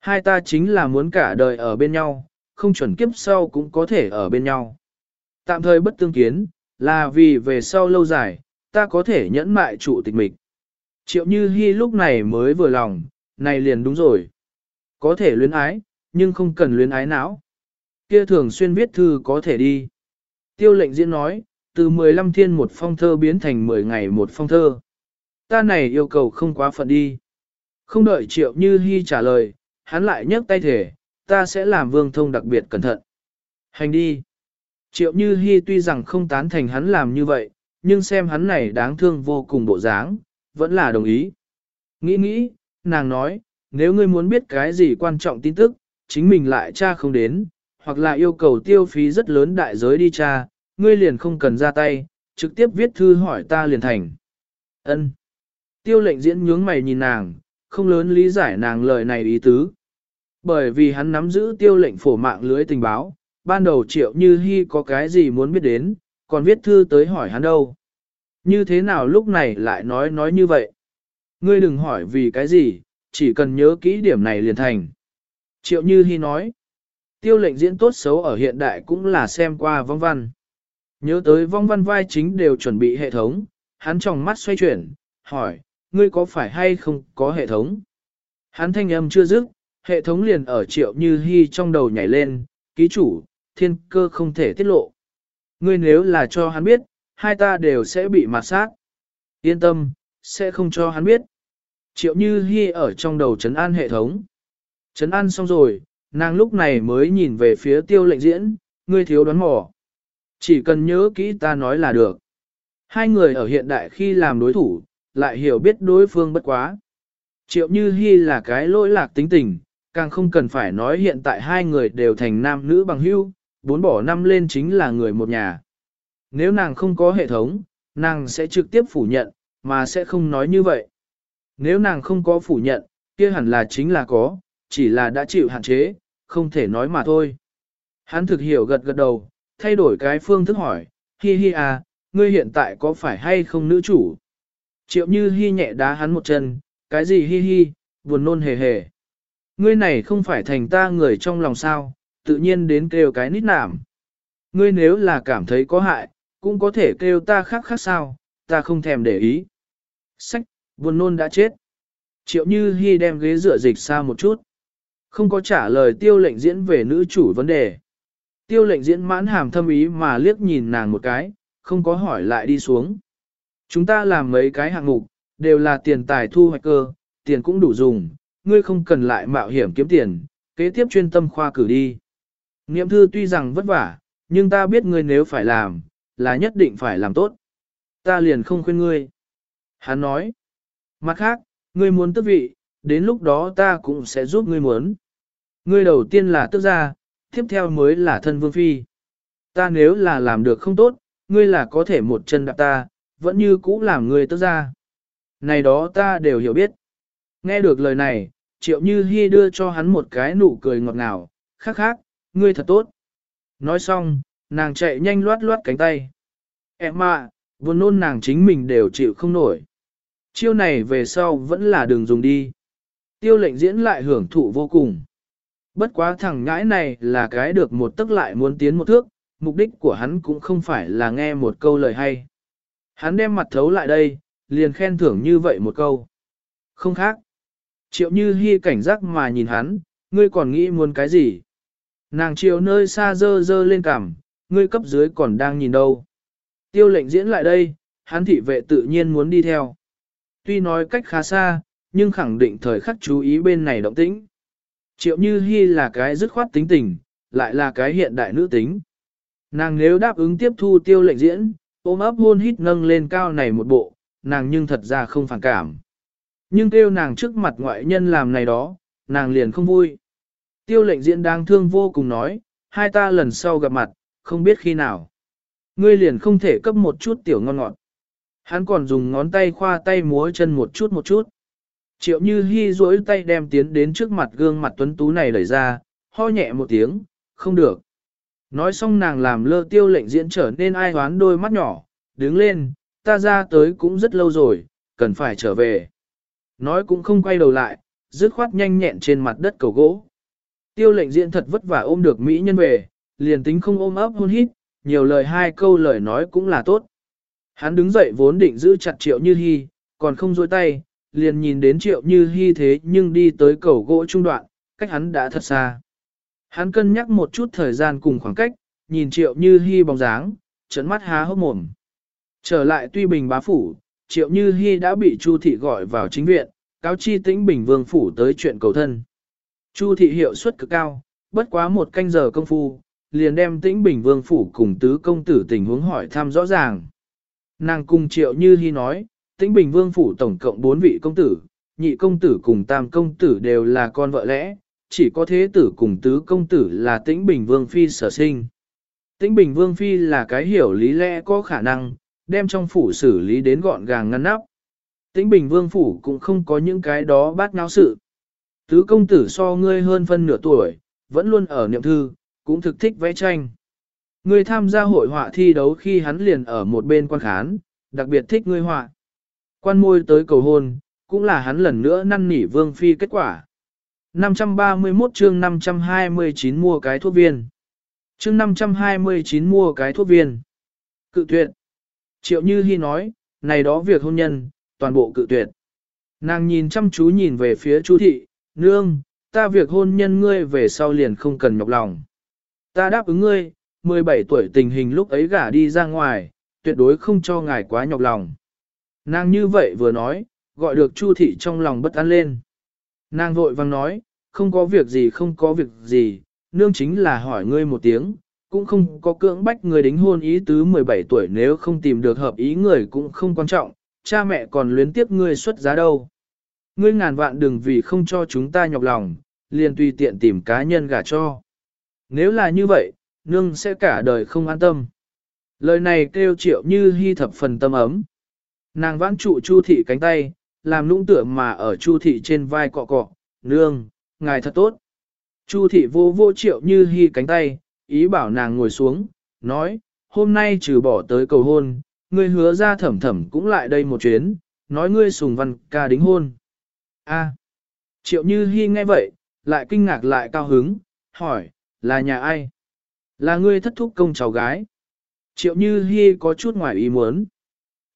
Hai ta chính là muốn cả đời ở bên nhau, không chuẩn kiếp sau cũng có thể ở bên nhau. Tạm thời bất tương kiến, là vì về sau lâu dài, ta có thể nhẫn mại trụ tịch mịch. Triệu Như Hi lúc này mới vừa lòng, này liền đúng rồi. Có thể luyến ái, nhưng không cần luyến ái não. Kia thường xuyên viết thư có thể đi. Tiêu lệnh diễn nói, từ 15 thiên một phong thơ biến thành 10 ngày một phong thơ. Ta này yêu cầu không quá phận đi. Không đợi Triệu Như hy trả lời, hắn lại nhấc tay thể, ta sẽ làm vương thông đặc biệt cẩn thận. Hành đi. Triệu Như hy tuy rằng không tán thành hắn làm như vậy, nhưng xem hắn này đáng thương vô cùng bộ dáng, vẫn là đồng ý. Nghĩ nghĩ, nàng nói, nếu ngươi muốn biết cái gì quan trọng tin tức, chính mình lại cha không đến, hoặc là yêu cầu tiêu phí rất lớn đại giới đi tra, ngươi liền không cần ra tay, trực tiếp viết thư hỏi ta liền thành. Ân. Tiêu lệnh diễn nhướng mày nhìn nàng, không lớn lý giải nàng lời này ý tứ. Bởi vì hắn nắm giữ tiêu lệnh phổ mạng lưới tình báo, ban đầu triệu như hy có cái gì muốn biết đến, còn viết thư tới hỏi hắn đâu. Như thế nào lúc này lại nói nói như vậy? Ngươi đừng hỏi vì cái gì, chỉ cần nhớ kỹ điểm này liền thành. Triệu Như Hi nói, tiêu lệnh diễn tốt xấu ở hiện đại cũng là xem qua vong văn. Nhớ tới vong văn vai chính đều chuẩn bị hệ thống, hắn trong mắt xoay chuyển, hỏi, ngươi có phải hay không có hệ thống? Hắn thanh âm chưa dứt, hệ thống liền ở triệu như hy trong đầu nhảy lên, ký chủ, thiên cơ không thể tiết lộ. Ngươi nếu là cho hắn biết, hai ta đều sẽ bị mạt sát. Yên tâm, sẽ không cho hắn biết. Triệu Như Hi ở trong đầu trấn an hệ thống. Trấn an xong rồi, nàng lúc này mới nhìn về phía tiêu lệnh diễn, ngươi thiếu đoán mò. Chỉ cần nhớ kỹ ta nói là được. Hai người ở hiện đại khi làm đối thủ, lại hiểu biết đối phương bất quá. Triệu Như Hi là cái lỗi lạc tính tình, càng không cần phải nói hiện tại hai người đều thành nam nữ bằng hữu, bốn bỏ năm lên chính là người một nhà. Nếu nàng không có hệ thống, nàng sẽ trực tiếp phủ nhận, mà sẽ không nói như vậy. Nếu nàng không có phủ nhận, kia hẳn là chính là có, chỉ là đã chịu hạn chế, không thể nói mà thôi. Hắn thực hiểu gật gật đầu, thay đổi cái phương thức hỏi, hi hi à, ngươi hiện tại có phải hay không nữ chủ? Triệu như hi nhẹ đá hắn một chân, cái gì hi hi, buồn nôn hề hề. Ngươi này không phải thành ta người trong lòng sao, tự nhiên đến kêu cái nít nảm. Ngươi nếu là cảm thấy có hại, cũng có thể kêu ta khác khác sao, ta không thèm để ý. Sách, buồn nôn đã chết. Triệu Như Hi đem ghế rửa dịch xa một chút. Không có trả lời tiêu lệnh diễn về nữ chủ vấn đề. Tiêu lệnh diễn mãn hàm thâm ý mà liếc nhìn nàng một cái, không có hỏi lại đi xuống. Chúng ta làm mấy cái hạng mục, đều là tiền tài thu hoạch cơ, tiền cũng đủ dùng, ngươi không cần lại mạo hiểm kiếm tiền, kế tiếp chuyên tâm khoa cử đi. nghiệm thư tuy rằng vất vả, nhưng ta biết ngươi nếu phải làm, là nhất định phải làm tốt. Ta liền không khuyên ngươi. Hắn nói. Mặt khác, ngươi muốn tức vị, đến lúc đó ta cũng sẽ giúp ngươi muốn. Ngươi đầu tiên là tức gia, tiếp theo mới là thân vương phi. Ta nếu là làm được không tốt, ngươi là có thể một chân đạp ta, vẫn như cũ làm ngươi tức gia. Này đó ta đều hiểu biết. Nghe được lời này, triệu như hy đưa cho hắn một cái nụ cười ngọt ngào, khác khác, ngươi thật tốt. Nói xong, nàng chạy nhanh loát loát cánh tay. Em ạ, buồn nôn nàng chính mình đều chịu không nổi. Chiêu này về sau vẫn là đường dùng đi. Tiêu lệnh diễn lại hưởng thụ vô cùng. Bất quá thằng ngãi này là cái được một tức lại muốn tiến một thước, mục đích của hắn cũng không phải là nghe một câu lời hay. Hắn đem mặt thấu lại đây, liền khen thưởng như vậy một câu. Không khác. Triệu như hy cảnh giác mà nhìn hắn, ngươi còn nghĩ muốn cái gì? Nàng triệu nơi xa dơ dơ lên cằm, ngươi cấp dưới còn đang nhìn đâu. Tiêu lệnh diễn lại đây, hắn thị vệ tự nhiên muốn đi theo. Tuy nói cách khá xa, nhưng khẳng định thời khắc chú ý bên này động tĩnh. Triệu Như Hi là cái dứt khoát tính tình, lại là cái hiện đại nữ tính. Nàng nếu đáp ứng tiếp thu tiêu lệnh diễn, ôm ấp hôn hít nâng lên cao này một bộ, nàng nhưng thật ra không phản cảm. Nhưng kêu nàng trước mặt ngoại nhân làm này đó, nàng liền không vui. Tiêu lệnh diễn đang thương vô cùng nói, hai ta lần sau gặp mặt, không biết khi nào. Ngươi liền không thể cấp một chút tiểu ngon ngọt. Hắn còn dùng ngón tay khoa tay múa chân một chút một chút. Triệu như Hi duỗi tay đem tiến đến trước mặt gương mặt tuấn tú này đẩy ra, ho nhẹ một tiếng, không được. Nói xong nàng làm lơ tiêu lệnh diễn trở nên ai hoán đôi mắt nhỏ, đứng lên, ta ra tới cũng rất lâu rồi, cần phải trở về. Nói cũng không quay đầu lại, dứt khoát nhanh nhẹn trên mặt đất cầu gỗ. Tiêu lệnh diễn thật vất vả ôm được Mỹ nhân về, liền tính không ôm ấp hôn hít, nhiều lời hai câu lời nói cũng là tốt. Hắn đứng dậy vốn định giữ chặt triệu như hy, còn không dối tay, liền nhìn đến triệu như hy thế nhưng đi tới cầu gỗ trung đoạn, cách hắn đã thật xa. Hắn cân nhắc một chút thời gian cùng khoảng cách, nhìn triệu như hy bóng dáng, trấn mắt há hốc mồm. Trở lại tuy bình bá phủ, triệu như hy đã bị Chu thị gọi vào chính viện, cáo chi tĩnh bình vương phủ tới chuyện cầu thân. Chu thị hiệu suất cực cao, bất quá một canh giờ công phu, liền đem tĩnh bình vương phủ cùng tứ công tử tình huống hỏi thăm rõ ràng. Nàng cùng triệu như hy nói, tĩnh bình vương phủ tổng cộng 4 vị công tử, nhị công tử cùng tam công tử đều là con vợ lẽ, chỉ có thế tử cùng tứ công tử là tĩnh bình vương phi sở sinh. Tĩnh bình vương phi là cái hiểu lý lẽ có khả năng, đem trong phủ xử lý đến gọn gàng ngăn nắp. Tĩnh bình vương phủ cũng không có những cái đó bát náo sự. Tứ công tử so ngươi hơn phân nửa tuổi, vẫn luôn ở niệm thư, cũng thực thích vẽ tranh. Ngươi tham gia hội họa thi đấu khi hắn liền ở một bên quan khán, đặc biệt thích ngươi họa. Quan môi tới cầu hôn, cũng là hắn lần nữa năn nỉ vương phi kết quả. 531 chương 529 mua cái thuốc viên. Chương 529 mua cái thuốc viên. Cự tuyệt. Triệu Như Hi nói, này đó việc hôn nhân, toàn bộ cự tuyệt. Nàng nhìn chăm chú nhìn về phía chú thị, nương, ta việc hôn nhân ngươi về sau liền không cần nhọc lòng. Ta đáp ứng ngươi, 17 tuổi tình hình lúc ấy gả đi ra ngoài, tuyệt đối không cho ngài quá nhọc lòng. Nàng như vậy vừa nói, gọi được Chu thị trong lòng bất an lên. Nàng vội vang nói, không có việc gì không có việc gì, nương chính là hỏi ngươi một tiếng, cũng không có cưỡng bách người đính hôn ý tứ 17 tuổi nếu không tìm được hợp ý người cũng không quan trọng, cha mẹ còn luyến tiếp ngươi xuất giá đâu. Ngươi ngàn vạn đừng vì không cho chúng ta nhọc lòng, liền tùy tiện tìm cá nhân gả cho. Nếu là như vậy, nương sẽ cả đời không an tâm. Lời này kêu triệu như hy thập phần tâm ấm. Nàng vãn trụ Chu thị cánh tay, làm lũng tựa mà ở Chu thị trên vai cọ cọ, nương, ngài thật tốt. Chu thị vô vô triệu như hy cánh tay, ý bảo nàng ngồi xuống, nói, hôm nay trừ bỏ tới cầu hôn, ngươi hứa ra thẩm thẩm cũng lại đây một chuyến, nói ngươi sùng văn ca đính hôn. A. triệu như hy nghe vậy, lại kinh ngạc lại cao hứng, hỏi, là nhà ai? Là ngươi thất thúc công cháu gái. Triệu như hy có chút ngoài ý muốn.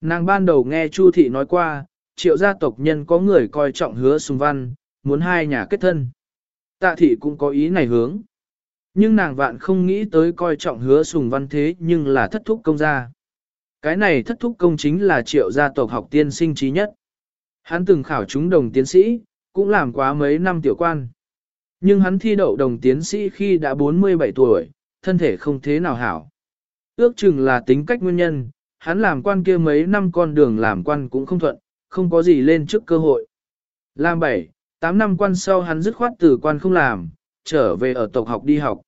Nàng ban đầu nghe Chu thị nói qua, triệu gia tộc nhân có người coi trọng hứa sùng văn, muốn hai nhà kết thân. Tạ thị cũng có ý này hướng. Nhưng nàng vạn không nghĩ tới coi trọng hứa sùng văn thế nhưng là thất thúc công gia. Cái này thất thúc công chính là triệu gia tộc học tiên sinh trí nhất. Hắn từng khảo chúng đồng tiến sĩ, cũng làm quá mấy năm tiểu quan. Nhưng hắn thi đậu đồng tiến sĩ khi đã 47 tuổi, thân thể không thế nào hảo. Ước chừng là tính cách nguyên nhân, hắn làm quan kia mấy năm con đường làm quan cũng không thuận, không có gì lên trước cơ hội. Làm bảy, 8 năm quan sau hắn dứt khoát từ quan không làm, trở về ở tộc học đi học.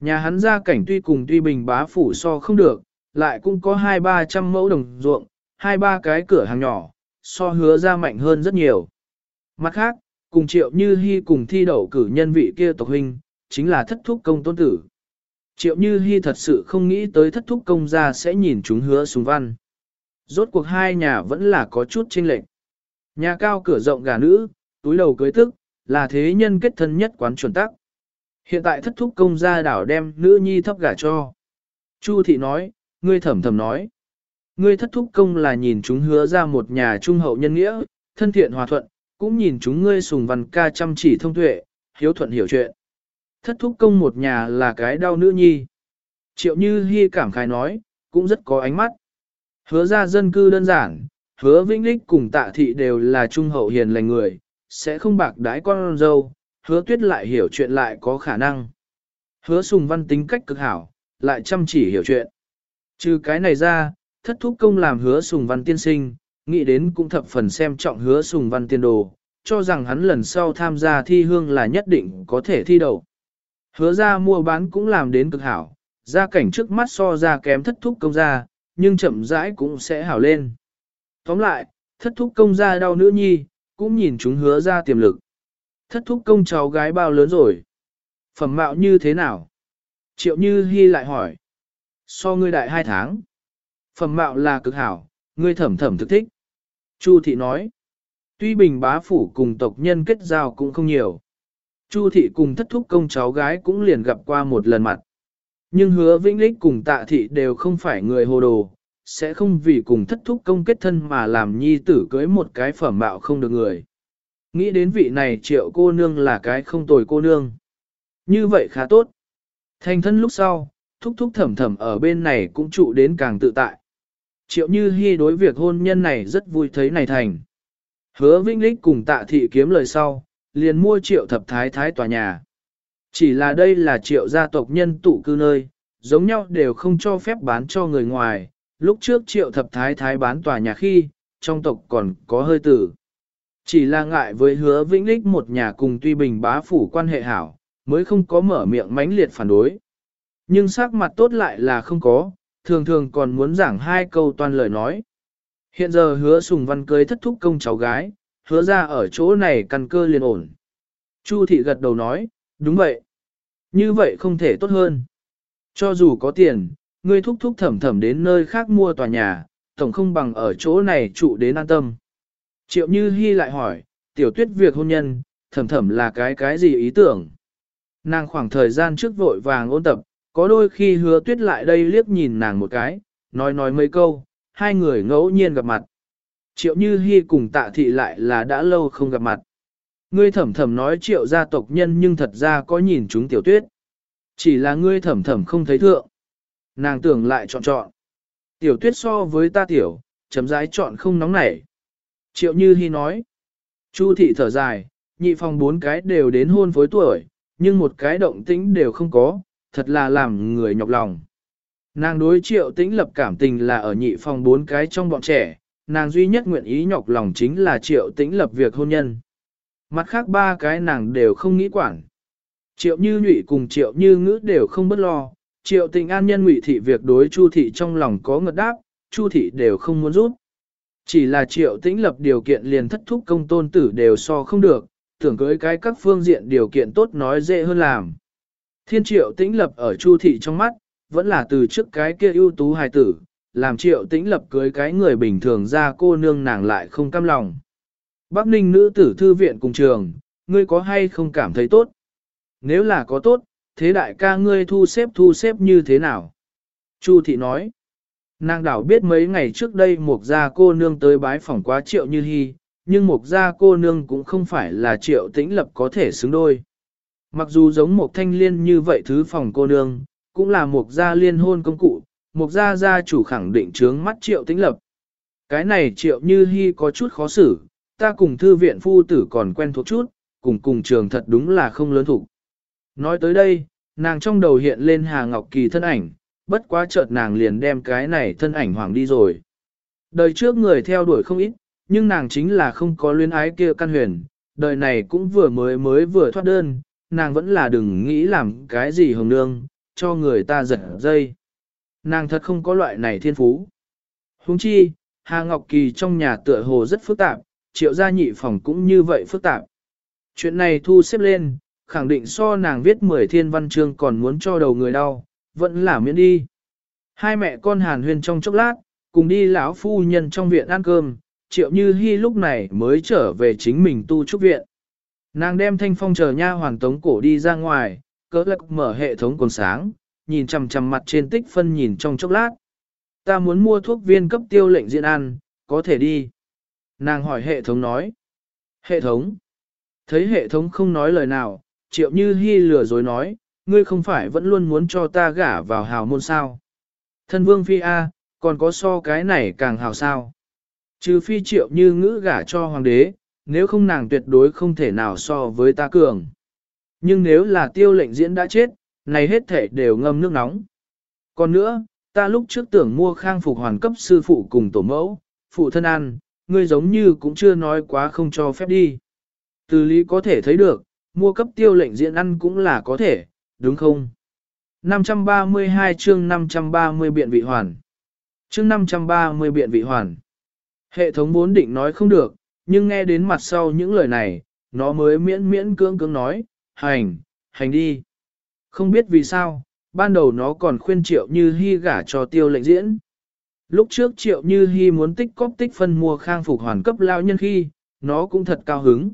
Nhà hắn ra cảnh tuy cùng tuy bình bá phủ so không được, lại cũng có hai ba trăm mẫu đồng ruộng, hai ba cái cửa hàng nhỏ, so hứa ra mạnh hơn rất nhiều. Mặt khác, cùng triệu như hy cùng thi đậu cử nhân vị kia tộc huynh, chính là thất thúc công tôn tử. Triệu như Hi thật sự không nghĩ tới thất thúc công gia sẽ nhìn chúng hứa súng văn. Rốt cuộc hai nhà vẫn là có chút chênh lệch. Nhà cao cửa rộng gà nữ, túi đầu cưới tức, là thế nhân kết thân nhất quán chuẩn tắc. Hiện tại thất thúc công gia đảo đem nữ nhi thấp gả cho. Chu thị nói, ngươi thẩm thầm nói. Ngươi thất thúc công là nhìn chúng hứa ra một nhà trung hậu nhân nghĩa, thân thiện hòa thuận, cũng nhìn chúng ngươi sùng văn ca chăm chỉ thông tuệ, hiếu thuận hiểu chuyện. Thất thúc công một nhà là cái đau nữ nhi. Triệu như Hi cảm khái nói, cũng rất có ánh mắt. Hứa ra dân cư đơn giản, hứa vĩnh lích cùng tạ thị đều là trung hậu hiền lành người, sẽ không bạc đái con dâu, hứa tuyết lại hiểu chuyện lại có khả năng. Hứa sùng văn tính cách cực hảo, lại chăm chỉ hiểu chuyện. Trừ cái này ra, thất thúc công làm hứa sùng văn tiên sinh, nghĩ đến cũng thập phần xem trọng hứa sùng văn tiên đồ, cho rằng hắn lần sau tham gia thi hương là nhất định có thể thi đậu. Hứa ra mua bán cũng làm đến cực hảo, gia cảnh trước mắt so ra kém thất thúc công gia, nhưng chậm rãi cũng sẽ hảo lên. Tóm lại, thất thúc công gia đau nữ nhi, cũng nhìn chúng hứa ra tiềm lực. Thất thúc công cháu gái bao lớn rồi? Phẩm mạo như thế nào? Triệu Như Hi lại hỏi. So ngươi đại hai tháng. Phẩm mạo là cực hảo, ngươi thẩm thẩm thực thích. Chu thị nói. Tuy bình bá phủ cùng tộc nhân kết giao cũng không nhiều. Chu thị cùng thất thúc công cháu gái cũng liền gặp qua một lần mặt. Nhưng hứa vĩnh lích cùng tạ thị đều không phải người hồ đồ, sẽ không vì cùng thất thúc công kết thân mà làm nhi tử cưới một cái phẩm mạo không được người. Nghĩ đến vị này triệu cô nương là cái không tồi cô nương. Như vậy khá tốt. Thành thân lúc sau, thúc thúc thẩm thẩm ở bên này cũng trụ đến càng tự tại. Triệu như hy đối việc hôn nhân này rất vui thấy này thành. Hứa Vĩnh Lích cùng tạ thị kiếm lời sau, liền mua triệu thập thái thái tòa nhà. Chỉ là đây là triệu gia tộc nhân tụ cư nơi, giống nhau đều không cho phép bán cho người ngoài. Lúc trước triệu thập thái thái bán tòa nhà khi, trong tộc còn có hơi tử. Chỉ là ngại với hứa vĩnh lích một nhà cùng tuy bình bá phủ quan hệ hảo, mới không có mở miệng mãnh liệt phản đối. Nhưng sắc mặt tốt lại là không có, thường thường còn muốn giảng hai câu toàn lời nói. Hiện giờ hứa sùng văn cưới thất thúc công cháu gái, hứa ra ở chỗ này căn cơ liền ổn. Chu thị gật đầu nói, đúng vậy. Như vậy không thể tốt hơn. Cho dù có tiền, ngươi thúc thúc thẩm thẩm đến nơi khác mua tòa nhà, tổng không bằng ở chỗ này trụ đến an tâm. Triệu Như Hi lại hỏi, tiểu tuyết việc hôn nhân, thẩm thẩm là cái cái gì ý tưởng? Nàng khoảng thời gian trước vội vàng ôn tập, có đôi khi hứa tuyết lại đây liếc nhìn nàng một cái, nói nói mấy câu, hai người ngẫu nhiên gặp mặt. Triệu Như Hi cùng tạ thị lại là đã lâu không gặp mặt. Ngươi thẩm thẩm nói triệu gia tộc nhân nhưng thật ra có nhìn chúng tiểu tuyết. Chỉ là ngươi thẩm thẩm không thấy thượng. Nàng tưởng lại chọn chọn. Tiểu tuyết so với ta tiểu, chấm rãi chọn không nóng nảy. Triệu Như Hi nói. Chu thị thở dài, nhị phòng bốn cái đều đến hôn phối tuổi, nhưng một cái động tĩnh đều không có, thật là làm người nhọc lòng. Nàng đối triệu tĩnh lập cảm tình là ở nhị phòng bốn cái trong bọn trẻ, nàng duy nhất nguyện ý nhọc lòng chính là triệu tĩnh lập việc hôn nhân. Mặt khác ba cái nàng đều không nghĩ quản. Triệu như nhụy cùng triệu như ngữ đều không bất lo, triệu tình an nhân ngụy thị việc đối chu thị trong lòng có ngật đáp, chu thị đều không muốn rút. Chỉ là triệu tĩnh lập điều kiện liền thất thúc công tôn tử đều so không được, tưởng cưới cái các phương diện điều kiện tốt nói dễ hơn làm. Thiên triệu tĩnh lập ở chu thị trong mắt, vẫn là từ trước cái kia ưu tú hài tử, làm triệu tĩnh lập cưới cái người bình thường ra cô nương nàng lại không cam lòng. Bắc ninh nữ tử thư viện cùng trường, ngươi có hay không cảm thấy tốt? Nếu là có tốt, thế đại ca ngươi thu xếp thu xếp như thế nào? Chu thị nói, nàng đảo biết mấy ngày trước đây một gia cô nương tới bái phỏng quá triệu như hy, nhưng một gia cô nương cũng không phải là triệu tĩnh lập có thể xứng đôi. Mặc dù giống một thanh liên như vậy thứ phòng cô nương, cũng là một gia liên hôn công cụ, mục gia gia chủ khẳng định trướng mắt triệu tĩnh lập. Cái này triệu như hy có chút khó xử, ta cùng thư viện phu tử còn quen thuộc chút, cùng cùng trường thật đúng là không lớn thủ. Nói tới đây, nàng trong đầu hiện lên Hà Ngọc Kỳ thân ảnh, bất quá chợt nàng liền đem cái này thân ảnh hoàng đi rồi. Đời trước người theo đuổi không ít, nhưng nàng chính là không có luyến ái kia căn huyền, đời này cũng vừa mới mới vừa thoát đơn, nàng vẫn là đừng nghĩ làm cái gì hồng nương, cho người ta giật dây. Nàng thật không có loại này thiên phú. Huống chi, Hà Ngọc Kỳ trong nhà tựa hồ rất phức tạp, triệu gia nhị phòng cũng như vậy phức tạp. Chuyện này thu xếp lên, khẳng định so nàng viết 10 thiên văn chương còn muốn cho đầu người đau, vẫn là miễn đi. Hai mẹ con hàn huyên trong chốc lát, cùng đi lão phu nhân trong viện ăn cơm, triệu như hy lúc này mới trở về chính mình tu trúc viện. Nàng đem thanh phong chờ nha hoàng tống cổ đi ra ngoài, cỡ lạc mở hệ thống còn sáng, nhìn chằm chằm mặt trên tích phân nhìn trong chốc lát. Ta muốn mua thuốc viên cấp tiêu lệnh diện ăn, có thể đi. Nàng hỏi hệ thống nói. Hệ thống. Thấy hệ thống không nói lời nào, triệu như hy lừa dối nói, ngươi không phải vẫn luôn muốn cho ta gả vào hào môn sao. Thân vương phi A, còn có so cái này càng hào sao. Trừ phi triệu như ngữ gả cho hoàng đế, nếu không nàng tuyệt đối không thể nào so với ta cường. Nhưng nếu là tiêu lệnh diễn đã chết, này hết thể đều ngâm nước nóng. Còn nữa, ta lúc trước tưởng mua khang phục hoàn cấp sư phụ cùng tổ mẫu, phụ thân ăn, ngươi giống như cũng chưa nói quá không cho phép đi. Từ lý có thể thấy được, mua cấp tiêu lệnh diễn ăn cũng là có thể, đúng không? 532 chương 530 biện vị hoàn. Chương 530 biện vị hoàn. Hệ thống vốn định nói không được, nhưng nghe đến mặt sau những lời này, nó mới miễn miễn cưỡng cưỡng nói, hành, hành đi. Không biết vì sao, ban đầu nó còn khuyên triệu như hy gả cho tiêu lệnh diễn. Lúc trước triệu như hy muốn tích cóp tích phân mua khang phục hoàn cấp lao nhân khi, nó cũng thật cao hứng.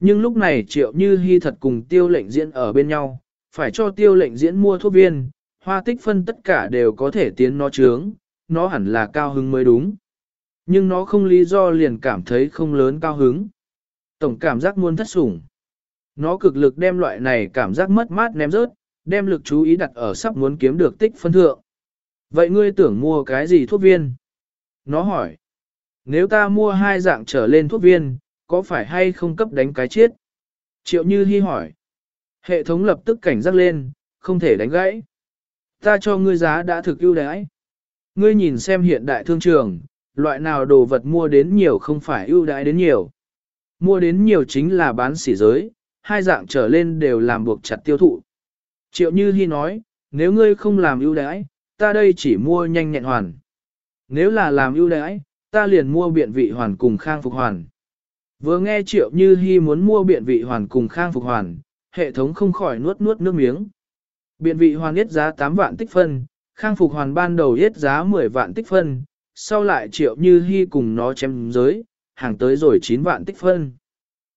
Nhưng lúc này triệu như hy thật cùng tiêu lệnh diễn ở bên nhau, phải cho tiêu lệnh diễn mua thuốc viên, hoa tích phân tất cả đều có thể tiến nó trướng, nó hẳn là cao hứng mới đúng. Nhưng nó không lý do liền cảm thấy không lớn cao hứng. Tổng cảm giác muốn thất sủng. Nó cực lực đem loại này cảm giác mất mát ném rớt, đem lực chú ý đặt ở sắp muốn kiếm được tích phân thượng. Vậy ngươi tưởng mua cái gì thuốc viên? Nó hỏi. Nếu ta mua hai dạng trở lên thuốc viên, có phải hay không cấp đánh cái chết? Triệu Như Hi hỏi. Hệ thống lập tức cảnh giác lên, không thể đánh gãy. Ta cho ngươi giá đã thực ưu đãi. Ngươi nhìn xem hiện đại thương trường, loại nào đồ vật mua đến nhiều không phải ưu đãi đến nhiều. Mua đến nhiều chính là bán sỉ giới, hai dạng trở lên đều làm buộc chặt tiêu thụ. Triệu Như Hi nói, nếu ngươi không làm ưu đãi, ta đây chỉ mua nhanh nhẹn hoàn. Nếu là làm ưu đãi, ta liền mua biện vị hoàn cùng khang phục hoàn. Vừa nghe Triệu Như Hi muốn mua biện vị hoàn cùng khang phục hoàn, hệ thống không khỏi nuốt nuốt nước miếng. Biện vị hoàn yết giá 8 vạn tích phân, khang phục hoàn ban đầu yết giá 10 vạn tích phân, sau lại Triệu Như Hi cùng nó chém giới, hàng tới rồi 9 vạn tích phân.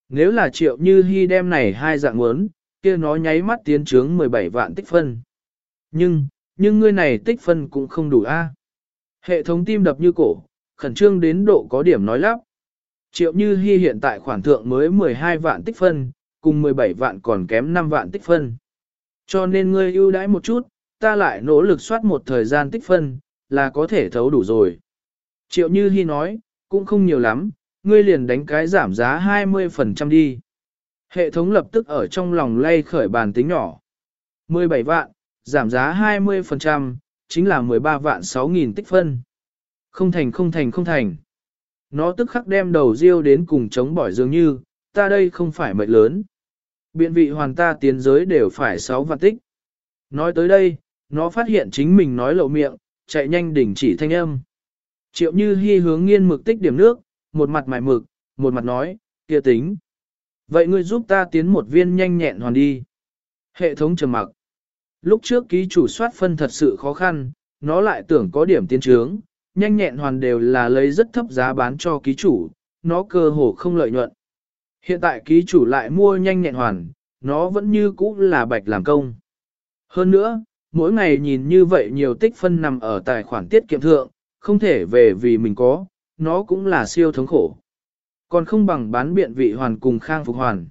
Nếu là Triệu Như Hi đem này hai dạng muốn, kia nó nháy mắt tiến trướng 17 vạn tích phân. Nhưng, nhưng ngươi này tích phân cũng không đủ a. Hệ thống tim đập như cổ, khẩn trương đến độ có điểm nói lắp. Triệu Như Hi hiện tại khoản thượng mới 12 vạn tích phân, cùng 17 vạn còn kém 5 vạn tích phân. Cho nên ngươi ưu đãi một chút, ta lại nỗ lực soát một thời gian tích phân, là có thể thấu đủ rồi. Triệu Như Hi nói, cũng không nhiều lắm, ngươi liền đánh cái giảm giá 20% đi. Hệ thống lập tức ở trong lòng lay khởi bàn tính nhỏ. 17 vạn, giảm giá 20%, chính là 13 vạn 6.000 tích phân. Không thành không thành không thành. Nó tức khắc đem đầu riêu đến cùng chống bỏi dường như, ta đây không phải mệnh lớn. Biện vị hoàn ta tiến giới đều phải 6 vạn tích. Nói tới đây, nó phát hiện chính mình nói lộ miệng, chạy nhanh đỉnh chỉ thanh âm. Triệu như hy hướng nghiên mực tích điểm nước, một mặt mải mực, một mặt nói, kia tính. Vậy ngươi giúp ta tiến một viên nhanh nhẹn hoàn đi. Hệ thống trầm mặc. Lúc trước ký chủ soát phân thật sự khó khăn, nó lại tưởng có điểm tiến trướng, nhanh nhẹn hoàn đều là lấy rất thấp giá bán cho ký chủ, nó cơ hồ không lợi nhuận. Hiện tại ký chủ lại mua nhanh nhẹn hoàn, nó vẫn như cũ là bạch làm công. Hơn nữa, mỗi ngày nhìn như vậy nhiều tích phân nằm ở tài khoản tiết kiệm thượng, không thể về vì mình có, nó cũng là siêu thống khổ. Còn không bằng bán biện vị hoàn cùng khang phục hoàn.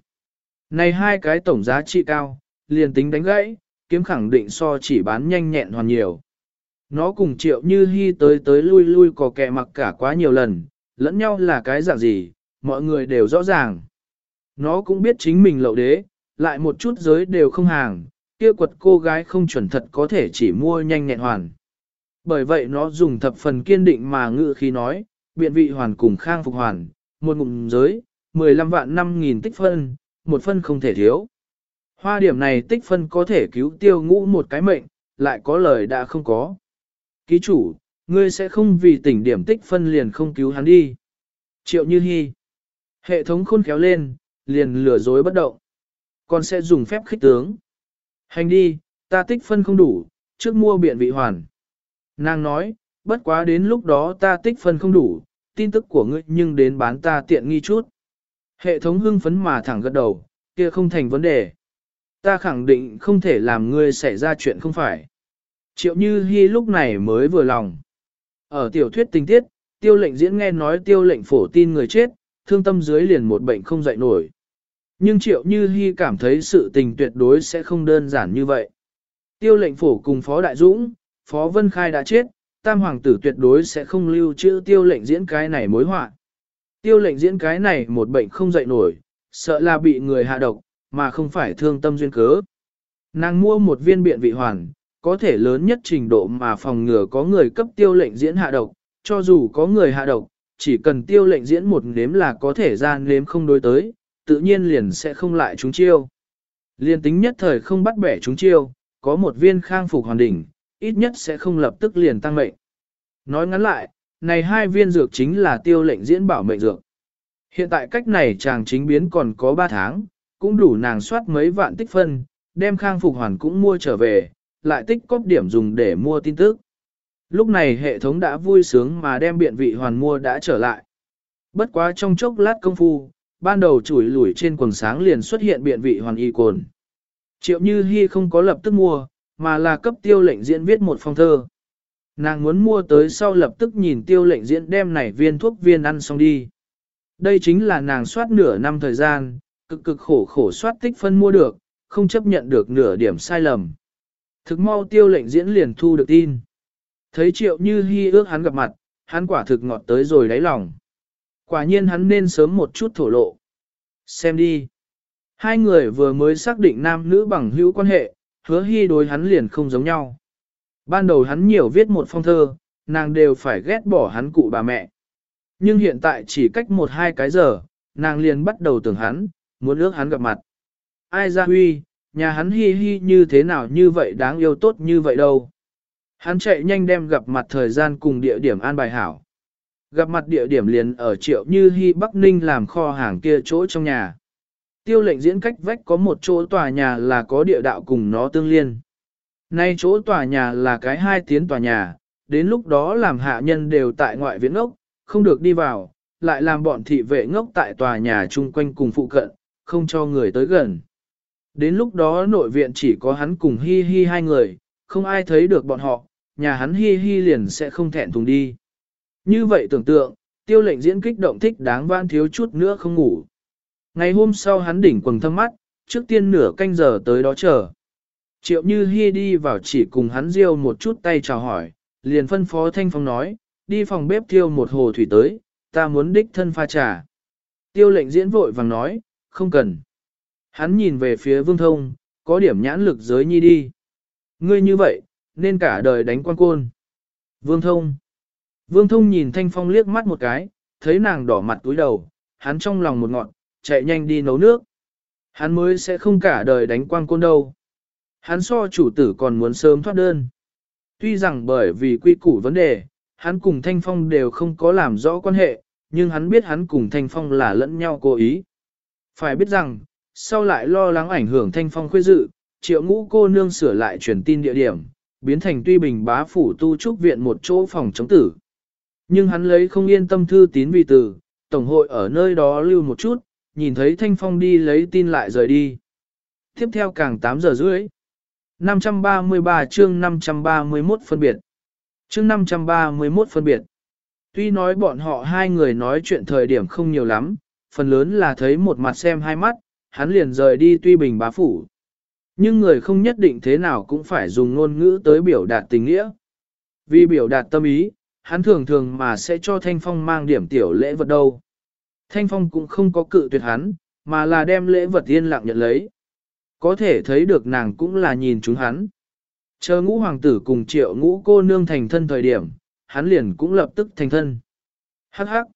Này hai cái tổng giá trị cao, liền tính đánh gãy, kiếm khẳng định so chỉ bán nhanh nhẹn hoàn nhiều. Nó cùng triệu như hy tới tới lui lui có kẹ mặc cả quá nhiều lần, lẫn nhau là cái dạng gì, mọi người đều rõ ràng. Nó cũng biết chính mình lậu đế, lại một chút giới đều không hàng, kia quật cô gái không chuẩn thật có thể chỉ mua nhanh nhẹn hoàn. Bởi vậy nó dùng thập phần kiên định mà ngự khi nói, biện vị hoàn cùng khang phục hoàn, một ngụm giới, 15 vạn 5 nghìn tích phân, một phân không thể thiếu. Hoa điểm này tích phân có thể cứu tiêu ngũ một cái mệnh, lại có lời đã không có. Ký chủ, ngươi sẽ không vì tỉnh điểm tích phân liền không cứu hắn đi. Triệu Như Hi. Hệ thống khôn khéo lên, liền lừa dối bất động. con sẽ dùng phép khích tướng. Hành đi, ta tích phân không đủ, trước mua biện vị hoàn. Nàng nói, bất quá đến lúc đó ta tích phân không đủ, tin tức của ngươi nhưng đến bán ta tiện nghi chút. Hệ thống hưng phấn mà thẳng gật đầu, kia không thành vấn đề. Ta khẳng định không thể làm ngươi xảy ra chuyện không phải. Triệu Như Hi lúc này mới vừa lòng. Ở tiểu thuyết tình tiết, tiêu lệnh diễn nghe nói tiêu lệnh phổ tin người chết, thương tâm dưới liền một bệnh không dậy nổi. Nhưng Triệu Như Hi cảm thấy sự tình tuyệt đối sẽ không đơn giản như vậy. Tiêu lệnh phổ cùng Phó Đại Dũng, Phó Vân Khai đã chết, tam hoàng tử tuyệt đối sẽ không lưu trữ tiêu lệnh diễn cái này mối họa. Tiêu lệnh diễn cái này một bệnh không dậy nổi, sợ là bị người hạ độc, mà không phải thương tâm duyên cớ. Nàng mua một viên biện vị hoàn, có thể lớn nhất trình độ mà phòng ngừa có người cấp tiêu lệnh diễn hạ độc, cho dù có người hạ độc, chỉ cần tiêu lệnh diễn một nếm là có thể ra nếm không đối tới, tự nhiên liền sẽ không lại chúng chiêu. Liên tính nhất thời không bắt bẻ chúng chiêu, có một viên khang phục hoàn đỉnh, ít nhất sẽ không lập tức liền tăng mệnh. Nói ngắn lại, này hai viên dược chính là tiêu lệnh diễn bảo mệnh dược. Hiện tại cách này chàng chính biến còn có 3 tháng, cũng đủ nàng soát mấy vạn tích phân, đem khang phục hoàn cũng mua trở về, lại tích cóp điểm dùng để mua tin tức. Lúc này hệ thống đã vui sướng mà đem biện vị hoàn mua đã trở lại. Bất quá trong chốc lát công phu, ban đầu chủi lủi trên quần sáng liền xuất hiện biện vị hoàn y cồn. Triệu Như Hi không có lập tức mua, mà là cấp tiêu lệnh diễn viết một phong thơ. Nàng muốn mua tới sau lập tức nhìn tiêu lệnh diễn đem này viên thuốc viên ăn xong đi. Đây chính là nàng soát nửa năm thời gian, cực cực khổ khổ soát tích phân mua được, không chấp nhận được nửa điểm sai lầm. Thực mau tiêu lệnh diễn liền thu được tin. Thấy triệu như hy ước hắn gặp mặt, hắn quả thực ngọt tới rồi đáy lòng. Quả nhiên hắn nên sớm một chút thổ lộ. Xem đi. Hai người vừa mới xác định nam nữ bằng hữu quan hệ, hứa hy đối hắn liền không giống nhau. Ban đầu hắn nhiều viết một phong thơ, nàng đều phải ghét bỏ hắn cụ bà mẹ. Nhưng hiện tại chỉ cách một hai cái giờ, nàng liền bắt đầu tưởng hắn, muốn ước hắn gặp mặt. Ai ra huy, nhà hắn hi hi như thế nào như vậy đáng yêu tốt như vậy đâu. Hắn chạy nhanh đem gặp mặt thời gian cùng địa điểm an bài hảo. Gặp mặt địa điểm liền ở triệu như hy Bắc Ninh làm kho hàng kia chỗ trong nhà. Tiêu lệnh diễn cách vách có một chỗ tòa nhà là có địa đạo cùng nó tương liên. Nay chỗ tòa nhà là cái hai tiến tòa nhà, đến lúc đó làm hạ nhân đều tại ngoại viện ngốc, không được đi vào, lại làm bọn thị vệ ngốc tại tòa nhà chung quanh cùng phụ cận, không cho người tới gần. Đến lúc đó nội viện chỉ có hắn cùng hi hi hai người, không ai thấy được bọn họ, nhà hắn hi hi liền sẽ không thẹn thùng đi. Như vậy tưởng tượng, tiêu lệnh diễn kích động thích đáng van thiếu chút nữa không ngủ. Ngày hôm sau hắn đỉnh quần thâm mắt, trước tiên nửa canh giờ tới đó chờ. Triệu Như Hi đi vào chỉ cùng hắn riêu một chút tay chào hỏi, liền phân phó Thanh Phong nói, đi phòng bếp thiêu một hồ thủy tới, ta muốn đích thân pha trà. Tiêu lệnh diễn vội vàng nói, không cần. Hắn nhìn về phía vương thông, có điểm nhãn lực giới nhi đi. Ngươi như vậy, nên cả đời đánh quan côn. Vương thông. Vương thông nhìn Thanh Phong liếc mắt một cái, thấy nàng đỏ mặt túi đầu, hắn trong lòng một ngọn, chạy nhanh đi nấu nước. Hắn mới sẽ không cả đời đánh quan côn đâu. Hắn so chủ tử còn muốn sớm thoát đơn. Tuy rằng bởi vì quy củ vấn đề, hắn cùng Thanh Phong đều không có làm rõ quan hệ, nhưng hắn biết hắn cùng Thanh Phong là lẫn nhau cố ý. Phải biết rằng, sau lại lo lắng ảnh hưởng Thanh Phong khuê dự, triệu ngũ cô nương sửa lại truyền tin địa điểm, biến thành tuy bình bá phủ tu trúc viện một chỗ phòng chống tử. Nhưng hắn lấy không yên tâm thư tín vì từ, tổng hội ở nơi đó lưu một chút, nhìn thấy Thanh Phong đi lấy tin lại rời đi. Tiếp theo càng 8 giờ rưỡi. 533 chương 531 phân biệt. Chương 531 phân biệt. Tuy nói bọn họ hai người nói chuyện thời điểm không nhiều lắm, phần lớn là thấy một mặt xem hai mắt, hắn liền rời đi tuy bình bá phủ. Nhưng người không nhất định thế nào cũng phải dùng ngôn ngữ tới biểu đạt tình nghĩa. Vì biểu đạt tâm ý, hắn thường thường mà sẽ cho Thanh Phong mang điểm tiểu lễ vật đâu. Thanh Phong cũng không có cự tuyệt hắn, mà là đem lễ vật yên lặng nhận lấy. Có thể thấy được nàng cũng là nhìn chúng hắn. Chờ ngũ hoàng tử cùng triệu ngũ cô nương thành thân thời điểm, hắn liền cũng lập tức thành thân. Hắc hắc.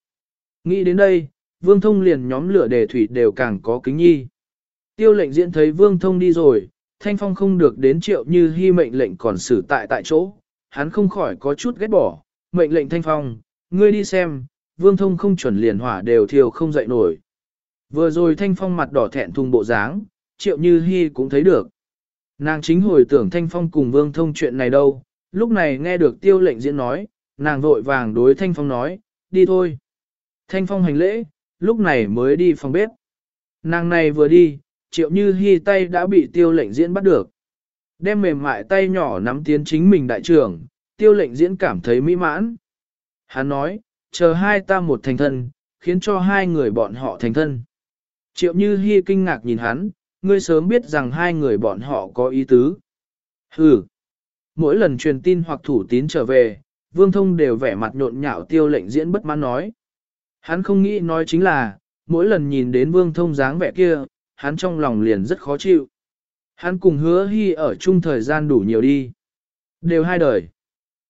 Nghĩ đến đây, vương thông liền nhóm lửa đề thủy đều càng có kính nhi. Tiêu lệnh diễn thấy vương thông đi rồi, thanh phong không được đến triệu như hy mệnh lệnh còn xử tại tại chỗ, hắn không khỏi có chút ghét bỏ, mệnh lệnh thanh phong, ngươi đi xem, vương thông không chuẩn liền hỏa đều thiêu không dậy nổi. Vừa rồi thanh phong mặt đỏ thẹn thùng bộ dáng, triệu như hy cũng thấy được. Nàng chính hồi tưởng thanh phong cùng vương thông chuyện này đâu, lúc này nghe được tiêu lệnh diễn nói, nàng vội vàng đối thanh phong nói, đi thôi. Thanh phong hành lễ, lúc này mới đi phòng bếp. Nàng này vừa đi, triệu như hy tay đã bị tiêu lệnh diễn bắt được. Đem mềm mại tay nhỏ nắm tiến chính mình đại trưởng, tiêu lệnh diễn cảm thấy mỹ mãn. Hắn nói, chờ hai ta một thành thân, khiến cho hai người bọn họ thành thân. Triệu như hi kinh ngạc nhìn hắn, ngươi sớm biết rằng hai người bọn họ có ý tứ. Hừ. Mỗi lần truyền tin hoặc thủ tín trở về, Vương Thông đều vẻ mặt nhộn nhạo tiêu lệnh diễn bất mãn nói. Hắn không nghĩ nói chính là, mỗi lần nhìn đến Vương Thông dáng vẻ kia, hắn trong lòng liền rất khó chịu. Hắn cùng hứa hy ở chung thời gian đủ nhiều đi. Đều hai đời.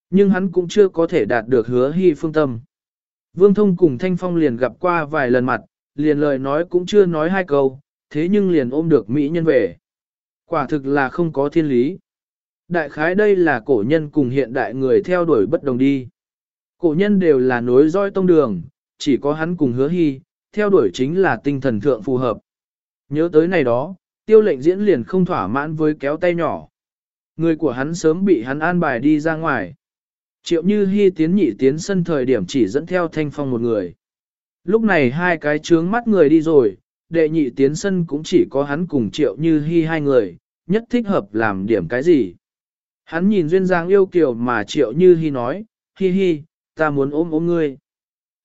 Nhưng hắn cũng chưa có thể đạt được hứa hy phương tâm. Vương Thông cùng Thanh Phong liền gặp qua vài lần mặt, liền lời nói cũng chưa nói hai câu, thế nhưng liền ôm được Mỹ nhân về. Quả thực là không có thiên lý. Đại khái đây là cổ nhân cùng hiện đại người theo đuổi bất đồng đi. Cổ nhân đều là nối roi tông đường, chỉ có hắn cùng hứa hy, theo đuổi chính là tinh thần thượng phù hợp. Nhớ tới này đó, tiêu lệnh diễn liền không thỏa mãn với kéo tay nhỏ. Người của hắn sớm bị hắn an bài đi ra ngoài. Triệu như hy tiến nhị tiến sân thời điểm chỉ dẫn theo thanh phong một người. Lúc này hai cái trướng mắt người đi rồi, đệ nhị tiến sân cũng chỉ có hắn cùng triệu như hy hai người, nhất thích hợp làm điểm cái gì. Hắn nhìn duyên dáng yêu kiều mà triệu như hy nói, hi hi, ta muốn ôm ôm ngươi.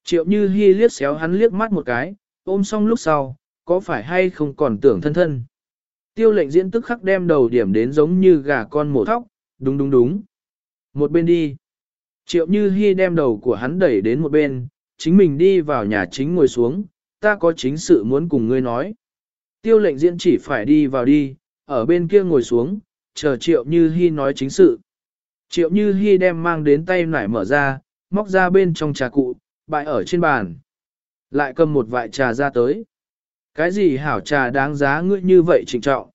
Triệu như hy liếc xéo hắn liếc mắt một cái, ôm xong lúc sau, có phải hay không còn tưởng thân thân. Tiêu lệnh diễn tức khắc đem đầu điểm đến giống như gà con mổ thóc, đúng đúng đúng. Một bên đi. Triệu như Hi đem đầu của hắn đẩy đến một bên, chính mình đi vào nhà chính ngồi xuống, ta có chính sự muốn cùng ngươi nói. Tiêu lệnh diễn chỉ phải đi vào đi, ở bên kia ngồi xuống, chờ triệu như Hi nói chính sự. Triệu như Hi đem mang đến tay nải mở ra, móc ra bên trong trà cụ, bại ở trên bàn. Lại cầm một vại trà ra tới. Cái gì hảo trà đáng giá ngươi như vậy trịnh trọng.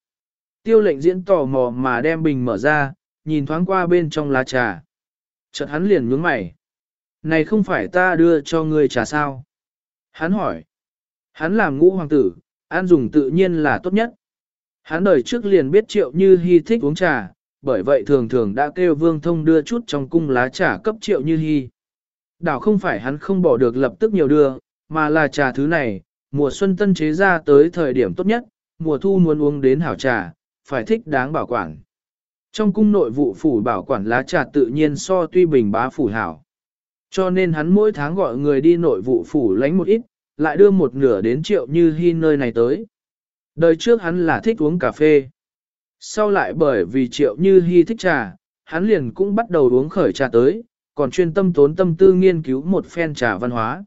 Tiêu lệnh diễn tò mò mà đem bình mở ra, nhìn thoáng qua bên trong lá trà. Chợt hắn liền nhướng mày. Này không phải ta đưa cho ngươi trà sao? Hắn hỏi. Hắn làm ngũ hoàng tử, ăn dùng tự nhiên là tốt nhất. Hắn đời trước liền biết triệu như hy thích uống trà, bởi vậy thường thường đã kêu vương thông đưa chút trong cung lá trà cấp triệu như hy. Đảo không phải hắn không bỏ được lập tức nhiều đưa, mà là trà thứ này, mùa xuân tân chế ra tới thời điểm tốt nhất, mùa thu muốn uống đến hảo trà, phải thích đáng bảo quản. Trong cung nội vụ phủ bảo quản lá trà tự nhiên so tuy bình bá phủ hảo. Cho nên hắn mỗi tháng gọi người đi nội vụ phủ lánh một ít, lại đưa một nửa đến triệu như hy nơi này tới. Đời trước hắn là thích uống cà phê. Sau lại bởi vì triệu như hy thích trà, hắn liền cũng bắt đầu uống khởi trà tới, còn chuyên tâm tốn tâm tư nghiên cứu một phen trà văn hóa.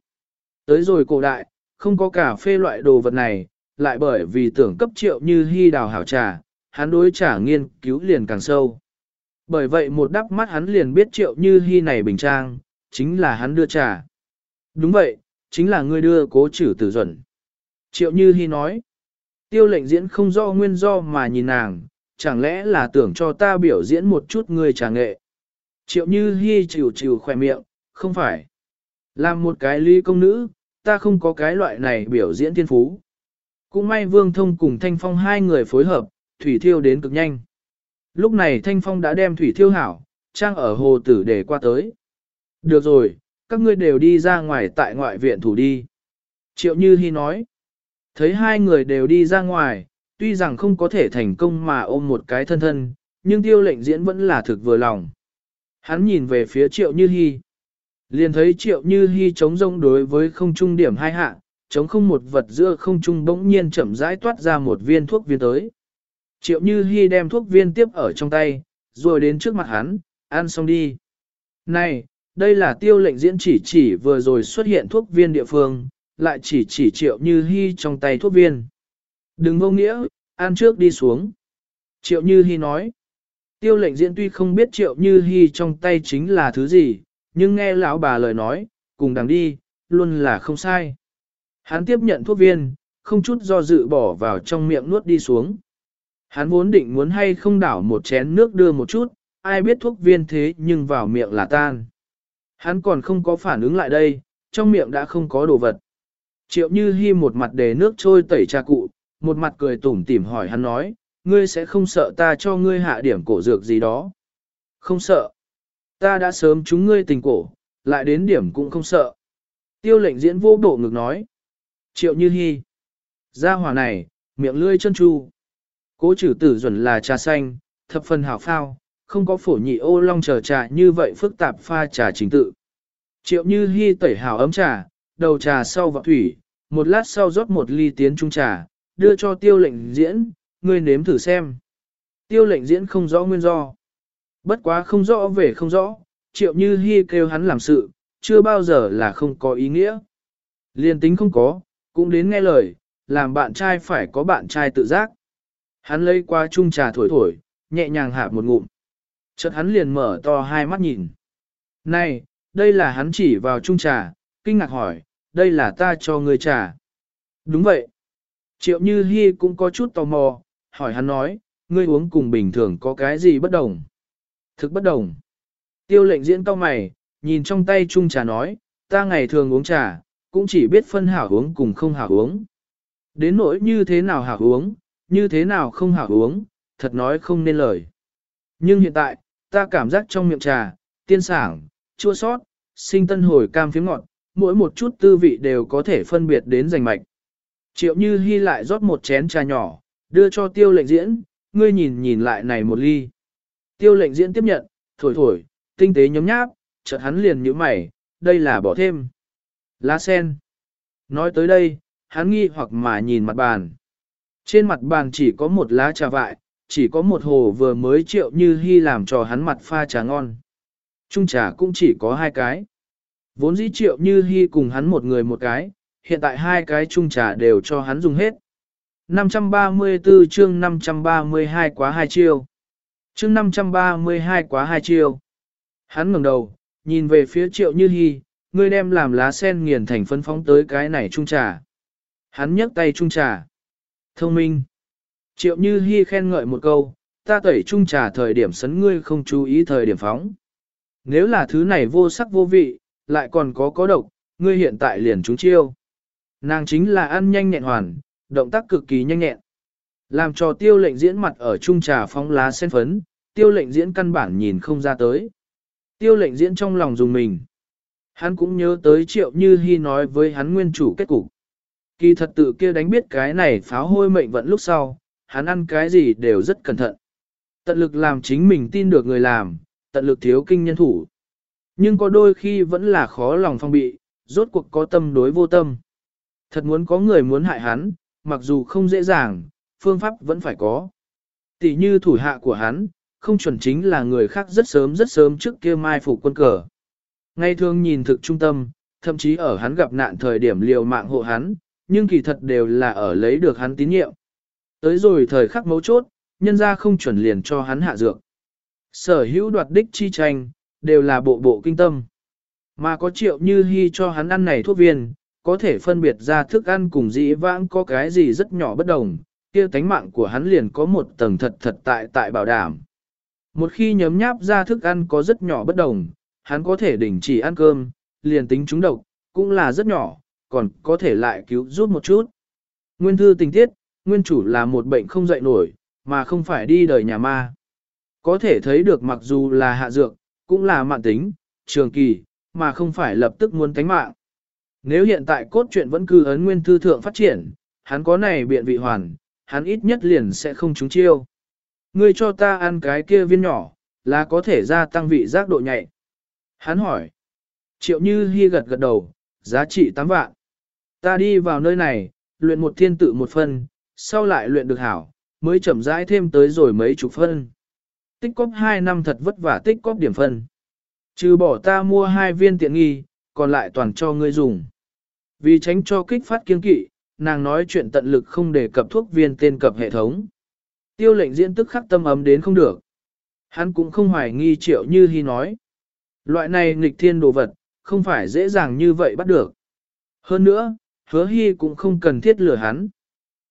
Tới rồi cổ đại, không có cà phê loại đồ vật này, lại bởi vì tưởng cấp triệu như hy đào hảo trà, hắn đối trả nghiên cứu liền càng sâu. Bởi vậy một đắp mắt hắn liền biết triệu như hy này bình trang, chính là hắn đưa trả. Đúng vậy, chính là ngươi đưa cố chử tử duẩn. Triệu như hy nói, tiêu lệnh diễn không do nguyên do mà nhìn nàng, chẳng lẽ là tưởng cho ta biểu diễn một chút ngươi trà nghệ. Triệu như hy chịu chịu khỏe miệng, không phải. Làm một cái ly công nữ, ta không có cái loại này biểu diễn thiên phú. Cũng may Vương Thông cùng Thanh Phong hai người phối hợp, thủy thiêu đến cực nhanh. Lúc này Thanh Phong đã đem thủy thiêu hảo, trang ở hồ tử để qua tới. Được rồi, các ngươi đều đi ra ngoài tại ngoại viện thủ đi. Triệu Như Hi nói, thấy hai người đều đi ra ngoài, tuy rằng không có thể thành công mà ôm một cái thân thân, nhưng tiêu lệnh diễn vẫn là thực vừa lòng. Hắn nhìn về phía Triệu Như Hi. Liền thấy Triệu Như Hi chống rông đối với không trung điểm hai hạ, chống không một vật giữa không trung bỗng nhiên chậm rãi toát ra một viên thuốc viên tới. Triệu Như Hi đem thuốc viên tiếp ở trong tay, rồi đến trước mặt hắn, ăn xong đi. Này, đây là tiêu lệnh diễn chỉ chỉ vừa rồi xuất hiện thuốc viên địa phương, lại chỉ chỉ Triệu Như Hi trong tay thuốc viên. Đừng vô nghĩa, ăn trước đi xuống. Triệu Như Hi nói. Tiêu lệnh diễn tuy không biết Triệu Như Hi trong tay chính là thứ gì, nhưng nghe lão bà lời nói, cùng đằng đi, luôn là không sai. Hắn tiếp nhận thuốc viên, không chút do dự bỏ vào trong miệng nuốt đi xuống. Hắn vốn định muốn hay không đảo một chén nước đưa một chút, ai biết thuốc viên thế nhưng vào miệng là tan. Hắn còn không có phản ứng lại đây, trong miệng đã không có đồ vật. Triệu Như Hi một mặt để nước trôi tẩy trà cụ, một mặt cười tủm tỉm hỏi hắn nói, ngươi sẽ không sợ ta cho ngươi hạ điểm cổ dược gì đó. Không sợ. Ta đã sớm chúng ngươi tình cổ, lại đến điểm cũng không sợ. Tiêu lệnh diễn vô bộ ngực nói. Triệu Như Hi. Gia hỏa này, miệng lươi chân chu. Cố trừ tử duẩn là trà xanh, thập phần hảo phao, không có phổ nhị ô long chờ trà như vậy phức tạp pha trà chính tự. Triệu Như Hi tẩy hảo ấm trà, đầu trà sau vào thủy, một lát sau rót một ly tiến trung trà, đưa cho tiêu lệnh diễn, ngươi nếm thử xem. Tiêu lệnh diễn không rõ nguyên do. Bất quá không rõ về không rõ, triệu như hy kêu hắn làm sự, chưa bao giờ là không có ý nghĩa. Liên tính không có, cũng đến nghe lời, làm bạn trai phải có bạn trai tự giác. Hắn lấy qua chung trà thổi thổi, nhẹ nhàng hạ một ngụm. Chợt hắn liền mở to hai mắt nhìn. Này, đây là hắn chỉ vào chung trà, kinh ngạc hỏi, đây là ta cho ngươi trà. Đúng vậy. Triệu Như Hi cũng có chút tò mò, hỏi hắn nói, ngươi uống cùng bình thường có cái gì bất đồng? Thực bất đồng. Tiêu lệnh diễn cao mày, nhìn trong tay chung trà nói, ta ngày thường uống trà, cũng chỉ biết phân hảo uống cùng không hảo uống. Đến nỗi như thế nào hảo uống, như thế nào không hảo uống, thật nói không nên lời. Nhưng hiện tại, ta cảm giác trong miệng trà, tiên sảng, chua sót, sinh tân hồi cam phiếm ngọt, mỗi một chút tư vị đều có thể phân biệt đến rành mạch. Triệu Như Hi lại rót một chén trà nhỏ, đưa cho tiêu lệnh diễn, ngươi nhìn nhìn lại này một ly. Tiêu lệnh diễn tiếp nhận, thổi thổi, tinh tế nhóm nháp, chợt hắn liền nhíu mày, đây là bỏ thêm. Lá sen. Nói tới đây, hắn nghi hoặc mà nhìn mặt bàn. Trên mặt bàn chỉ có một lá trà vại, chỉ có một hồ vừa mới triệu như hy làm cho hắn mặt pha trà ngon. Trung trà cũng chỉ có hai cái. Vốn dĩ triệu như hy cùng hắn một người một cái, hiện tại hai cái chung trà đều cho hắn dùng hết. 534 chương 532 quá hai chiêu. Chương 532 quá hai chiêu. Hắn ngẩng đầu, nhìn về phía triệu như hy, ngươi đem làm lá sen nghiền thành phân phóng tới cái này chung trà. Hắn nhấc tay chung trà. Thông minh. Triệu như hi khen ngợi một câu, ta tẩy chung trà thời điểm sấn ngươi không chú ý thời điểm phóng. Nếu là thứ này vô sắc vô vị, lại còn có có độc, ngươi hiện tại liền trúng chiêu. Nàng chính là ăn nhanh nhẹn hoàn, động tác cực kỳ nhanh nhẹn. Làm cho tiêu lệnh diễn mặt ở trung trà phóng lá sen phấn, tiêu lệnh diễn căn bản nhìn không ra tới. Tiêu lệnh diễn trong lòng dùng mình. Hắn cũng nhớ tới triệu như hy nói với hắn nguyên chủ kết cục. Kỳ thật tự kia đánh biết cái này pháo hôi mệnh vận lúc sau, hắn ăn cái gì đều rất cẩn thận. Tận lực làm chính mình tin được người làm, tận lực thiếu kinh nhân thủ. Nhưng có đôi khi vẫn là khó lòng phong bị, rốt cuộc có tâm đối vô tâm. Thật muốn có người muốn hại hắn, mặc dù không dễ dàng, phương pháp vẫn phải có. Tỷ như thủ hạ của hắn, không chuẩn chính là người khác rất sớm rất sớm trước kia mai phục quân cờ. Ngay thường nhìn thực trung tâm, thậm chí ở hắn gặp nạn thời điểm liều mạng hộ hắn, nhưng kỳ thật đều là ở lấy được hắn tín nhiệm. Tới rồi thời khắc mấu chốt, nhân ra không chuẩn liền cho hắn hạ dược. Sở hữu đoạt đích chi tranh, đều là bộ bộ kinh tâm. Mà có triệu như hy cho hắn ăn này thuốc viên, có thể phân biệt ra thức ăn cùng dĩ vãng có cái gì rất nhỏ bất đồng, kia tánh mạng của hắn liền có một tầng thật thật tại tại bảo đảm. Một khi nhấm nháp ra thức ăn có rất nhỏ bất đồng, hắn có thể đình chỉ ăn cơm, liền tính trúng độc, cũng là rất nhỏ, còn có thể lại cứu giúp một chút. Nguyên thư tình tiết, nguyên chủ là một bệnh không dậy nổi, mà không phải đi đời nhà ma. Có thể thấy được mặc dù là hạ dược, cũng là mạng tính, trường kỳ, mà không phải lập tức muốn tánh mạng. Nếu hiện tại cốt truyện vẫn cứ ấn nguyên thư thượng phát triển, hắn có này biện vị hoàn, hắn ít nhất liền sẽ không trúng chiêu. Ngươi cho ta ăn cái kia viên nhỏ, là có thể gia tăng vị giác độ nhạy. Hắn hỏi. Triệu Như Hi gật gật đầu, giá trị 8 vạn. Ta đi vào nơi này, luyện một thiên tự một phân, sau lại luyện được hảo, mới chậm rãi thêm tới rồi mấy chục phân. Tích cóp 2 năm thật vất vả tích cóp điểm phân. Trừ bỏ ta mua hai viên tiện nghi, còn lại toàn cho ngươi dùng. Vì tránh cho kích phát kiên kỵ, nàng nói chuyện tận lực không đề cập thuốc viên tên cập hệ thống. Tiêu lệnh diễn tức khắc tâm ấm đến không được. Hắn cũng không hoài nghi triệu như hy nói. Loại này nghịch thiên đồ vật, không phải dễ dàng như vậy bắt được. Hơn nữa, hứa hy cũng không cần thiết lừa hắn.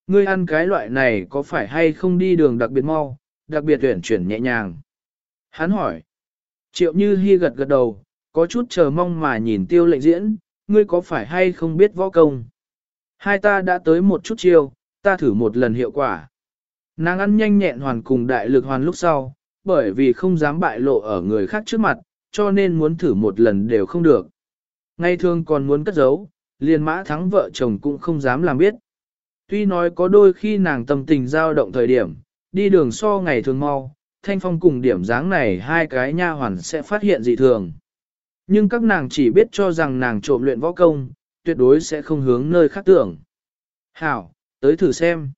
Ngươi ăn cái loại này có phải hay không đi đường đặc biệt mau, đặc biệt tuyển chuyển nhẹ nhàng. Hắn hỏi. Triệu như hy gật gật đầu, có chút chờ mong mà nhìn tiêu lệnh diễn, ngươi có phải hay không biết võ công. Hai ta đã tới một chút chiêu, ta thử một lần hiệu quả. Nàng ăn nhanh nhẹn hoàn cùng đại lực hoàn lúc sau, bởi vì không dám bại lộ ở người khác trước mặt, cho nên muốn thử một lần đều không được. Ngay thường còn muốn cất giấu, liền mã thắng vợ chồng cũng không dám làm biết. Tuy nói có đôi khi nàng tâm tình dao động thời điểm, đi đường so ngày thường mau, thanh phong cùng điểm dáng này hai cái nha hoàn sẽ phát hiện dị thường. Nhưng các nàng chỉ biết cho rằng nàng trộm luyện võ công, tuyệt đối sẽ không hướng nơi khác tưởng. Hảo, tới thử xem.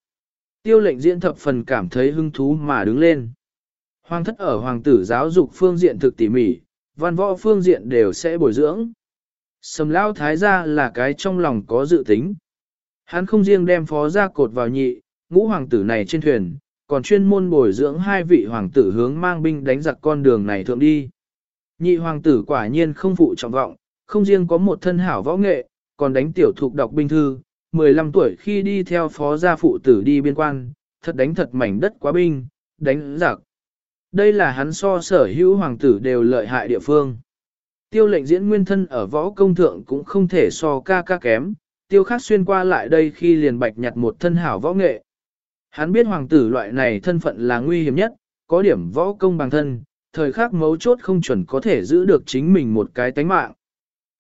Tiêu lệnh diễn thập phần cảm thấy hứng thú mà đứng lên. Hoàng thất ở hoàng tử giáo dục phương diện thực tỉ mỉ, văn võ phương diện đều sẽ bồi dưỡng. Sầm lao thái gia là cái trong lòng có dự tính. Hắn không riêng đem phó gia cột vào nhị, ngũ hoàng tử này trên thuyền, còn chuyên môn bồi dưỡng hai vị hoàng tử hướng mang binh đánh giặc con đường này thượng đi. Nhị hoàng tử quả nhiên không phụ trọng vọng, không riêng có một thân hảo võ nghệ, còn đánh tiểu thục đọc binh thư, 15 tuổi khi đi theo phó gia phụ tử đi biên quan, thật đánh thật mảnh đất quá binh, đánh giặc. Đây là hắn so sở hữu hoàng tử đều lợi hại địa phương. Tiêu lệnh diễn nguyên thân ở võ công thượng cũng không thể so ca ca kém, tiêu khác xuyên qua lại đây khi liền bạch nhặt một thân hảo võ nghệ. Hắn biết hoàng tử loại này thân phận là nguy hiểm nhất, có điểm võ công bằng thân, thời khắc mấu chốt không chuẩn có thể giữ được chính mình một cái tánh mạng.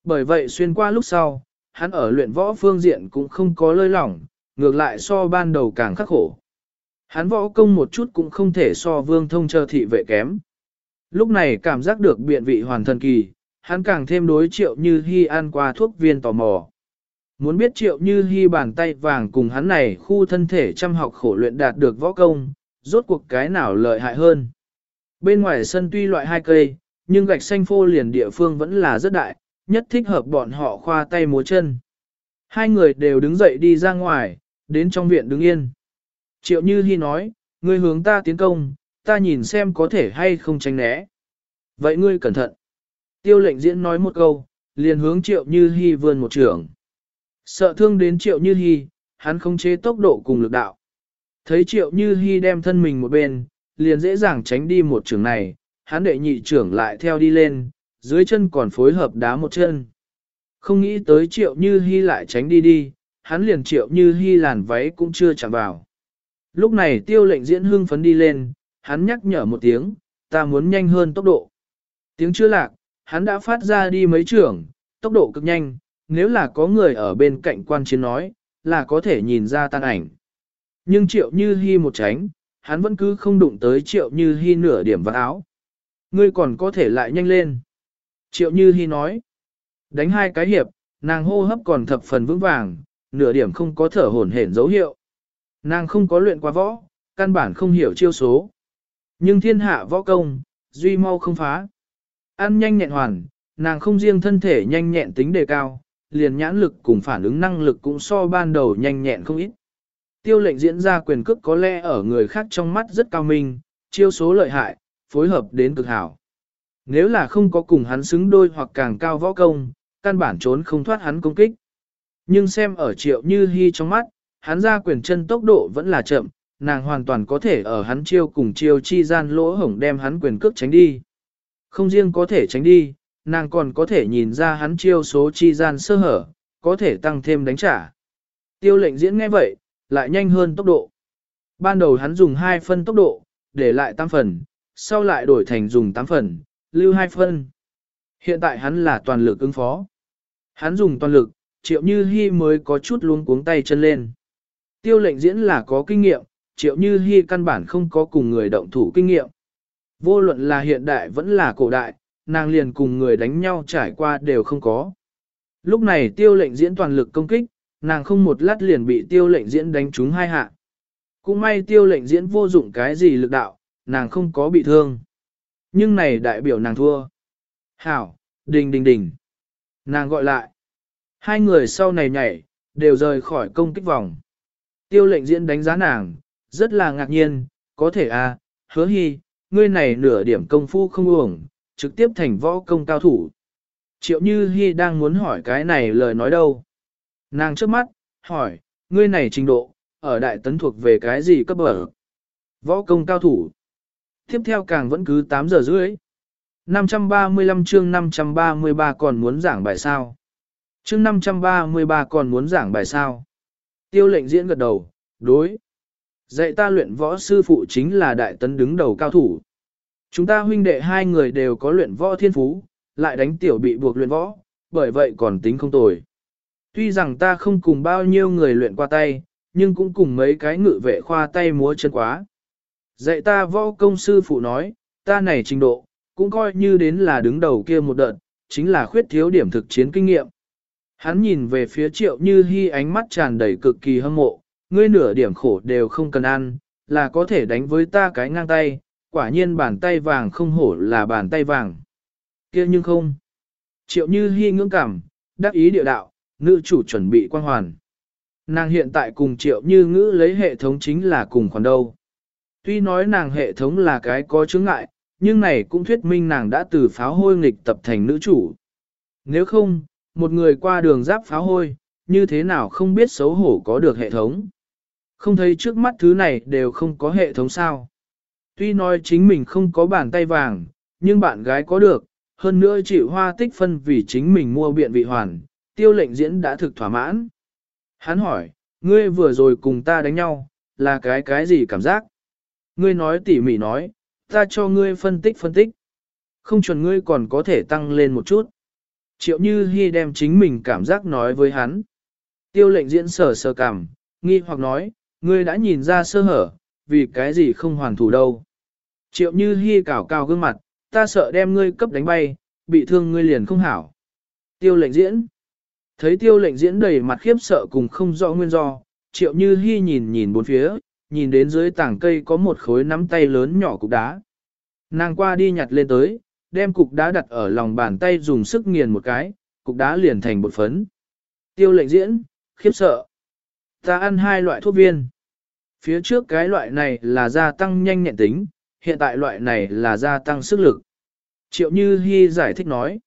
Bởi vậy xuyên qua lúc sau, hắn ở luyện võ phương diện cũng không có lơi lỏng, ngược lại so ban đầu càng khắc khổ. Hắn võ công một chút cũng không thể so vương thông chờ thị vệ kém. Lúc này cảm giác được biện vị hoàn thần kỳ, hắn càng thêm đối triệu như hy ăn qua thuốc viên tò mò. Muốn biết triệu như hy bàn tay vàng cùng hắn này khu thân thể chăm học khổ luyện đạt được võ công, rốt cuộc cái nào lợi hại hơn. Bên ngoài sân tuy loại hai cây, nhưng gạch xanh phô liền địa phương vẫn là rất đại, nhất thích hợp bọn họ khoa tay múa chân. Hai người đều đứng dậy đi ra ngoài, đến trong viện đứng yên. Triệu Như Hi nói, ngươi hướng ta tiến công, ta nhìn xem có thể hay không tránh né. Vậy ngươi cẩn thận. Tiêu lệnh diễn nói một câu, liền hướng Triệu Như Hi vươn một trường. Sợ thương đến Triệu Như Hi, hắn không chế tốc độ cùng lực đạo. Thấy Triệu Như Hi đem thân mình một bên, liền dễ dàng tránh đi một trường này, hắn đệ nhị trưởng lại theo đi lên, dưới chân còn phối hợp đá một chân. Không nghĩ tới Triệu Như Hi lại tránh đi đi, hắn liền Triệu Như Hi làn váy cũng chưa chạm vào. Lúc này tiêu lệnh diễn hưng phấn đi lên, hắn nhắc nhở một tiếng, ta muốn nhanh hơn tốc độ. Tiếng chưa lạc, hắn đã phát ra đi mấy trưởng, tốc độ cực nhanh, nếu là có người ở bên cạnh quan chiến nói, là có thể nhìn ra tan ảnh. Nhưng triệu như hy một tránh, hắn vẫn cứ không đụng tới triệu như hy nửa điểm vào áo. Ngươi còn có thể lại nhanh lên. Triệu như hy nói, đánh hai cái hiệp, nàng hô hấp còn thập phần vững vàng, nửa điểm không có thở hổn hển dấu hiệu. Nàng không có luyện qua võ, căn bản không hiểu chiêu số. Nhưng thiên hạ võ công, duy mau không phá. Ăn nhanh nhẹn hoàn, nàng không riêng thân thể nhanh nhẹn tính đề cao, liền nhãn lực cùng phản ứng năng lực cũng so ban đầu nhanh nhẹn không ít. Tiêu lệnh diễn ra quyền cước có lẽ ở người khác trong mắt rất cao minh, chiêu số lợi hại, phối hợp đến cực hảo. Nếu là không có cùng hắn xứng đôi hoặc càng cao võ công, căn bản trốn không thoát hắn công kích. Nhưng xem ở triệu như hy trong mắt, hắn ra quyền chân tốc độ vẫn là chậm, nàng hoàn toàn có thể ở hắn chiêu cùng chiêu chi gian lỗ hổng đem hắn quyền cước tránh đi. Không riêng có thể tránh đi, nàng còn có thể nhìn ra hắn chiêu số chi gian sơ hở, có thể tăng thêm đánh trả. Tiêu lệnh diễn nghe vậy, lại nhanh hơn tốc độ. Ban đầu hắn dùng 2 phân tốc độ, để lại 8 phần, sau lại đổi thành dùng 8 phần, lưu 2 phân. Hiện tại hắn là toàn lực ứng phó. Hắn dùng toàn lực, triệu như hy mới có chút luống cuống tay chân lên. Tiêu lệnh diễn là có kinh nghiệm, triệu như hy căn bản không có cùng người động thủ kinh nghiệm. Vô luận là hiện đại vẫn là cổ đại, nàng liền cùng người đánh nhau trải qua đều không có. Lúc này tiêu lệnh diễn toàn lực công kích, nàng không một lát liền bị tiêu lệnh diễn đánh trúng hai hạ. Cũng may tiêu lệnh diễn vô dụng cái gì lực đạo, nàng không có bị thương. Nhưng này đại biểu nàng thua. Hảo, đình đình đình. Nàng gọi lại. Hai người sau này nhảy, đều rời khỏi công kích vòng. Tiêu lệnh diễn đánh giá nàng, rất là ngạc nhiên, có thể à, hứa hy, ngươi này nửa điểm công phu không uổng, trực tiếp thành võ công cao thủ. Triệu Như Hi đang muốn hỏi cái này lời nói đâu. Nàng trước mắt, hỏi, ngươi này trình độ, ở đại tấn thuộc về cái gì cấp bậc? Võ công cao thủ. Tiếp theo càng vẫn cứ 8 giờ rưỡi. 535 chương 533 còn muốn giảng bài sao? Chương 533 còn muốn giảng bài sao? Tiêu lệnh diễn gật đầu, đối. Dạy ta luyện võ sư phụ chính là đại tấn đứng đầu cao thủ. Chúng ta huynh đệ hai người đều có luyện võ thiên phú, lại đánh tiểu bị buộc luyện võ, bởi vậy còn tính không tồi. Tuy rằng ta không cùng bao nhiêu người luyện qua tay, nhưng cũng cùng mấy cái ngự vệ khoa tay múa chân quá. Dạy ta võ công sư phụ nói, ta này trình độ, cũng coi như đến là đứng đầu kia một đợt, chính là khuyết thiếu điểm thực chiến kinh nghiệm. Hắn nhìn về phía triệu như hy ánh mắt tràn đầy cực kỳ hâm mộ, ngươi nửa điểm khổ đều không cần ăn, là có thể đánh với ta cái ngang tay, quả nhiên bàn tay vàng không hổ là bàn tay vàng. kia nhưng không. Triệu như hy ngưỡng cảm, đắc ý địa đạo, nữ chủ chuẩn bị quan hoàn. Nàng hiện tại cùng triệu như ngữ lấy hệ thống chính là cùng khoản đâu. Tuy nói nàng hệ thống là cái có chướng ngại, nhưng này cũng thuyết minh nàng đã từ pháo hôi nghịch tập thành nữ chủ. Nếu không, một người qua đường giáp pháo hôi, như thế nào không biết xấu hổ có được hệ thống. Không thấy trước mắt thứ này đều không có hệ thống sao. Tuy nói chính mình không có bàn tay vàng, nhưng bạn gái có được, hơn nữa chịu hoa tích phân vì chính mình mua biện vị hoàn, tiêu lệnh diễn đã thực thỏa mãn. Hắn hỏi, ngươi vừa rồi cùng ta đánh nhau, là cái cái gì cảm giác? Ngươi nói tỉ mỉ nói, ta cho ngươi phân tích phân tích. Không chuẩn ngươi còn có thể tăng lên một chút. Triệu Như Hi đem chính mình cảm giác nói với hắn. Tiêu lệnh diễn sở sơ cảm, nghi hoặc nói, ngươi đã nhìn ra sơ hở, vì cái gì không hoàn thủ đâu. Triệu Như Hi cào cao gương mặt, ta sợ đem ngươi cấp đánh bay, bị thương ngươi liền không hảo. Tiêu lệnh diễn. Thấy tiêu lệnh diễn đầy mặt khiếp sợ cùng không rõ nguyên do, triệu như hy nhìn nhìn bốn phía, nhìn đến dưới tảng cây có một khối nắm tay lớn nhỏ cục đá. Nàng qua đi nhặt lên tới, đem cục đá đặt ở lòng bàn tay dùng sức nghiền một cái, cục đá liền thành bột phấn. Tiêu lệnh diễn, khiếp sợ. Ta ăn hai loại thuốc viên. Phía trước cái loại này là gia tăng nhanh nhẹn tính, hiện tại loại này là gia tăng sức lực. Triệu Như Hi giải thích nói.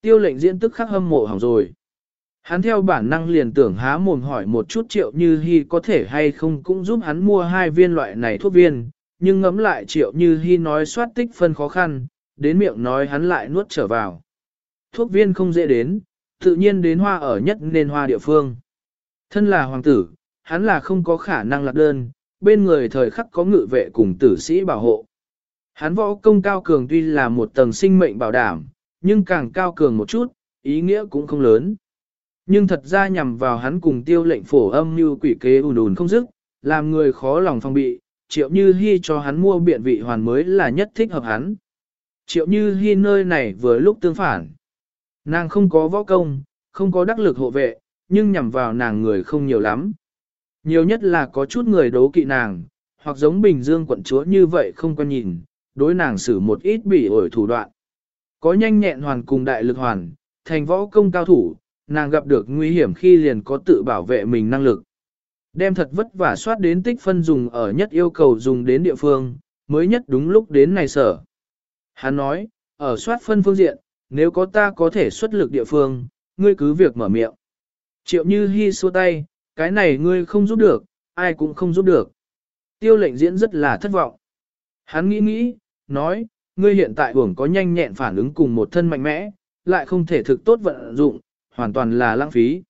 Tiêu lệnh diễn tức khắc hâm mộ hỏng rồi. Hắn theo bản năng liền tưởng há mồm hỏi một chút triệu như Hi có thể hay không cũng giúp hắn mua hai viên loại này thuốc viên, nhưng ngấm lại triệu như Hi nói soát tích phân khó khăn, đến miệng nói hắn lại nuốt trở vào. Thuốc viên không dễ đến, tự nhiên đến hoa ở nhất nên hoa địa phương. Thân là hoàng tử, hắn là không có khả năng lạc đơn, bên người thời khắc có ngự vệ cùng tử sĩ bảo hộ. Hắn võ công cao cường tuy là một tầng sinh mệnh bảo đảm, nhưng càng cao cường một chút, ý nghĩa cũng không lớn. Nhưng thật ra nhằm vào hắn cùng tiêu lệnh phổ âm như quỷ kế ùn ùn không dứt, làm người khó lòng phong bị, triệu như hy cho hắn mua biện vị hoàn mới là nhất thích hợp hắn. Triệu như hy nơi này vừa lúc tương phản. Nàng không có võ công, không có đắc lực hộ vệ, nhưng nhằm vào nàng người không nhiều lắm. Nhiều nhất là có chút người đố kỵ nàng, hoặc giống Bình Dương quận chúa như vậy không quan nhìn, đối nàng xử một ít bị ổi thủ đoạn. Có nhanh nhẹn hoàn cùng đại lực hoàn, thành võ công cao thủ, nàng gặp được nguy hiểm khi liền có tự bảo vệ mình năng lực. Đem thật vất vả soát đến tích phân dùng ở nhất yêu cầu dùng đến địa phương, mới nhất đúng lúc đến này sở. Hắn nói, ở soát phân phương diện, nếu có ta có thể xuất lực địa phương, ngươi cứ việc mở miệng. Triệu như hi xua tay, cái này ngươi không giúp được, ai cũng không giúp được. Tiêu lệnh diễn rất là thất vọng. Hắn nghĩ nghĩ, nói, ngươi hiện tại hưởng có nhanh nhẹn phản ứng cùng một thân mạnh mẽ, lại không thể thực tốt vận dụng, hoàn toàn là lãng phí.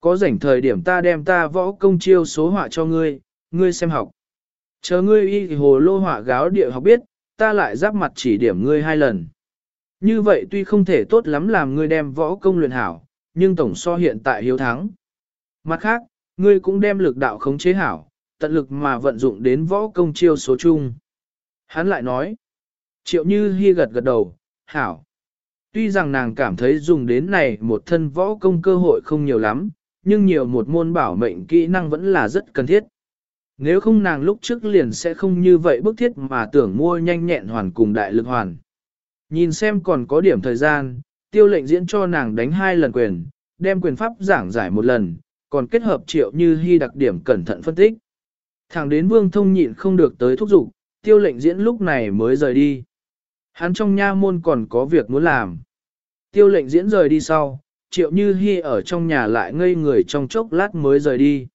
Có rảnh thời điểm ta đem ta võ công chiêu số họa cho ngươi, ngươi xem học. Chờ ngươi y hồ lô họa gáo địa học biết, ta lại giáp mặt chỉ điểm ngươi hai lần. Như vậy tuy không thể tốt lắm làm ngươi đem võ công luyện hảo, nhưng tổng so hiện tại hiếu thắng. Mặt khác, ngươi cũng đem lực đạo khống chế hảo, tận lực mà vận dụng đến võ công chiêu số chung. Hắn lại nói, triệu như hy gật gật đầu, hảo. Tuy rằng nàng cảm thấy dùng đến này một thân võ công cơ hội không nhiều lắm, nhưng nhiều một môn bảo mệnh kỹ năng vẫn là rất cần thiết. Nếu không nàng lúc trước liền sẽ không như vậy bức thiết mà tưởng mua nhanh nhẹn hoàn cùng đại lực hoàn. Nhìn xem còn có điểm thời gian, tiêu lệnh diễn cho nàng đánh hai lần quyền, đem quyền pháp giảng giải một lần, còn kết hợp triệu như hy đặc điểm cẩn thận phân tích. Thẳng đến vương thông nhịn không được tới thúc giục, tiêu lệnh diễn lúc này mới rời đi. Hắn trong nha môn còn có việc muốn làm. Tiêu lệnh diễn rời đi sau, triệu như hy ở trong nhà lại ngây người trong chốc lát mới rời đi.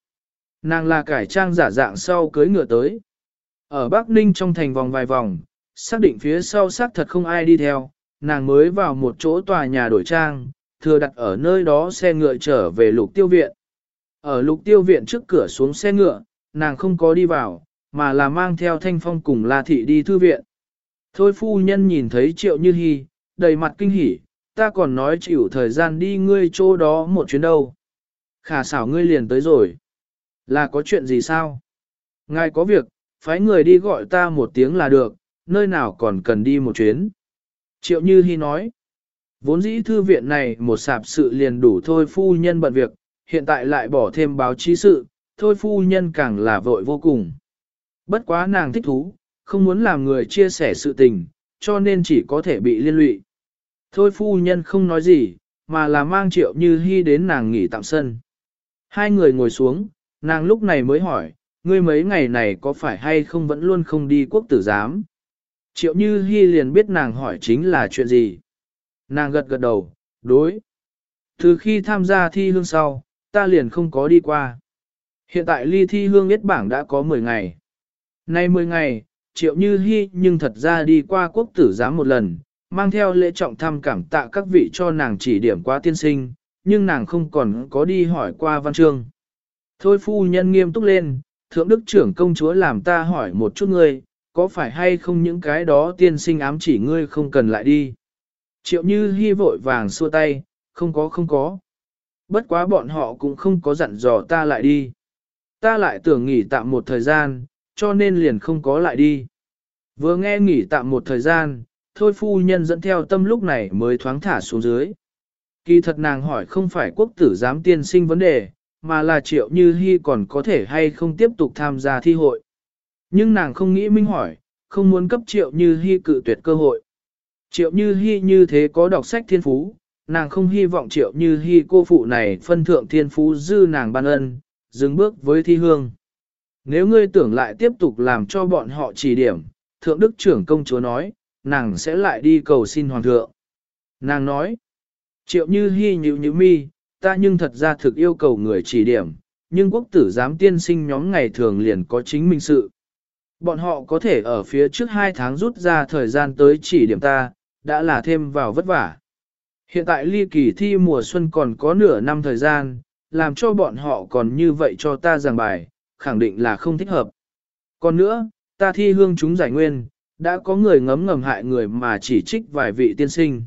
Nàng là cải trang giả dạng sau cưới ngựa tới. Ở Bắc Ninh trong thành vòng vài vòng, xác định phía sau xác thật không ai đi theo, nàng mới vào một chỗ tòa nhà đổi trang, thừa đặt ở nơi đó xe ngựa trở về lục tiêu viện. Ở lục tiêu viện trước cửa xuống xe ngựa, nàng không có đi vào, mà là mang theo thanh phong cùng La Thị đi thư viện. Thôi phu nhân nhìn thấy triệu như hy, đầy mặt kinh hỉ, ta còn nói chịu thời gian đi ngươi chỗ đó một chuyến đâu. Khả xảo ngươi liền tới rồi. Là có chuyện gì sao? Ngài có việc, phái người đi gọi ta một tiếng là được, nơi nào còn cần đi một chuyến. Triệu Như Hi nói, vốn dĩ thư viện này một sạp sự liền đủ thôi phu nhân bận việc, hiện tại lại bỏ thêm báo chí sự, thôi phu nhân càng là vội vô cùng. Bất quá nàng thích thú, không muốn làm người chia sẻ sự tình, cho nên chỉ có thể bị liên lụy. Thôi phu nhân không nói gì, mà là mang triệu như Hi đến nàng nghỉ tạm sân. Hai người ngồi xuống, nàng lúc này mới hỏi, ngươi mấy ngày này có phải hay không vẫn luôn không đi quốc tử giám? Triệu như hy liền biết nàng hỏi chính là chuyện gì. Nàng gật gật đầu, đối. Từ khi tham gia thi hương sau, ta liền không có đi qua. Hiện tại ly thi hương biết bảng đã có 10 ngày. Nay 10 ngày, triệu như hy nhưng thật ra đi qua quốc tử giám một lần, mang theo lễ trọng thăm cảm tạ các vị cho nàng chỉ điểm qua tiên sinh, nhưng nàng không còn có đi hỏi qua văn chương. Thôi phu nhân nghiêm túc lên, thượng đức trưởng công chúa làm ta hỏi một chút ngươi, có phải hay không những cái đó tiên sinh ám chỉ ngươi không cần lại đi. Triệu như hy vội vàng xua tay, không có không có. Bất quá bọn họ cũng không có dặn dò ta lại đi. Ta lại tưởng nghỉ tạm một thời gian, cho nên liền không có lại đi. Vừa nghe nghỉ tạm một thời gian, thôi phu nhân dẫn theo tâm lúc này mới thoáng thả xuống dưới. Kỳ thật nàng hỏi không phải quốc tử giám tiên sinh vấn đề, mà là triệu như hy còn có thể hay không tiếp tục tham gia thi hội. Nhưng nàng không nghĩ minh hỏi, không muốn cấp triệu như hy cự tuyệt cơ hội. Triệu như hy như thế có đọc sách thiên phú, nàng không hy vọng triệu như hy cô phụ này phân thượng thiên phú dư nàng ban ân, dừng bước với thi hương. Nếu ngươi tưởng lại tiếp tục làm cho bọn họ chỉ điểm, thượng đức trưởng công chúa nói, nàng sẽ lại đi cầu xin hoàng thượng. Nàng nói, triệu như hy nhịu như mi, ta nhưng thật ra thực yêu cầu người chỉ điểm, nhưng quốc tử giám tiên sinh nhóm ngày thường liền có chính minh sự. Bọn họ có thể ở phía trước hai tháng rút ra thời gian tới chỉ điểm ta, đã là thêm vào vất vả. Hiện tại ly kỳ thi mùa xuân còn có nửa năm thời gian, làm cho bọn họ còn như vậy cho ta giảng bài, khẳng định là không thích hợp. Còn nữa, ta thi hương chúng giải nguyên, đã có người ngấm ngầm hại người mà chỉ trích vài vị tiên sinh.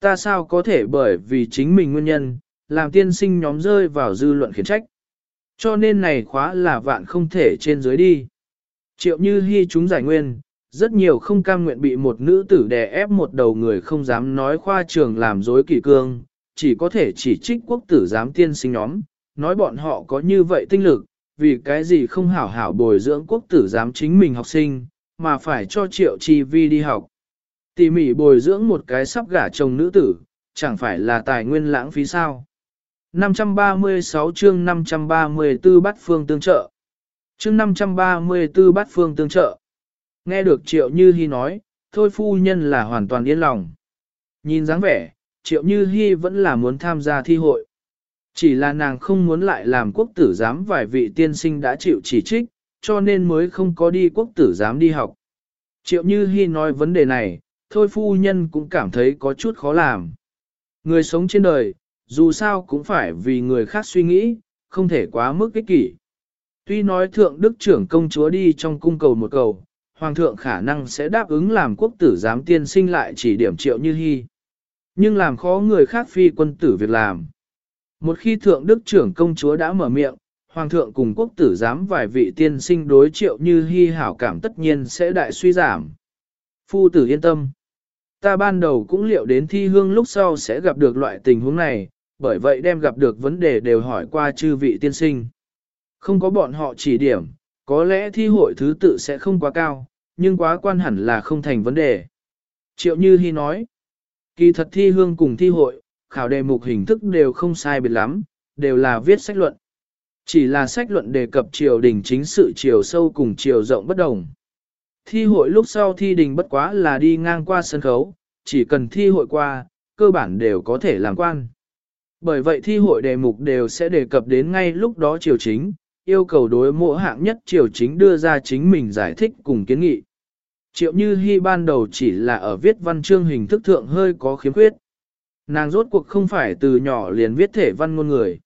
Ta sao có thể bởi vì chính mình nguyên nhân, làm tiên sinh nhóm rơi vào dư luận khiển trách. Cho nên này khóa là vạn không thể trên dưới đi. Triệu như hy chúng giải nguyên, rất nhiều không cam nguyện bị một nữ tử đè ép một đầu người không dám nói khoa trường làm dối kỳ cương, chỉ có thể chỉ trích quốc tử giám tiên sinh nhóm, nói bọn họ có như vậy tinh lực, vì cái gì không hảo hảo bồi dưỡng quốc tử giám chính mình học sinh, mà phải cho triệu chi vi đi học. Tỉ mỉ bồi dưỡng một cái sắp gả chồng nữ tử, chẳng phải là tài nguyên lãng phí sao. 536 chương 534 bắt phương tương trợ. Chương 534 bát phương tương trợ. Nghe được Triệu Như Hi nói, thôi phu nhân là hoàn toàn yên lòng. Nhìn dáng vẻ, Triệu Như Hi vẫn là muốn tham gia thi hội. Chỉ là nàng không muốn lại làm quốc tử giám vài vị tiên sinh đã chịu chỉ trích, cho nên mới không có đi quốc tử giám đi học. Triệu Như Hi nói vấn đề này, thôi phu nhân cũng cảm thấy có chút khó làm. Người sống trên đời, dù sao cũng phải vì người khác suy nghĩ, không thể quá mức ích kỷ. Tuy nói thượng đức trưởng công chúa đi trong cung cầu một cầu, hoàng thượng khả năng sẽ đáp ứng làm quốc tử giám tiên sinh lại chỉ điểm triệu như hy. Nhưng làm khó người khác phi quân tử việc làm. Một khi thượng đức trưởng công chúa đã mở miệng, hoàng thượng cùng quốc tử giám vài vị tiên sinh đối triệu như hy hảo cảm tất nhiên sẽ đại suy giảm. Phu tử yên tâm. Ta ban đầu cũng liệu đến thi hương lúc sau sẽ gặp được loại tình huống này, bởi vậy đem gặp được vấn đề đều hỏi qua chư vị tiên sinh. Không có bọn họ chỉ điểm, có lẽ thi hội thứ tự sẽ không quá cao, nhưng quá quan hẳn là không thành vấn đề. Triệu Như Hi nói, kỳ thật thi hương cùng thi hội, khảo đề mục hình thức đều không sai biệt lắm, đều là viết sách luận. Chỉ là sách luận đề cập triều đình chính sự chiều sâu cùng chiều rộng bất đồng. Thi hội lúc sau thi đình bất quá là đi ngang qua sân khấu, chỉ cần thi hội qua, cơ bản đều có thể làm quan. Bởi vậy thi hội đề mục đều sẽ đề cập đến ngay lúc đó triều chính, yêu cầu đối mỗi hạng nhất triều chính đưa ra chính mình giải thích cùng kiến nghị. Triệu Như Hi ban đầu chỉ là ở viết văn chương hình thức thượng hơi có khiếm khuyết. Nàng rốt cuộc không phải từ nhỏ liền viết thể văn ngôn người.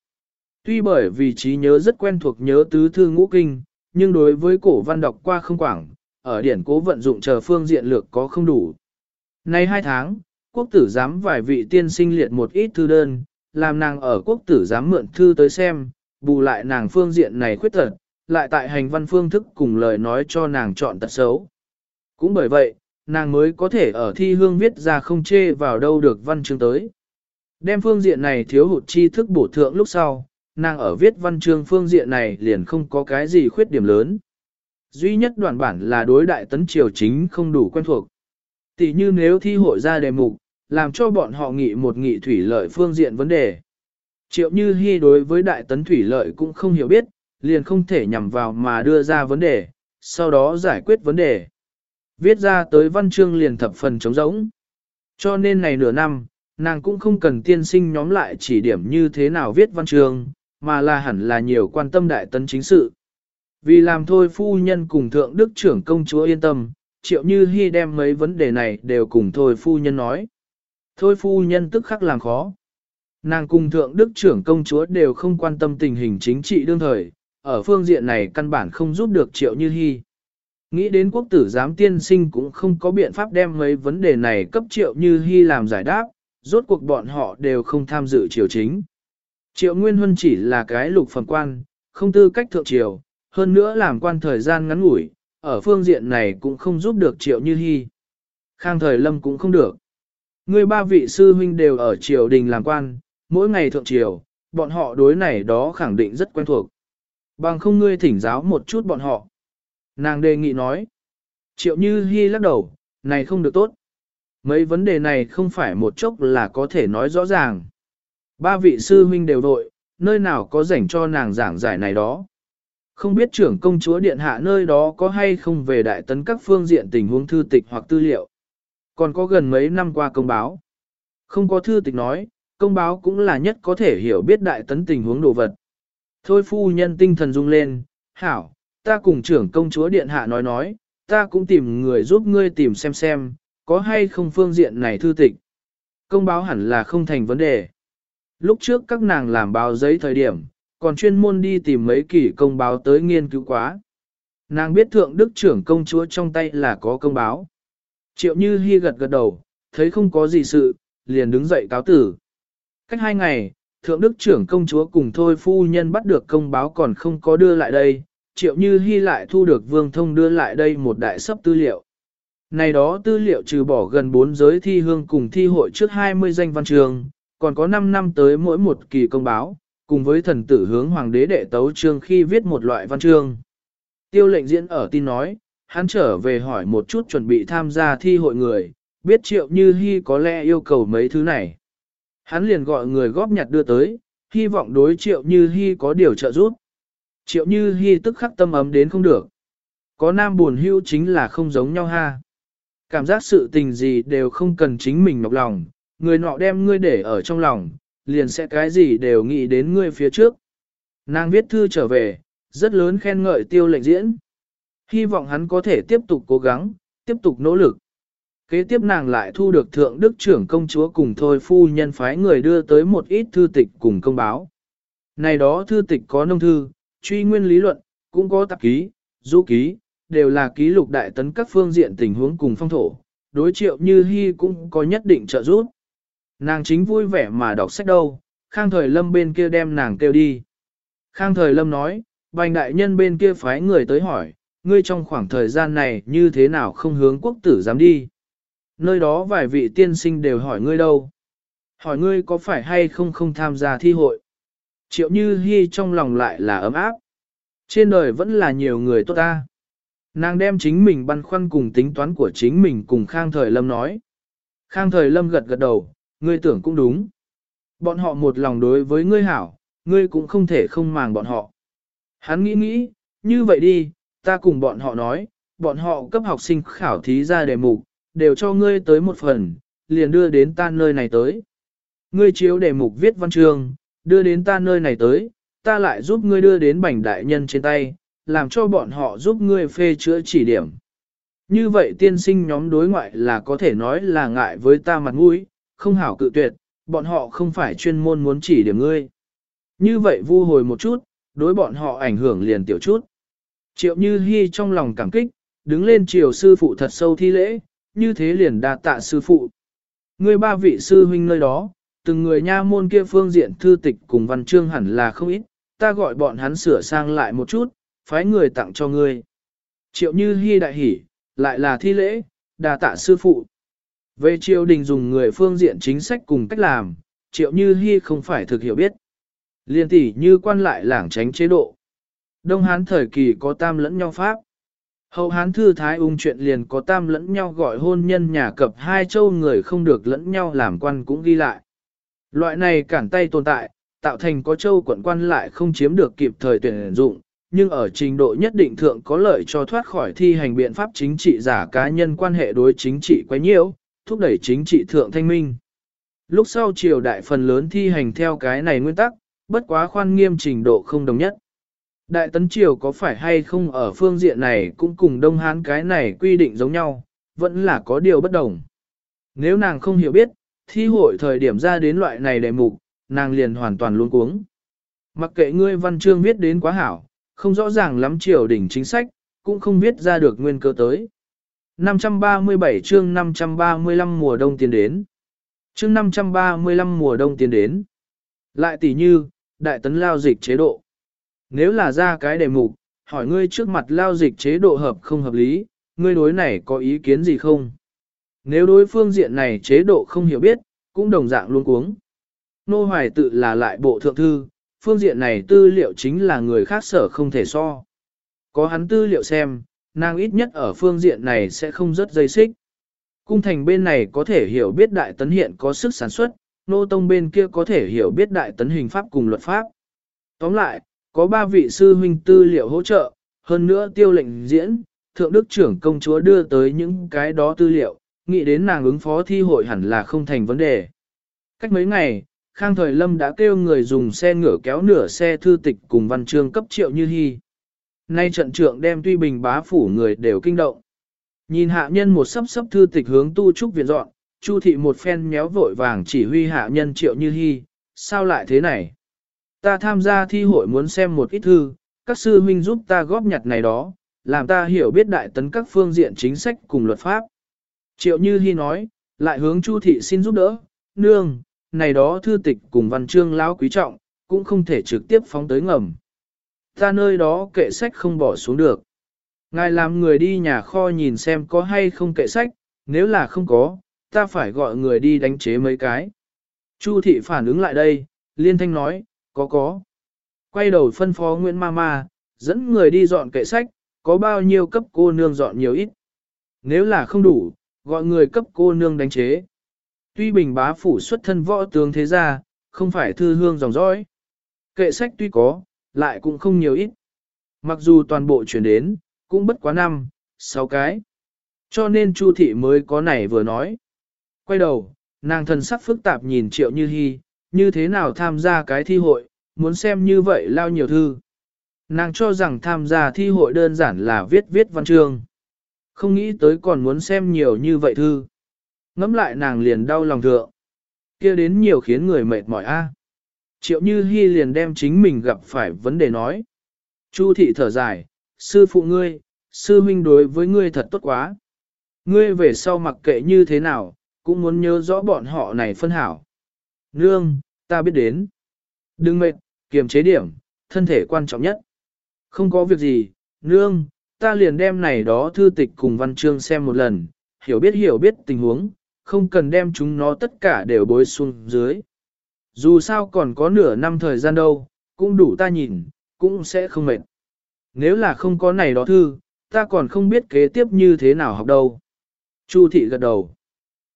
Tuy bởi vì trí nhớ rất quen thuộc nhớ tứ thư ngũ kinh, nhưng đối với cổ văn đọc qua không quảng, ở điển cố vận dụng chờ phương diện lược có không đủ. Nay hai tháng, quốc tử giám vài vị tiên sinh liệt một ít thư đơn, làm nàng ở quốc tử giám mượn thư tới xem, bù lại nàng phương diện này khuyết tật, lại tại hành văn phương thức cùng lời nói cho nàng chọn tật xấu. Cũng bởi vậy, nàng mới có thể ở thi hương viết ra không chê vào đâu được văn chương tới. Đem phương diện này thiếu hụt tri thức bổ thượng lúc sau, nàng ở viết văn chương phương diện này liền không có cái gì khuyết điểm lớn. Duy nhất đoạn bản là đối đại tấn triều chính không đủ quen thuộc. Tỷ như nếu thi hội ra đề mục, làm cho bọn họ nghị một nghị thủy lợi phương diện vấn đề. Triệu Như Hi đối với đại tấn thủy lợi cũng không hiểu biết, liền không thể nhằm vào mà đưa ra vấn đề, sau đó giải quyết vấn đề. Viết ra tới văn chương liền thập phần trống rỗng. Cho nên này nửa năm, nàng cũng không cần tiên sinh nhóm lại chỉ điểm như thế nào viết văn chương, mà là hẳn là nhiều quan tâm đại tấn chính sự. Vì làm thôi phu nhân cùng thượng đức trưởng công chúa yên tâm, triệu như hy đem mấy vấn đề này đều cùng thôi phu nhân nói. Thôi phu nhân tức khắc làm khó. Nàng cùng thượng đức trưởng công chúa đều không quan tâm tình hình chính trị đương thời, ở phương diện này căn bản không giúp được triệu như hy. Nghĩ đến quốc tử giám tiên sinh cũng không có biện pháp đem mấy vấn đề này cấp triệu như hy làm giải đáp, rốt cuộc bọn họ đều không tham dự triều chính. Triệu Nguyên Huân chỉ là cái lục phẩm quan, không tư cách thượng triều, hơn nữa làm quan thời gian ngắn ngủi, ở phương diện này cũng không giúp được triệu như hy. Khang thời lâm cũng không được. Người ba vị sư huynh đều ở triều đình làm quan, mỗi ngày thượng triều, bọn họ đối này đó khẳng định rất quen thuộc. Bằng không ngươi thỉnh giáo một chút bọn họ. Nàng đề nghị nói. Triệu như hy lắc đầu, này không được tốt. Mấy vấn đề này không phải một chốc là có thể nói rõ ràng. Ba vị sư huynh đều đội, nơi nào có rảnh cho nàng giảng giải này đó. Không biết trưởng công chúa điện hạ nơi đó có hay không về đại tấn các phương diện tình huống thư tịch hoặc tư liệu. Còn có gần mấy năm qua công báo. Không có thư tịch nói, công báo cũng là nhất có thể hiểu biết đại tấn tình huống đồ vật. Thôi phu nhân tinh thần rung lên, hảo, ta cùng trưởng công chúa điện hạ nói nói, ta cũng tìm người giúp ngươi tìm xem xem, có hay không phương diện này thư tịch. Công báo hẳn là không thành vấn đề. Lúc trước các nàng làm báo giấy thời điểm, còn chuyên môn đi tìm mấy kỷ công báo tới nghiên cứu quá. Nàng biết thượng đức trưởng công chúa trong tay là có công báo. Triệu Như Hi gật gật đầu, thấy không có gì sự, liền đứng dậy cáo tử. Cách hai ngày, thượng đức trưởng công chúa cùng thôi phu nhân bắt được công báo còn không có đưa lại đây, Triệu Như Hi lại thu được vương thông đưa lại đây một đại sấp tư liệu. Này đó tư liệu trừ bỏ gần 4 giới thi hương cùng thi hội trước 20 danh văn trường, còn có 5 năm tới mỗi một kỳ công báo, cùng với thần tử hướng hoàng đế đệ tấu trương khi viết một loại văn chương. Tiêu lệnh diễn ở tin nói, hắn trở về hỏi một chút chuẩn bị tham gia thi hội người, biết triệu như hy có lẽ yêu cầu mấy thứ này. Hắn liền gọi người góp nhặt đưa tới, hy vọng đối triệu như hy có điều trợ giúp. Triệu như hy tức khắc tâm ấm đến không được. Có nam buồn hưu chính là không giống nhau ha. Cảm giác sự tình gì đều không cần chính mình nọc lòng, người nọ đem ngươi để ở trong lòng, liền sẽ cái gì đều nghĩ đến ngươi phía trước. Nàng viết thư trở về, rất lớn khen ngợi tiêu lệnh diễn. Hy vọng hắn có thể tiếp tục cố gắng, tiếp tục nỗ lực. Kế tiếp nàng lại thu được thượng đức trưởng công chúa cùng thôi phu nhân phái người đưa tới một ít thư tịch cùng công báo. Này đó thư tịch có nông thư, truy nguyên lý luận, cũng có tạp ký, du ký, đều là ký lục đại tấn các phương diện tình huống cùng phong thổ, đối triệu như hy cũng có nhất định trợ giúp. Nàng chính vui vẻ mà đọc sách đâu, khang thời lâm bên kia đem nàng kêu đi. Khang thời lâm nói, bành đại nhân bên kia phái người tới hỏi, ngươi trong khoảng thời gian này như thế nào không hướng quốc tử dám đi. Nơi đó vài vị tiên sinh đều hỏi ngươi đâu. Hỏi ngươi có phải hay không không tham gia thi hội. Triệu như Hi trong lòng lại là ấm áp. Trên đời vẫn là nhiều người tốt ta. Nàng đem chính mình băn khoăn cùng tính toán của chính mình cùng Khang Thời Lâm nói. Khang Thời Lâm gật gật đầu, ngươi tưởng cũng đúng. Bọn họ một lòng đối với ngươi hảo, ngươi cũng không thể không màng bọn họ. Hắn nghĩ nghĩ, như vậy đi, ta cùng bọn họ nói, bọn họ cấp học sinh khảo thí ra đề mục, đều cho ngươi tới một phần, liền đưa đến ta nơi này tới. Ngươi chiếu đề mục viết văn chương, đưa đến ta nơi này tới, ta lại giúp ngươi đưa đến bảnh đại nhân trên tay, làm cho bọn họ giúp ngươi phê chữa chỉ điểm. Như vậy tiên sinh nhóm đối ngoại là có thể nói là ngại với ta mặt mũi, không hảo cự tuyệt, bọn họ không phải chuyên môn muốn chỉ điểm ngươi. Như vậy vu hồi một chút, đối bọn họ ảnh hưởng liền tiểu chút. Triệu Như Hi trong lòng cảm kích, đứng lên triều sư phụ thật sâu thi lễ, như thế liền đa tạ sư phụ. Ngươi ba vị sư huynh nơi đó, từng người nha môn kia phương diện thư tịch cùng văn chương hẳn là không ít, ta gọi bọn hắn sửa sang lại một chút, phái người tặng cho ngươi. Triệu Như Hi đại hỉ, lại là thi lễ, đa tạ sư phụ. Về triều đình dùng người phương diện chính sách cùng cách làm, Triệu Như Hi không phải thực hiểu biết. Liên tỷ như quan lại lảng tránh chế độ. Đông Hán thời kỳ có tam lẫn nhau pháp. Hậu Hán thư thái ung chuyện liền có tam lẫn nhau gọi hôn nhân nhà cập hai châu người không được lẫn nhau làm quan cũng ghi lại. Loại này cản tay tồn tại, tạo thành có châu quận quan lại không chiếm được kịp thời tuyển dụng, nhưng ở trình độ nhất định thượng có lợi cho thoát khỏi thi hành biện pháp chính trị giả cá nhân quan hệ đối chính trị quá nhiễu thúc đẩy chính trị thượng thanh minh. Lúc sau triều đại phần lớn thi hành theo cái này nguyên tắc, bất quá khoan nghiêm trình độ không đồng nhất. Đại tấn triều có phải hay không ở phương diện này cũng cùng Đông Hán cái này quy định giống nhau, vẫn là có điều bất đồng. Nếu nàng không hiểu biết, thi hội thời điểm ra đến loại này đề mục, nàng liền hoàn toàn luôn cuống. Mặc kệ ngươi văn chương viết đến quá hảo, không rõ ràng lắm triều đỉnh chính sách, cũng không viết ra được nguyên cơ tới. 537 chương 535 mùa đông tiến đến. Chương 535 mùa đông tiến đến. Lại tỷ như, đại tấn lao dịch chế độ. Nếu là ra cái đề mục, hỏi ngươi trước mặt lao dịch chế độ hợp không hợp lý, ngươi đối này có ý kiến gì không? Nếu đối phương diện này chế độ không hiểu biết, cũng đồng dạng luôn cuống. Nô hoài tự là lại bộ thượng thư, phương diện này tư liệu chính là người khác sở không thể so. Có hắn tư liệu xem, nàng ít nhất ở phương diện này sẽ không rất dây xích. Cung thành bên này có thể hiểu biết đại tấn hiện có sức sản xuất, nô tông bên kia có thể hiểu biết đại tấn hình pháp cùng luật pháp. Tóm lại, có ba vị sư huynh tư liệu hỗ trợ, hơn nữa tiêu lệnh diễn, thượng đức trưởng công chúa đưa tới những cái đó tư liệu, nghĩ đến nàng ứng phó thi hội hẳn là không thành vấn đề. Cách mấy ngày, Khang Thời Lâm đã kêu người dùng xe ngửa kéo nửa xe thư tịch cùng văn chương cấp triệu như hy. Nay trận trưởng đem tuy bình bá phủ người đều kinh động. Nhìn hạ nhân một sắp sắp thư tịch hướng tu trúc viện dọn, Chu thị một phen méo vội vàng chỉ huy hạ nhân triệu như hy, sao lại thế này? Ta tham gia thi hội muốn xem một ít thư, các sư huynh giúp ta góp nhặt này đó, làm ta hiểu biết đại tấn các phương diện chính sách cùng luật pháp. Triệu Như Hi nói, lại hướng Chu thị xin giúp đỡ, nương, này đó thư tịch cùng văn chương lão quý trọng, cũng không thể trực tiếp phóng tới ngầm. Ta nơi đó kệ sách không bỏ xuống được. Ngài làm người đi nhà kho nhìn xem có hay không kệ sách, nếu là không có, ta phải gọi người đi đánh chế mấy cái. Chu thị phản ứng lại đây, liên thanh nói, có có. Quay đầu phân phó Nguyễn Mama, dẫn người đi dọn kệ sách, có bao nhiêu cấp cô nương dọn nhiều ít. Nếu là không đủ, gọi người cấp cô nương đánh chế. Tuy bình bá phủ xuất thân võ tướng thế gia, không phải thư hương dòng dõi. Kệ sách tuy có, lại cũng không nhiều ít. Mặc dù toàn bộ chuyển đến, cũng bất quá năm, sáu cái. Cho nên Chu thị mới có này vừa nói. Quay đầu, nàng thần sắc phức tạp nhìn Triệu Như Hi, như thế nào tham gia cái thi hội, muốn xem như vậy lao nhiều thư. Nàng cho rằng tham gia thi hội đơn giản là viết viết văn chương. Không nghĩ tới còn muốn xem nhiều như vậy thư. Ngắm lại nàng liền đau lòng thượng. kia đến nhiều khiến người mệt mỏi a. Triệu Như Hi liền đem chính mình gặp phải vấn đề nói. Chu thị thở dài, sư phụ ngươi, sư huynh đối với ngươi thật tốt quá. Ngươi về sau mặc kệ như thế nào, cũng muốn nhớ rõ bọn họ này phân hảo. Nương, ta biết đến. Đừng mệt, kiềm chế điểm, thân thể quan trọng nhất. Không có việc gì, nương, ta liền đem này đó thư tịch cùng văn chương xem một lần, hiểu biết hiểu biết tình huống, không cần đem chúng nó tất cả đều bối xuống dưới. Dù sao còn có nửa năm thời gian đâu, cũng đủ ta nhìn, cũng sẽ không mệt. Nếu là không có này đó thư, ta còn không biết kế tiếp như thế nào học đâu. Chu thị gật đầu.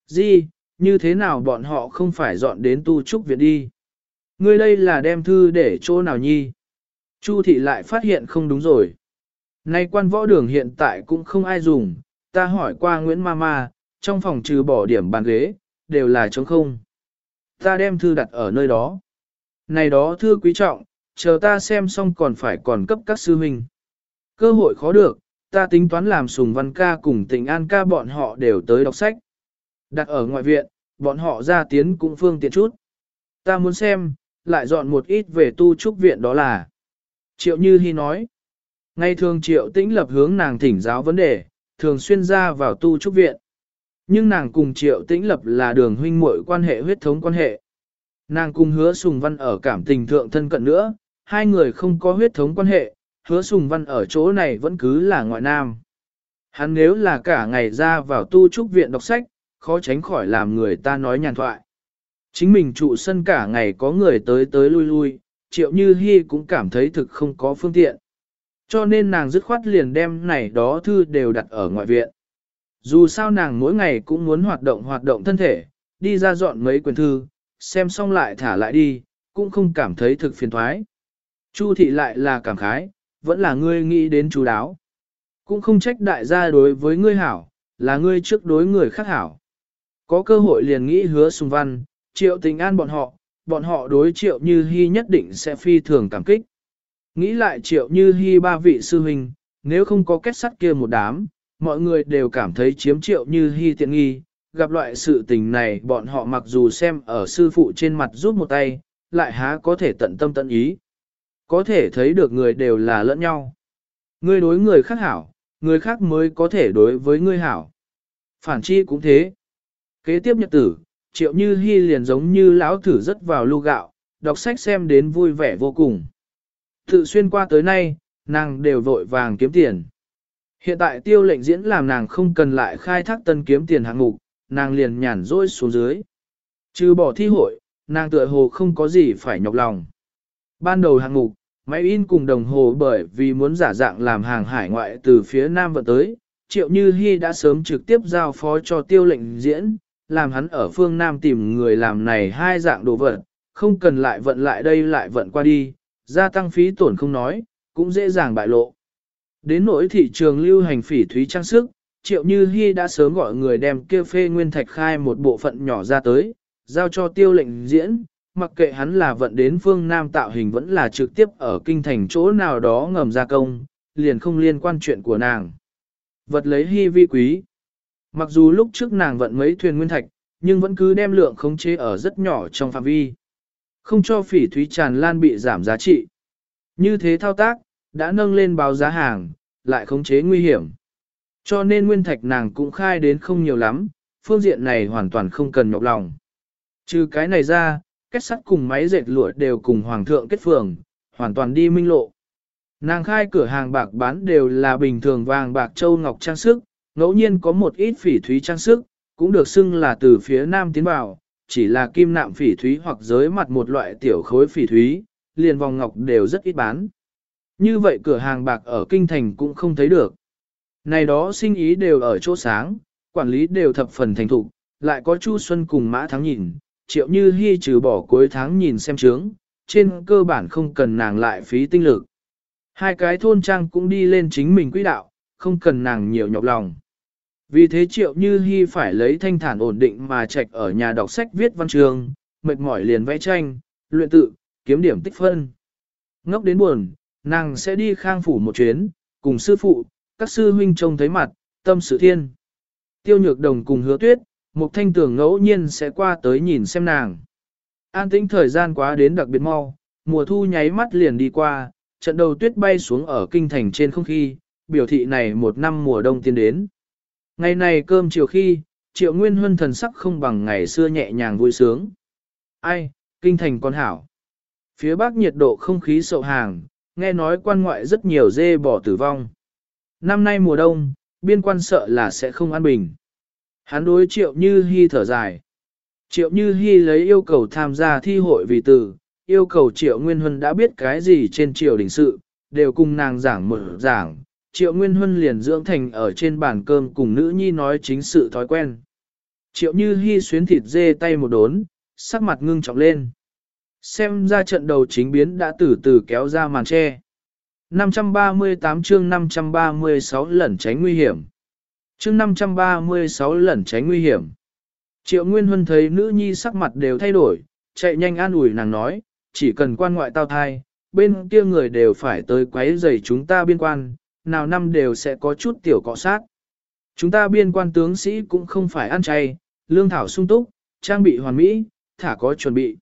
Di, như thế nào bọn họ không phải dọn đến tu trúc viện đi. Ngươi đây là đem thư để chỗ nào nhi. Chu thị lại phát hiện không đúng rồi. Nay quan võ đường hiện tại cũng không ai dùng, ta hỏi qua Nguyễn Mama, trong phòng trừ bỏ điểm bàn ghế, đều là trống không. Ta đem thư đặt ở nơi đó. Này đó thư quý trọng, chờ ta xem xong còn phải còn cấp các sư huynh. Cơ hội khó được, ta tính toán làm sùng văn ca cùng tình an ca bọn họ đều tới đọc sách. Đặt ở ngoại viện, bọn họ ra tiến cũng phương tiện chút. Ta muốn xem, lại dọn một ít về tu trúc viện đó là. Triệu Như Hi nói. Ngày thường Triệu Tĩnh lập hướng nàng thỉnh giáo vấn đề, thường xuyên ra vào tu trúc viện. Nhưng nàng cùng Triệu Tĩnh lập là đường huynh muội quan hệ huyết thống quan hệ. Nàng cùng hứa sùng văn ở cảm tình thượng thân cận nữa, hai người không có huyết thống quan hệ, hứa sùng văn ở chỗ này vẫn cứ là ngoại nam. Hắn nếu là cả ngày ra vào tu trúc viện đọc sách, khó tránh khỏi làm người ta nói nhàn thoại. Chính mình trụ sân cả ngày có người tới tới lui lui, triệu như hy cũng cảm thấy thực không có phương tiện. Cho nên nàng dứt khoát liền đem này đó thư đều đặt ở ngoại viện. Dù sao nàng mỗi ngày cũng muốn hoạt động hoạt động thân thể, đi ra dọn mấy quyển thư, xem xong lại thả lại đi, cũng không cảm thấy thực phiền thoái. Chu thị lại là cảm khái, vẫn là ngươi nghĩ đến chú đáo. Cũng không trách đại gia đối với ngươi hảo, là ngươi trước đối người khác hảo. Có cơ hội liền nghĩ hứa sùng văn, triệu tình an bọn họ, bọn họ đối triệu như hy nhất định sẽ phi thường cảm kích. Nghĩ lại triệu như hy ba vị sư huynh, nếu không có kết sắt kia một đám, mọi người đều cảm thấy chiếm triệu như hy tiện nghi. Gặp loại sự tình này bọn họ mặc dù xem ở sư phụ trên mặt giúp một tay, lại há có thể tận tâm tận ý. Có thể thấy được người đều là lẫn nhau. Ngươi đối người khác hảo, người khác mới có thể đối với ngươi hảo. Phản chi cũng thế. Kế tiếp nhật tử, triệu như hy liền giống như lão thử rất vào lưu gạo, đọc sách xem đến vui vẻ vô cùng. Tự xuyên qua tới nay, nàng đều vội vàng kiếm tiền. Hiện tại tiêu lệnh diễn làm nàng không cần lại khai thác tân kiếm tiền hạng mục, nàng liền nhàn rỗi xuống dưới. Trừ bỏ thi hội, nàng tựa hồ không có gì phải nhọc lòng. Ban đầu hạng mục, máy in cùng đồng hồ bởi vì muốn giả dạng làm hàng hải ngoại từ phía Nam vận tới, Triệu Như Hi đã sớm trực tiếp giao phó cho tiêu lệnh diễn, làm hắn ở phương Nam tìm người làm này hai dạng đồ vật, không cần lại vận lại đây lại vận qua đi, gia tăng phí tổn không nói, cũng dễ dàng bại lộ. Đến nỗi thị trường lưu hành phỉ thúy trang sức, Triệu Như Hi đã sớm gọi người đem kia phê nguyên thạch khai một bộ phận nhỏ ra tới, giao cho tiêu lệnh diễn, mặc kệ hắn là vận đến phương Nam tạo hình vẫn là trực tiếp ở kinh thành chỗ nào đó ngầm gia công, liền không liên quan chuyện của nàng. Vật lấy hy vi quý. Mặc dù lúc trước nàng vận mấy thuyền nguyên thạch, nhưng vẫn cứ đem lượng khống chế ở rất nhỏ trong phạm vi. Không cho phỉ thúy tràn lan bị giảm giá trị. Như thế thao tác, đã nâng lên báo giá hàng, lại khống chế nguy hiểm. Cho nên nguyên thạch nàng cũng khai đến không nhiều lắm, phương diện này hoàn toàn không cần nhọc lòng. Trừ cái này ra, kết sắt cùng máy dệt lụa đều cùng hoàng thượng kết phường, hoàn toàn đi minh lộ. Nàng khai cửa hàng bạc bán đều là bình thường vàng bạc châu ngọc trang sức, ngẫu nhiên có một ít phỉ thúy trang sức, cũng được xưng là từ phía nam tiến vào, chỉ là kim nạm phỉ thúy hoặc giới mặt một loại tiểu khối phỉ thúy, liền vòng ngọc đều rất ít bán. Như vậy cửa hàng bạc ở kinh thành cũng không thấy được. Này đó sinh ý đều ở chỗ sáng, quản lý đều thập phần thành thục, lại có Chu Xuân cùng Mã Thắng nhìn, triệu như hy trừ bỏ cuối tháng nhìn xem trướng, trên cơ bản không cần nàng lại phí tinh lực. Hai cái thôn trang cũng đi lên chính mình quỹ đạo, không cần nàng nhiều nhọc lòng. Vì thế triệu như hy phải lấy thanh thản ổn định mà trạch ở nhà đọc sách viết văn trường, mệt mỏi liền vẽ tranh, luyện tự, kiếm điểm tích phân. Ngốc đến buồn, nàng sẽ đi khang phủ một chuyến, cùng sư phụ, các sư huynh trông thấy mặt, tâm sự thiên. Tiêu nhược đồng cùng hứa tuyết, một thanh tưởng ngẫu nhiên sẽ qua tới nhìn xem nàng. An tĩnh thời gian quá đến đặc biệt mau, mùa thu nháy mắt liền đi qua, trận đầu tuyết bay xuống ở kinh thành trên không khí, biểu thị này một năm mùa đông tiến đến. Ngày này cơm chiều khi, triệu nguyên huân thần sắc không bằng ngày xưa nhẹ nhàng vui sướng. Ai, kinh thành con hảo. Phía bắc nhiệt độ không khí sậu hàng, nghe nói quan ngoại rất nhiều dê bỏ tử vong. Năm nay mùa đông, biên quan sợ là sẽ không an bình. Hắn đối triệu như hy thở dài. Triệu như hy lấy yêu cầu tham gia thi hội vì từ, yêu cầu triệu nguyên huân đã biết cái gì trên triều đình sự, đều cùng nàng giảng mở giảng. Triệu Nguyên Huân liền dưỡng thành ở trên bàn cơm cùng nữ nhi nói chính sự thói quen. Triệu Như Hi xuyến thịt dê tay một đốn, sắc mặt ngưng trọng lên. Xem ra trận đầu chính biến đã từ từ kéo ra màn che. 538 chương 536 lần tránh nguy hiểm. Chương 536 lần tránh nguy hiểm. Triệu Nguyên Huân thấy nữ nhi sắc mặt đều thay đổi, chạy nhanh an ủi nàng nói, chỉ cần quan ngoại tao thai, bên kia người đều phải tới quấy rầy chúng ta biên quan, nào năm đều sẽ có chút tiểu cọ sát. Chúng ta biên quan tướng sĩ cũng không phải ăn chay, lương thảo sung túc, trang bị hoàn mỹ, thả có chuẩn bị.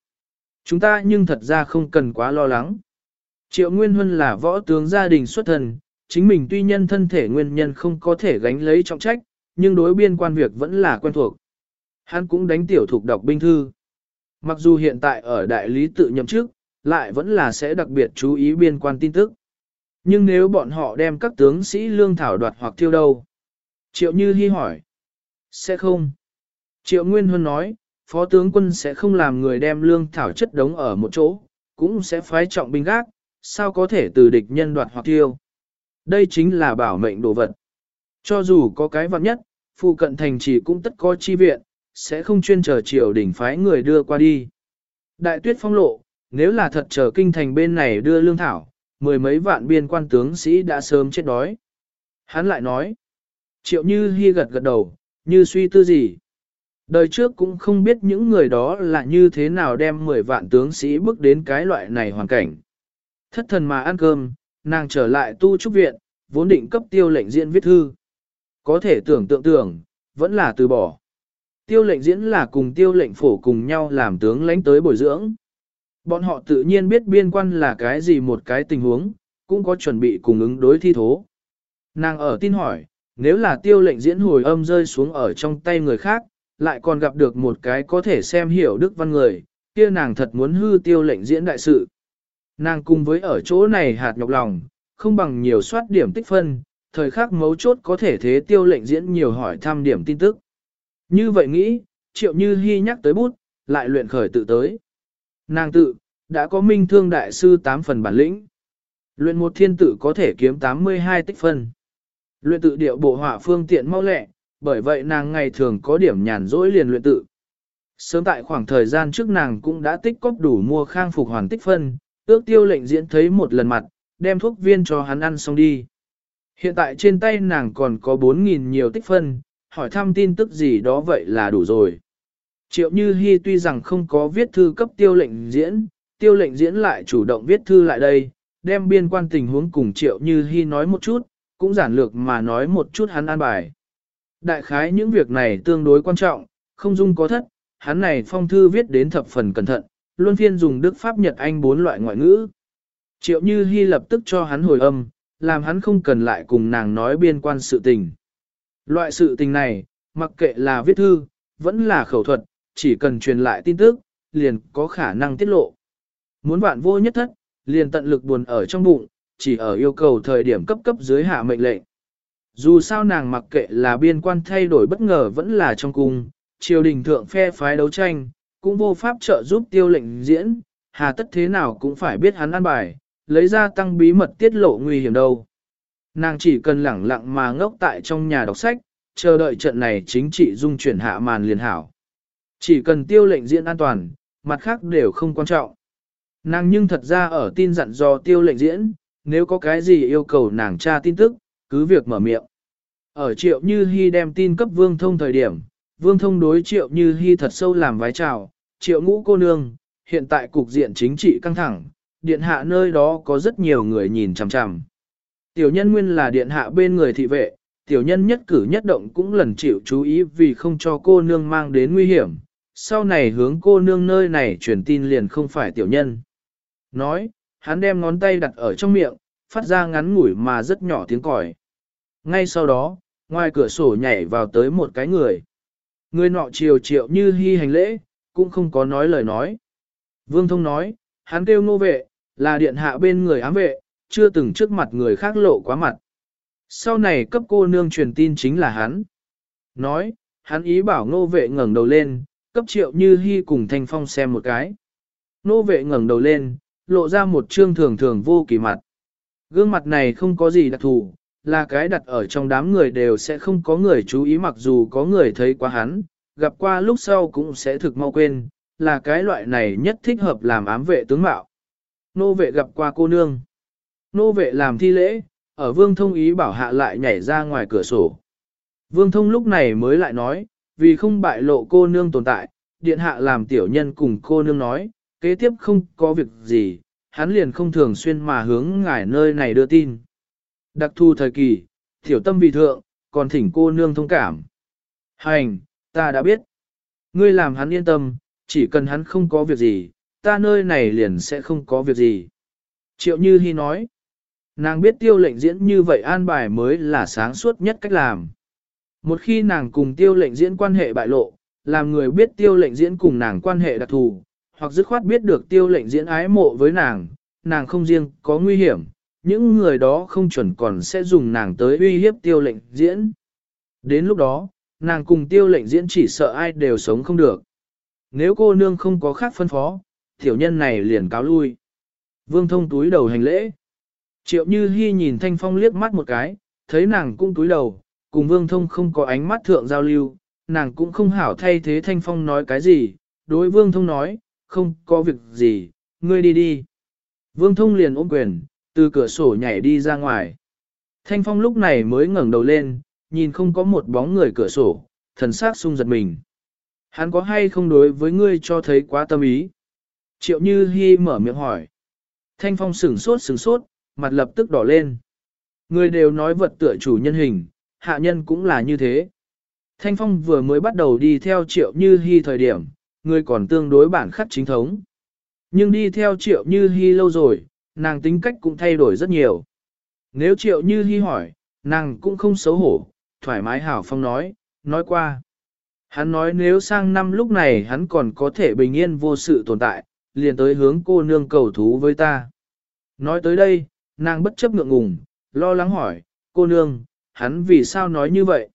Chúng ta nhưng thật ra không cần quá lo lắng. Triệu Nguyên Huân là võ tướng gia đình xuất thần, chính mình tuy nhân thân thể nguyên nhân không có thể gánh lấy trọng trách, nhưng đối biên quan việc vẫn là quen thuộc. Hắn cũng đánh tiểu thuộc đọc binh thư. Mặc dù hiện tại ở đại lý tự nhậm chức, lại vẫn là sẽ đặc biệt chú ý biên quan tin tức. Nhưng nếu bọn họ đem các tướng sĩ lương thảo đoạt hoặc tiêu đâu? Triệu Như Hi hỏi. Sẽ không. Triệu Nguyên Huân nói, phó tướng quân sẽ không làm người đem lương thảo chất đống ở một chỗ, cũng sẽ phái trọng binh gác, sao có thể từ địch nhân đoạt hoặc tiêu. Đây chính là bảo mệnh đồ vật. Cho dù có cái vật nhất, phụ cận thành chỉ cũng tất có chi viện, sẽ không chuyên chờ triều đỉnh phái người đưa qua đi. Đại tuyết phong lộ, nếu là thật chờ kinh thành bên này đưa lương thảo, mười mấy vạn biên quan tướng sĩ đã sớm chết đói. Hắn lại nói, triệu như hy gật gật đầu, như suy tư gì. Đời trước cũng không biết những người đó là như thế nào đem 10 vạn tướng sĩ bước đến cái loại này hoàn cảnh. Thất thần mà ăn cơm, nàng trở lại tu trúc viện, vốn định cấp tiêu lệnh diễn viết thư. Có thể tưởng tượng tưởng, vẫn là từ bỏ. Tiêu lệnh diễn là cùng tiêu lệnh phổ cùng nhau làm tướng lãnh tới bồi dưỡng. Bọn họ tự nhiên biết biên quan là cái gì một cái tình huống, cũng có chuẩn bị cùng ứng đối thi thố. Nàng ở tin hỏi, nếu là tiêu lệnh diễn hồi âm rơi xuống ở trong tay người khác, lại còn gặp được một cái có thể xem hiểu đức văn người, kia nàng thật muốn hư tiêu lệnh diễn đại sự. Nàng cùng với ở chỗ này hạt nhọc lòng, không bằng nhiều soát điểm tích phân, thời khắc mấu chốt có thể thế tiêu lệnh diễn nhiều hỏi thăm điểm tin tức. Như vậy nghĩ, triệu như hy nhắc tới bút, lại luyện khởi tự tới. Nàng tự, đã có minh thương đại sư 8 phần bản lĩnh. Luyện một thiên tử có thể kiếm 82 tích phân. Luyện tự điệu bộ họa phương tiện mau lẹ, bởi vậy nàng ngày thường có điểm nhàn rỗi liền luyện tự. Sớm tại khoảng thời gian trước nàng cũng đã tích cóp đủ mua khang phục hoàn tích phân, ước tiêu lệnh diễn thấy một lần mặt, đem thuốc viên cho hắn ăn xong đi. Hiện tại trên tay nàng còn có 4.000 nhiều tích phân, hỏi thăm tin tức gì đó vậy là đủ rồi. Triệu Như Hi tuy rằng không có viết thư cấp tiêu lệnh diễn, tiêu lệnh diễn lại chủ động viết thư lại đây, đem biên quan tình huống cùng Triệu Như Hi nói một chút, cũng giản lược mà nói một chút hắn an bài. Đại khái những việc này tương đối quan trọng, không dung có thất, hắn này phong thư viết đến thập phần cẩn thận, luân phiên dùng Đức Pháp Nhật Anh bốn loại ngoại ngữ. Triệu Như Hi lập tức cho hắn hồi âm, làm hắn không cần lại cùng nàng nói biên quan sự tình. Loại sự tình này, mặc kệ là viết thư, vẫn là khẩu thuật, chỉ cần truyền lại tin tức, liền có khả năng tiết lộ. Muốn vạn vô nhất thất, liền tận lực buồn ở trong bụng, chỉ ở yêu cầu thời điểm cấp cấp dưới hạ mệnh lệnh. Dù sao nàng mặc kệ là biên quan thay đổi bất ngờ vẫn là trong cung, triều đình thượng phe phái đấu tranh, cũng vô pháp trợ giúp tiêu lệnh diễn, hà tất thế nào cũng phải biết hắn ăn bài, lấy ra tăng bí mật tiết lộ nguy hiểm đâu. Nàng chỉ cần lẳng lặng mà ngốc tại trong nhà đọc sách, chờ đợi trận này chính trị dung chuyển hạ màn liền hảo. Chỉ cần tiêu lệnh diễn an toàn, mặt khác đều không quan trọng. Nàng nhưng thật ra ở tin dặn do tiêu lệnh diễn, nếu có cái gì yêu cầu nàng tra tin tức, cứ việc mở miệng. Ở triệu như hy đem tin cấp vương thông thời điểm, vương thông đối triệu như hy thật sâu làm vái chào, triệu ngũ cô nương, hiện tại cục diện chính trị căng thẳng, điện hạ nơi đó có rất nhiều người nhìn chằm chằm. Tiểu nhân nguyên là điện hạ bên người thị vệ, tiểu nhân nhất cử nhất động cũng lần chịu chú ý vì không cho cô nương mang đến nguy hiểm, sau này hướng cô nương nơi này truyền tin liền không phải tiểu nhân. Nói, hắn đem ngón tay đặt ở trong miệng, phát ra ngắn ngủi mà rất nhỏ tiếng còi. Ngay sau đó, ngoài cửa sổ nhảy vào tới một cái người. Người nọ chiều triệu như hy hành lễ, cũng không có nói lời nói. Vương Thông nói, hắn kêu nô vệ, là điện hạ bên người ám vệ, chưa từng trước mặt người khác lộ quá mặt. Sau này cấp cô nương truyền tin chính là hắn. Nói, hắn ý bảo nô vệ ngẩng đầu lên, cấp triệu như hy cùng thanh phong xem một cái. Nô vệ ngẩng đầu lên, lộ ra một trương thường thường vô kỳ mặt. Gương mặt này không có gì đặc thù, là cái đặt ở trong đám người đều sẽ không có người chú ý mặc dù có người thấy quá hắn, gặp qua lúc sau cũng sẽ thực mau quên, là cái loại này nhất thích hợp làm ám vệ tướng mạo. Nô vệ gặp qua cô nương. Nô vệ làm thi lễ, ở vương thông ý bảo hạ lại nhảy ra ngoài cửa sổ. Vương thông lúc này mới lại nói, vì không bại lộ cô nương tồn tại, điện hạ làm tiểu nhân cùng cô nương nói, kế tiếp không có việc gì, hắn liền không thường xuyên mà hướng ngải nơi này đưa tin. Đặc thù thời kỳ, tiểu tâm vị thượng, còn thỉnh cô nương thông cảm. Hành, ta đã biết. Ngươi làm hắn yên tâm, chỉ cần hắn không có việc gì, ta nơi này liền sẽ không có việc gì. Triệu Như Hi nói, nàng biết tiêu lệnh diễn như vậy an bài mới là sáng suốt nhất cách làm. Một khi nàng cùng tiêu lệnh diễn quan hệ bại lộ, làm người biết tiêu lệnh diễn cùng nàng quan hệ đặc thù, hoặc dứt khoát biết được tiêu lệnh diễn ái mộ với nàng, nàng không riêng có nguy hiểm, những người đó không chuẩn còn sẽ dùng nàng tới uy hiếp tiêu lệnh diễn. Đến lúc đó, nàng cùng tiêu lệnh diễn chỉ sợ ai đều sống không được. Nếu cô nương không có khác phân phó, tiểu nhân này liền cáo lui. Vương thông túi đầu hành lễ. Triệu Như Hi nhìn Thanh Phong liếc mắt một cái, thấy nàng cũng túi đầu, cùng Vương Thông không có ánh mắt thượng giao lưu, nàng cũng không hảo thay thế Thanh Phong nói cái gì, đối Vương Thông nói, không có việc gì, ngươi đi đi. Vương Thông liền ôm quyền, từ cửa sổ nhảy đi ra ngoài. Thanh Phong lúc này mới ngẩng đầu lên, nhìn không có một bóng người cửa sổ, thần sắc sung giật mình. Hắn có hay không đối với ngươi cho thấy quá tâm ý? Triệu Như Hi mở miệng hỏi. Thanh Phong sửng sốt sửng sốt, mặt lập tức đỏ lên. Người đều nói vật tựa chủ nhân hình, hạ nhân cũng là như thế. Thanh Phong vừa mới bắt đầu đi theo Triệu Như Hi thời điểm, người còn tương đối bản khắc chính thống. Nhưng đi theo Triệu Như Hi lâu rồi, nàng tính cách cũng thay đổi rất nhiều. Nếu Triệu Như Hi hỏi, nàng cũng không xấu hổ, thoải mái hảo phong nói, nói qua. Hắn nói nếu sang năm lúc này hắn còn có thể bình yên vô sự tồn tại, liền tới hướng cô nương cầu thú với ta. Nói tới đây, nàng bất chấp ngượng ngùng, lo lắng hỏi, cô nương, hắn vì sao nói như vậy?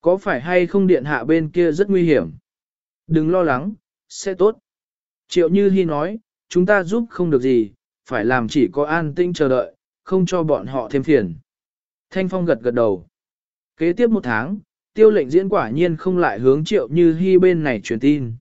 Có phải hay không điện hạ bên kia rất nguy hiểm? Đừng lo lắng, sẽ tốt. Triệu Như Hi nói, chúng ta giúp không được gì, phải làm chỉ có an tinh chờ đợi, không cho bọn họ thêm phiền. Thanh Phong gật gật đầu. Kế tiếp một tháng, tiêu lệnh diễn quả nhiên không lại hướng Triệu Như Hi bên này truyền tin.